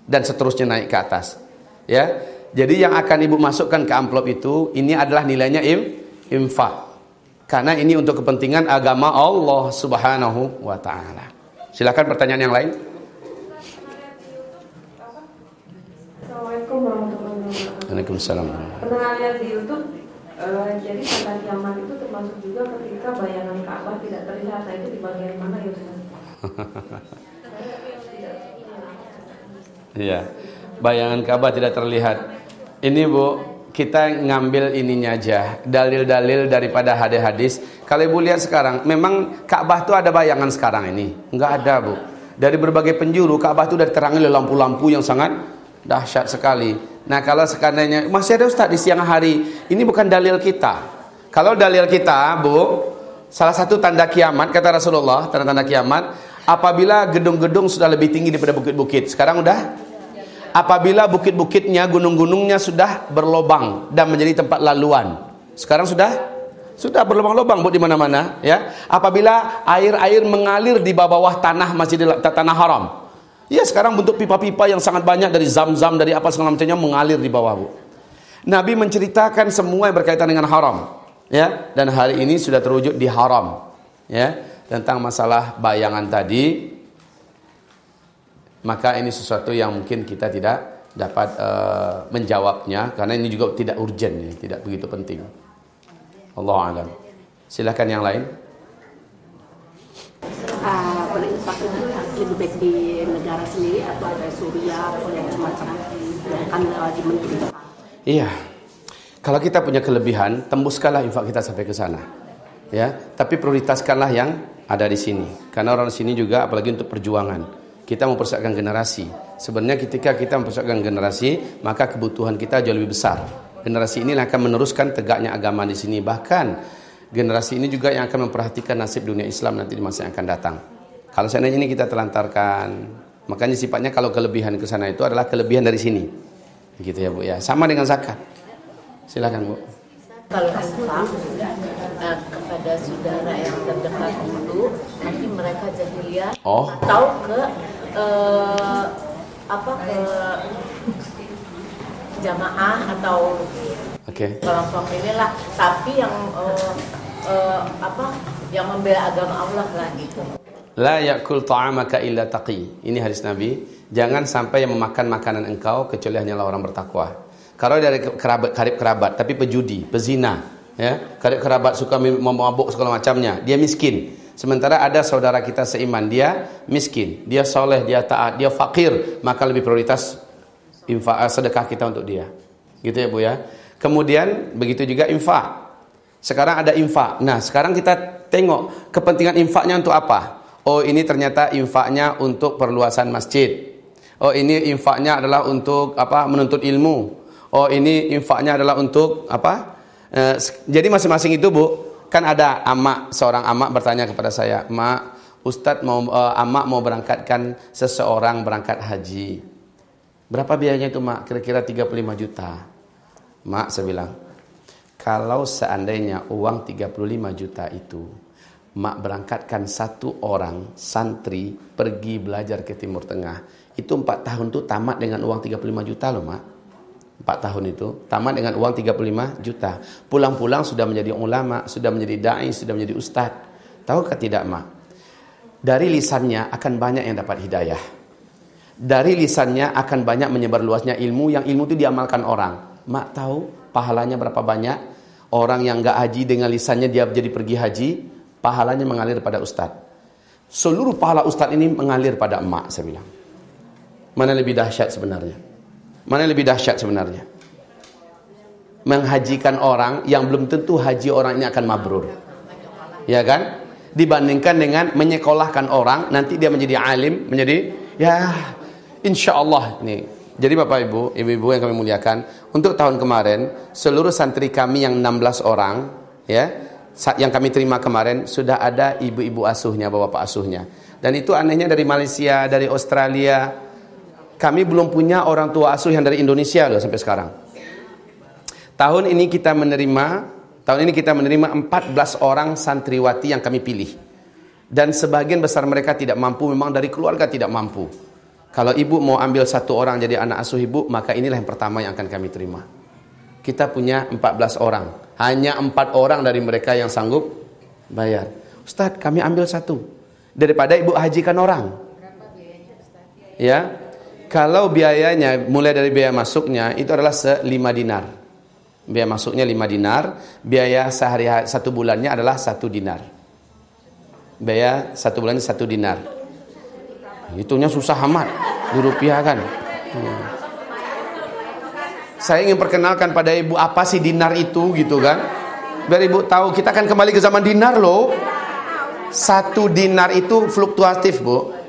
Dan seterusnya naik ke atas. Ya. Jadi yang akan ibu masukkan ke amplop itu, ini adalah nilainya im, infak. Karena ini untuk kepentingan agama Allah subhanahu wa ta'ala. Silakan pertanyaan yang lain. Assalamualaikum warahmatullahi wabarakatuh. Waalaikumsalam. Pernah lihat di YouTube, uh, jadi tanda kiamat itu termasuk juga ketika bayangan Ka'bah tidak terlihat. Nah, itu di bagian mana ya Ustaz? [LAUGHS] Iya. Bayangan Ka'bah tidak terlihat. Ini Bu, kita ngambil ininya aja, dalil-dalil daripada hadis-hadis. Kalau Ibu lihat sekarang, memang Ka'bah itu ada bayangan sekarang ini? Enggak ada, Bu. Dari berbagai penjuru, Ka'bah itu sudah diterangi oleh lampu-lampu yang sangat dahsyat sekali. Nah, kalau sekarangnya masih ada Ustaz di siang hari, ini bukan dalil kita. Kalau dalil kita, Bu, salah satu tanda kiamat kata Rasulullah, tanda-tanda kiamat, apabila gedung-gedung sudah lebih tinggi daripada bukit-bukit. Sekarang udah apabila bukit-bukitnya, gunung-gunungnya sudah berlobang dan menjadi tempat laluan. Sekarang sudah sudah berlubang-lubang buat di mana-mana, ya. Apabila air-air mengalir di bawah tanah Masjidil Tanah Haram. Ya, sekarang bentuk pipa-pipa yang sangat banyak dari zam-zam dari apa segala macamnya mengalir di bawah, Bu. Nabi menceritakan semua yang berkaitan dengan haram, ya. Dan hari ini sudah terwujud di haram, ya. Tentang masalah bayangan tadi, maka ini sesuatu yang mungkin kita tidak dapat uh, menjawabnya karena ini juga tidak urgent ya, tidak begitu penting. Allah alam. Silakan yang lain. Uh, berinfak itu lebih baik di negara sendiri atau ada Suriah atau yang semacam yang kan lagi menteri. Iya. Kalau kita punya kelebihan, tembuskanlah infak kita sampai ke sana. Ya, tapi prioritaskanlah yang ada di sini. Karena orang di sini juga apalagi untuk perjuangan. Kita mempersiapkan generasi. Sebenarnya ketika kita mempersiapkan generasi, maka kebutuhan kita jauh lebih besar. Generasi ini akan meneruskan tegaknya agama di sini. Bahkan generasi ini juga yang akan memperhatikan nasib dunia Islam nanti di masa yang akan datang. Kalau seandainya ini kita telantarkan, makanya sifatnya kalau kelebihan ke sana itu adalah kelebihan dari sini. Gitu ya Bu ya. Sama dengan zakat. Silakan Bu. Kalau infak uh, kepada saudara yang terdekat itu nanti mereka jahiliyah Oh. atau ke uh, apa ke jamaah atau Oke. kelompok inilah tapi yang uh, uh, apa yang membela agama Allah lah gitu. La yakul ta'amaka illa taqi. Ini hadis Nabi. Jangan sampai yang memakan makanan engkau kecuali hanyalah orang bertakwa. Kalau dari kerabat, karib kerabat, tapi pejudi, pezina, ya, karib kerabat suka memabuk segala macamnya, dia miskin. Sementara ada saudara kita seiman, dia miskin, dia soleh, dia taat, dia fakir, maka lebih prioritas infak sedekah kita untuk dia. Gitu ya Bu ya. Kemudian begitu juga infak. Sekarang ada infak. Nah, sekarang kita tengok kepentingan infaknya untuk apa? Oh, ini ternyata infaknya untuk perluasan masjid. Oh, ini infaknya adalah untuk apa? Menuntut ilmu oh ini infaknya adalah untuk apa? E, jadi masing-masing itu bu, kan ada amak seorang amak bertanya kepada saya, mak Ustadz mau e, amak mau berangkatkan seseorang berangkat haji. Berapa biayanya itu mak? Kira-kira 35 juta. Mak saya bilang, kalau seandainya uang 35 juta itu mak berangkatkan satu orang santri pergi belajar ke Timur Tengah, itu empat tahun tuh tamat dengan uang 35 juta loh mak. 4 tahun itu tamat dengan uang 35 juta. Pulang-pulang sudah menjadi ulama, sudah menjadi dai, sudah menjadi ustaz. Tahukah tidak, Mak? Dari lisannya akan banyak yang dapat hidayah. Dari lisannya akan banyak menyebar luasnya ilmu yang ilmu itu diamalkan orang. Mak tahu pahalanya berapa banyak? Orang yang enggak haji dengan lisannya dia jadi pergi haji, pahalanya mengalir pada ustaz. Seluruh pahala ustaz ini mengalir pada emak, saya bilang. Mana lebih dahsyat sebenarnya? Mana lebih dahsyat sebenarnya? Menghajikan orang yang belum tentu haji orang ini akan mabrur. Ya kan? Dibandingkan dengan menyekolahkan orang, nanti dia menjadi alim, menjadi ya insya Allah nih. Jadi Bapak Ibu, Ibu-ibu yang kami muliakan, untuk tahun kemarin seluruh santri kami yang 16 orang, ya, yang kami terima kemarin sudah ada ibu-ibu asuhnya, bapak-bapak asuhnya. Dan itu anehnya dari Malaysia, dari Australia, kami belum punya orang tua asuh yang dari Indonesia loh sampai sekarang. Tahun ini kita menerima, tahun ini kita menerima 14 orang santriwati yang kami pilih. Dan sebagian besar mereka tidak mampu, memang dari keluarga tidak mampu. Kalau ibu mau ambil satu orang jadi anak asuh ibu, maka inilah yang pertama yang akan kami terima. Kita punya 14 orang. Hanya empat orang dari mereka yang sanggup bayar. Ustadz, kami ambil satu. Daripada ibu hajikan orang. Ya, kalau biayanya mulai dari biaya masuknya itu adalah 5 dinar. Biaya masuknya 5 dinar, biaya sehari satu bulannya adalah satu dinar. Biaya satu bulannya satu dinar. Hitungnya susah amat, dirupiahkan. Hmm. Saya ingin perkenalkan pada ibu apa sih dinar itu gitu kan. Biar ibu tahu kita akan kembali ke zaman dinar loh. Satu dinar itu fluktuatif bu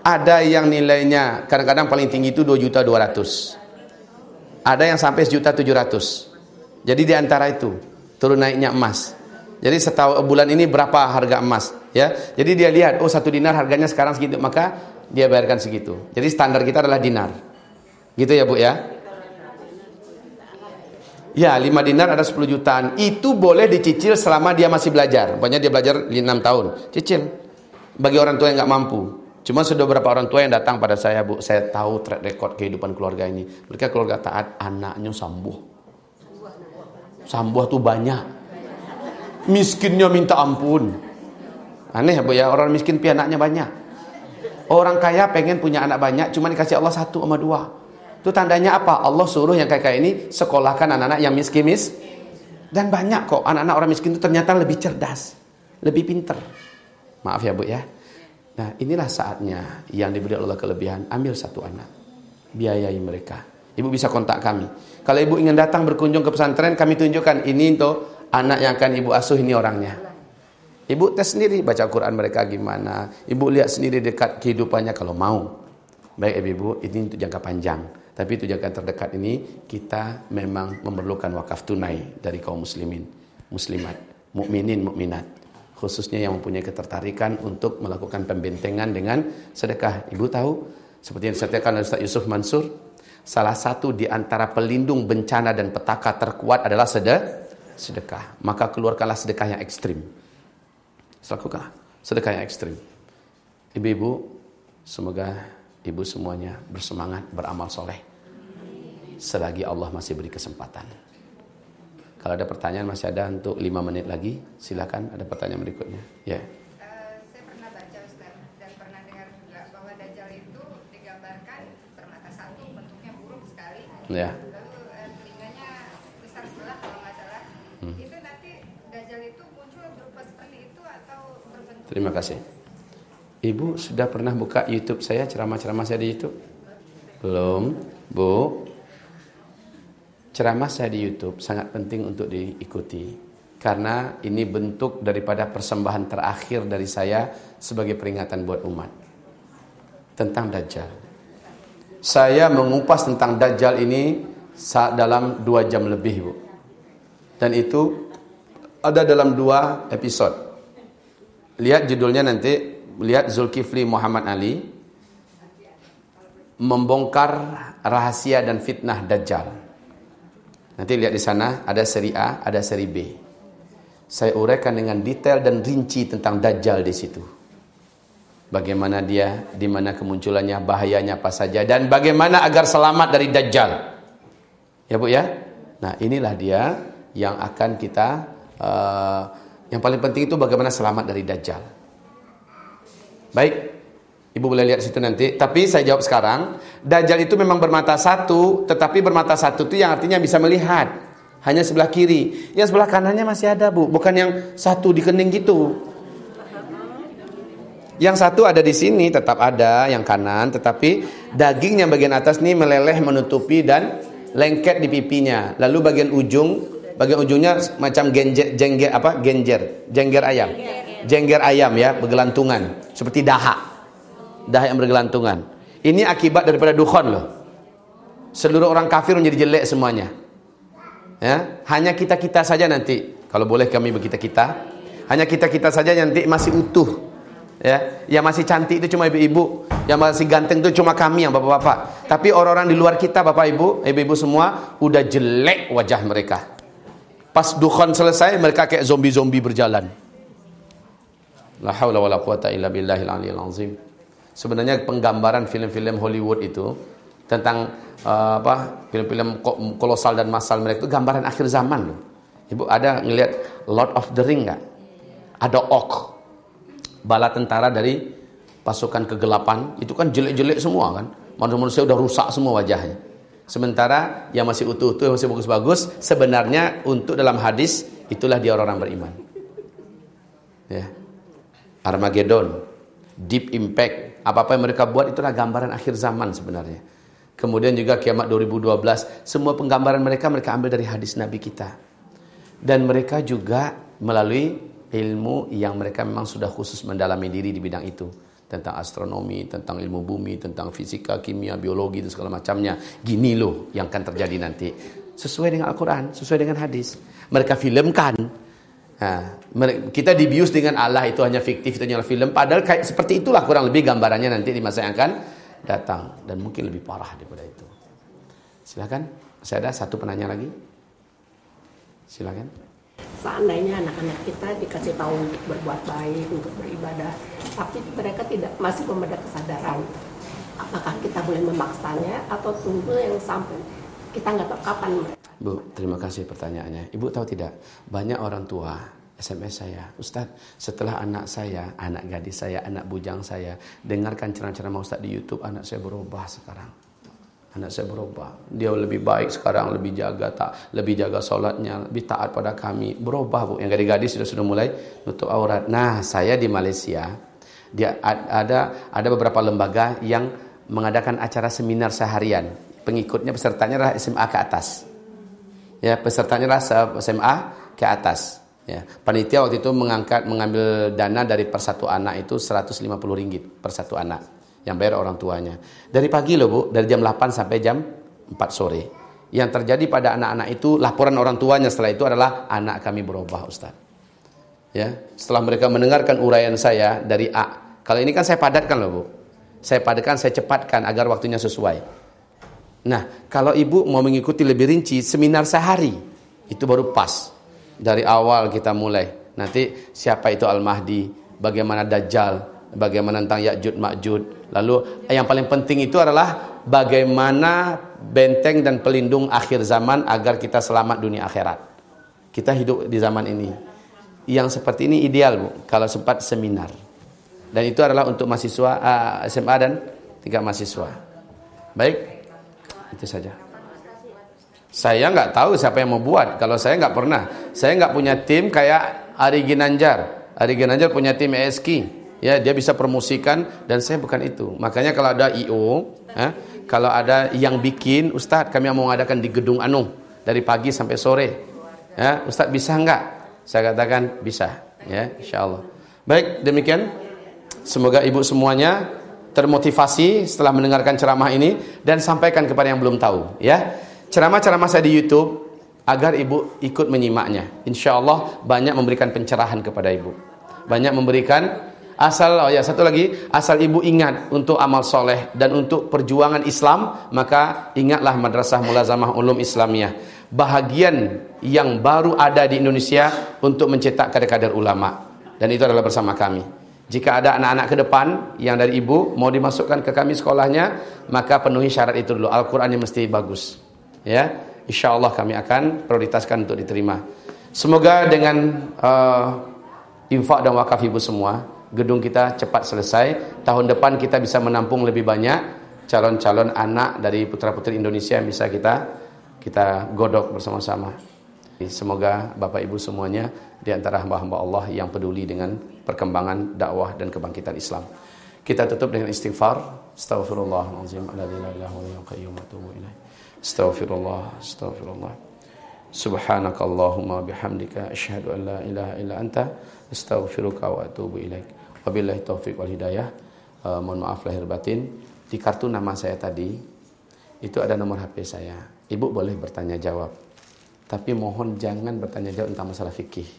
ada yang nilainya kadang-kadang paling tinggi itu 2 juta 200 ada yang sampai sejuta 700 jadi di antara itu turun naiknya emas jadi setahu bulan ini berapa harga emas ya jadi dia lihat oh satu dinar harganya sekarang segitu maka dia bayarkan segitu jadi standar kita adalah dinar gitu ya bu ya Ya, 5 dinar ada 10 jutaan. Itu boleh dicicil selama dia masih belajar. Pokoknya dia belajar 6 tahun. Cicil. Bagi orang tua yang nggak mampu. Cuma sudah beberapa orang tua yang datang pada saya, Bu, saya tahu track record kehidupan keluarga ini. Mereka keluarga taat, anaknya sambuh. Sambuh tuh banyak. Miskinnya minta ampun. Aneh ya, Bu ya, orang miskin pi anaknya banyak. Orang kaya pengen punya anak banyak, cuma dikasih Allah satu sama dua. Itu tandanya apa? Allah suruh yang kaya-kaya ini sekolahkan anak-anak yang miskin-mis. Dan banyak kok anak-anak orang miskin itu ternyata lebih cerdas, lebih pinter. Maaf ya Bu ya. Nah inilah saatnya yang diberi Allah kelebihan, ambil satu anak. Biayai mereka. Ibu bisa kontak kami. Kalau ibu ingin datang berkunjung ke pesantren, kami tunjukkan ini untuk anak yang akan ibu asuh ini orangnya. Ibu tes sendiri baca Quran mereka gimana. Ibu lihat sendiri dekat kehidupannya kalau mau. Baik ibu-ibu, ini untuk jangka panjang. Tapi itu jangka terdekat ini kita memang memerlukan wakaf tunai dari kaum muslimin, muslimat, mukminin, mukminat. Khususnya yang mempunyai ketertarikan untuk melakukan pembentengan dengan sedekah. Ibu tahu, seperti yang disampaikan oleh Ustaz Yusuf Mansur, salah satu di antara pelindung bencana dan petaka terkuat adalah sedekah. Maka keluarkanlah sedekah yang ekstrim Lakukanlah sedekah yang ekstrim. Ibu-ibu, semoga ibu semuanya bersemangat beramal soleh. Selagi Allah masih beri kesempatan. Kalau ada pertanyaan masih ada untuk lima menit lagi, silakan ada pertanyaan berikutnya. Ya. Yeah. saya pernah baca Ustaz dan pernah dengar juga bahwa Dajjal itu digambarkan bermata satu, bentuknya buruk sekali. Ya. Lalu uh, telinganya besar sebelah kalau nggak salah. Hmm. Itu nanti Dajjal itu muncul berupa seperti itu atau berbentuk? Terima kasih. Ibu sudah pernah buka YouTube saya ceramah-ceramah saya di YouTube? Belum, Bu. Ceramah saya di YouTube sangat penting untuk diikuti karena ini bentuk daripada persembahan terakhir dari saya sebagai peringatan buat umat tentang Dajjal. Saya mengupas tentang Dajjal ini dalam dua jam lebih, Bu. Dan itu ada dalam dua episode. Lihat judulnya nanti, lihat Zulkifli Muhammad Ali membongkar rahasia dan fitnah Dajjal. Nanti lihat di sana ada seri A, ada seri B. Saya uraikan dengan detail dan rinci tentang Dajjal di situ. Bagaimana dia, di mana kemunculannya, bahayanya apa saja dan bagaimana agar selamat dari Dajjal. Ya Bu ya? Nah, inilah dia yang akan kita uh, yang paling penting itu bagaimana selamat dari Dajjal. Baik, Ibu boleh lihat situ nanti. Tapi saya jawab sekarang. Dajjal itu memang bermata satu. Tetapi bermata satu itu yang artinya bisa melihat. Hanya sebelah kiri. Yang sebelah kanannya masih ada bu. Bukan yang satu di kening gitu. Yang satu ada di sini tetap ada. Yang kanan. Tetapi daging yang bagian atas ini meleleh menutupi dan lengket di pipinya. Lalu bagian ujung. Bagian ujungnya macam genjer, jengger apa? Genjer. Jengger ayam. Jengger ayam ya. Bergelantungan. Seperti dahak dah yang bergelantungan. Ini akibat daripada dukhon loh. Seluruh orang kafir menjadi jelek semuanya. Ya, hanya kita-kita saja nanti. Kalau boleh kami berkita-kita. Hanya kita-kita saja nanti masih utuh. Ya, yang masih cantik itu cuma ibu-ibu, yang masih ganteng itu cuma kami yang bapak-bapak. Tapi orang-orang di luar kita, bapak ibu, ibu-ibu semua udah jelek wajah mereka. Pas dukhon selesai, mereka kayak zombie-zombie berjalan. La haula wala quwata illa billahil aliyil azim. Sebenarnya penggambaran film-film Hollywood itu tentang uh, apa film-film kolosal dan massal mereka itu gambaran akhir zaman loh. Ibu ada ngelihat Lord of the Ring nggak? Ada Orc, bala tentara dari pasukan kegelapan itu kan jelek-jelek semua kan. Manusia-manusia udah rusak semua wajahnya. Sementara yang masih utuh-utuh, yang masih bagus-bagus, sebenarnya untuk dalam hadis itulah dia orang-orang beriman. Ya. Armageddon, Deep Impact, apa-apa yang mereka buat itulah gambaran akhir zaman sebenarnya. Kemudian juga kiamat 2012, semua penggambaran mereka mereka ambil dari hadis Nabi kita. Dan mereka juga melalui ilmu yang mereka memang sudah khusus mendalami diri di bidang itu. Tentang astronomi, tentang ilmu bumi, tentang fisika, kimia, biologi, dan segala macamnya. Gini loh yang akan terjadi nanti. Sesuai dengan Al-Quran, sesuai dengan hadis. Mereka filmkan Nah, kita dibius dengan Allah itu hanya fiktif, itu hanya film. Padahal kayak seperti itulah kurang lebih gambarannya nanti di masa yang akan datang. Dan mungkin lebih parah daripada itu. Silakan. Saya ada satu penanya lagi. Silakan. Seandainya anak-anak kita dikasih tahu untuk berbuat baik, untuk beribadah, tapi mereka tidak masih ada kesadaran. Apakah kita boleh memaksanya atau tunggu yang sampai kita nggak tahu kapan Bu, terima kasih pertanyaannya. Ibu tahu tidak, banyak orang tua SMS saya, Ustadz, setelah anak saya, anak gadis saya, anak bujang saya, dengarkan ceramah-ceramah Ustadz di YouTube, anak saya berubah sekarang. Anak saya berubah. Dia lebih baik sekarang, lebih jaga tak, lebih jaga sholatnya, lebih taat pada kami. Berubah bu. Yang gadis-gadis sudah sudah mulai nutup aurat. Nah, saya di Malaysia, dia ada ada beberapa lembaga yang mengadakan acara seminar seharian. Pengikutnya pesertanya adalah SMA ke atas ya pesertanya lah SMA ke atas Ya, panitia waktu itu mengangkat mengambil dana dari per satu anak itu 150 ringgit per satu anak yang bayar orang tuanya. Dari pagi loh Bu, dari jam 8 sampai jam 4 sore. Yang terjadi pada anak-anak itu laporan orang tuanya setelah itu adalah anak kami berubah Ustaz. Ya, setelah mereka mendengarkan uraian saya dari A. Kalau ini kan saya padatkan loh Bu. Saya padatkan, saya cepatkan agar waktunya sesuai. Nah, kalau ibu mau mengikuti lebih rinci seminar sehari, itu baru pas. Dari awal kita mulai. Nanti siapa itu Al-Mahdi, bagaimana Dajjal, bagaimana tentang Ya'jud Ma'jud. Lalu yang paling penting itu adalah bagaimana benteng dan pelindung akhir zaman agar kita selamat dunia akhirat. Kita hidup di zaman ini. Yang seperti ini ideal, Bu, kalau sempat seminar. Dan itu adalah untuk mahasiswa uh, ah, SMA dan tingkat mahasiswa. Baik, itu saja. Saya nggak tahu siapa yang mau buat. Kalau saya nggak pernah. Saya nggak punya tim kayak Ari Ginanjar. Ari Ginanjar punya tim ESK. Ya, dia bisa promosikan dan saya bukan itu. Makanya kalau ada IO, ya, kalau ada yang bikin, Ustadz kami mau mengadakan di gedung Anu dari pagi sampai sore. Ya, Ustadz bisa nggak? Saya katakan bisa. Ya, insya Allah. Baik, demikian. Semoga ibu semuanya termotivasi setelah mendengarkan ceramah ini dan sampaikan kepada yang belum tahu ya. Ceramah-ceramah saya di YouTube agar ibu ikut menyimaknya. Insya Allah banyak memberikan pencerahan kepada ibu. Banyak memberikan asal oh ya satu lagi asal ibu ingat untuk amal soleh dan untuk perjuangan Islam maka ingatlah madrasah mulazamah ulum Islamiyah bahagian yang baru ada di Indonesia untuk mencetak kader-kader ulama dan itu adalah bersama kami jika ada anak-anak ke depan yang dari ibu mau dimasukkan ke kami sekolahnya, maka penuhi syarat itu dulu. Al-Qur'annya mesti bagus. Ya. Insyaallah kami akan prioritaskan untuk diterima. Semoga dengan uh, infak dan wakaf ibu semua, gedung kita cepat selesai. Tahun depan kita bisa menampung lebih banyak calon-calon anak dari putra-putri Indonesia yang bisa kita kita godok bersama-sama. Semoga Bapak Ibu semuanya di antara hamba-hamba Allah yang peduli dengan perkembangan dakwah dan kebangkitan Islam. Kita tutup dengan istighfar. Astaghfirullahalazim ilaih. Astaghfirullah, astaghfirullah. Subhanakallahumma bihamdika asyhadu an la ilaha illa anta astaghfiruka wa atubu ilaik. Wabillahi taufik wal hidayah. Uh, mohon maaf lahir batin. Di kartu nama saya tadi itu ada nomor HP saya. Ibu boleh bertanya jawab. Tapi mohon jangan bertanya jawab tentang masalah fikih.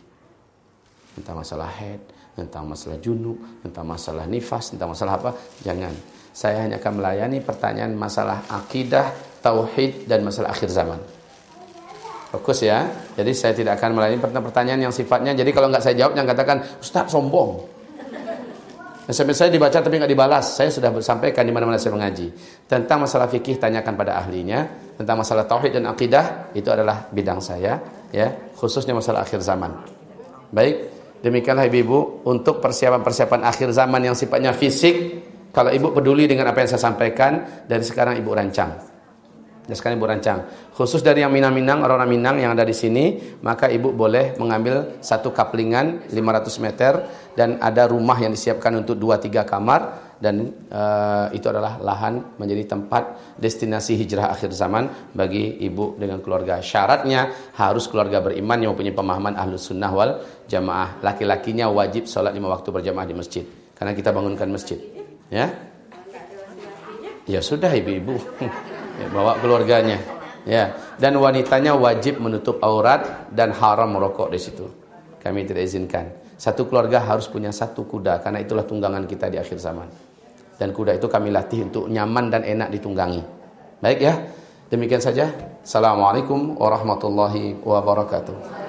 Tentang masalah head, tentang masalah junub, tentang masalah nifas, tentang masalah apa. Jangan. Saya hanya akan melayani pertanyaan masalah akidah, tauhid, dan masalah akhir zaman. Fokus ya. Jadi saya tidak akan melayani pertanyaan yang sifatnya. Jadi kalau nggak saya jawab, jangan katakan, Ustaz sombong. SMS saya dibaca tapi nggak dibalas. Saya sudah sampaikan di mana-mana saya mengaji. Tentang masalah fikih tanyakan pada ahlinya. Tentang masalah tauhid dan akidah itu adalah bidang saya, ya, khususnya masalah akhir zaman. Baik, demikianlah ibu-ibu untuk persiapan-persiapan akhir zaman yang sifatnya fisik. Kalau ibu peduli dengan apa yang saya sampaikan, dari sekarang ibu rancang. Dan sekarang ibu rancang. Khusus dari yang Minang-Minang, orang-orang Minang yang ada di sini, maka ibu boleh mengambil satu kaplingan 500 meter dan ada rumah yang disiapkan untuk 2-3 kamar dan uh, itu adalah lahan menjadi tempat destinasi hijrah akhir zaman bagi ibu dengan keluarga. Syaratnya harus keluarga beriman yang mempunyai pemahaman ahlus sunnah wal jamaah. Laki-lakinya wajib sholat lima waktu berjamaah di masjid. Karena kita bangunkan masjid. Ya, ya sudah ibu-ibu. ya, bawa keluarganya. Ya. Dan wanitanya wajib menutup aurat dan haram merokok di situ. Kami tidak izinkan. Satu keluarga harus punya satu kuda. Karena itulah tunggangan kita di akhir zaman. Dan kuda itu kami latih untuk nyaman dan enak ditunggangi. Baik ya? Demikian saja. Assalamualaikum warahmatullahi wabarakatuh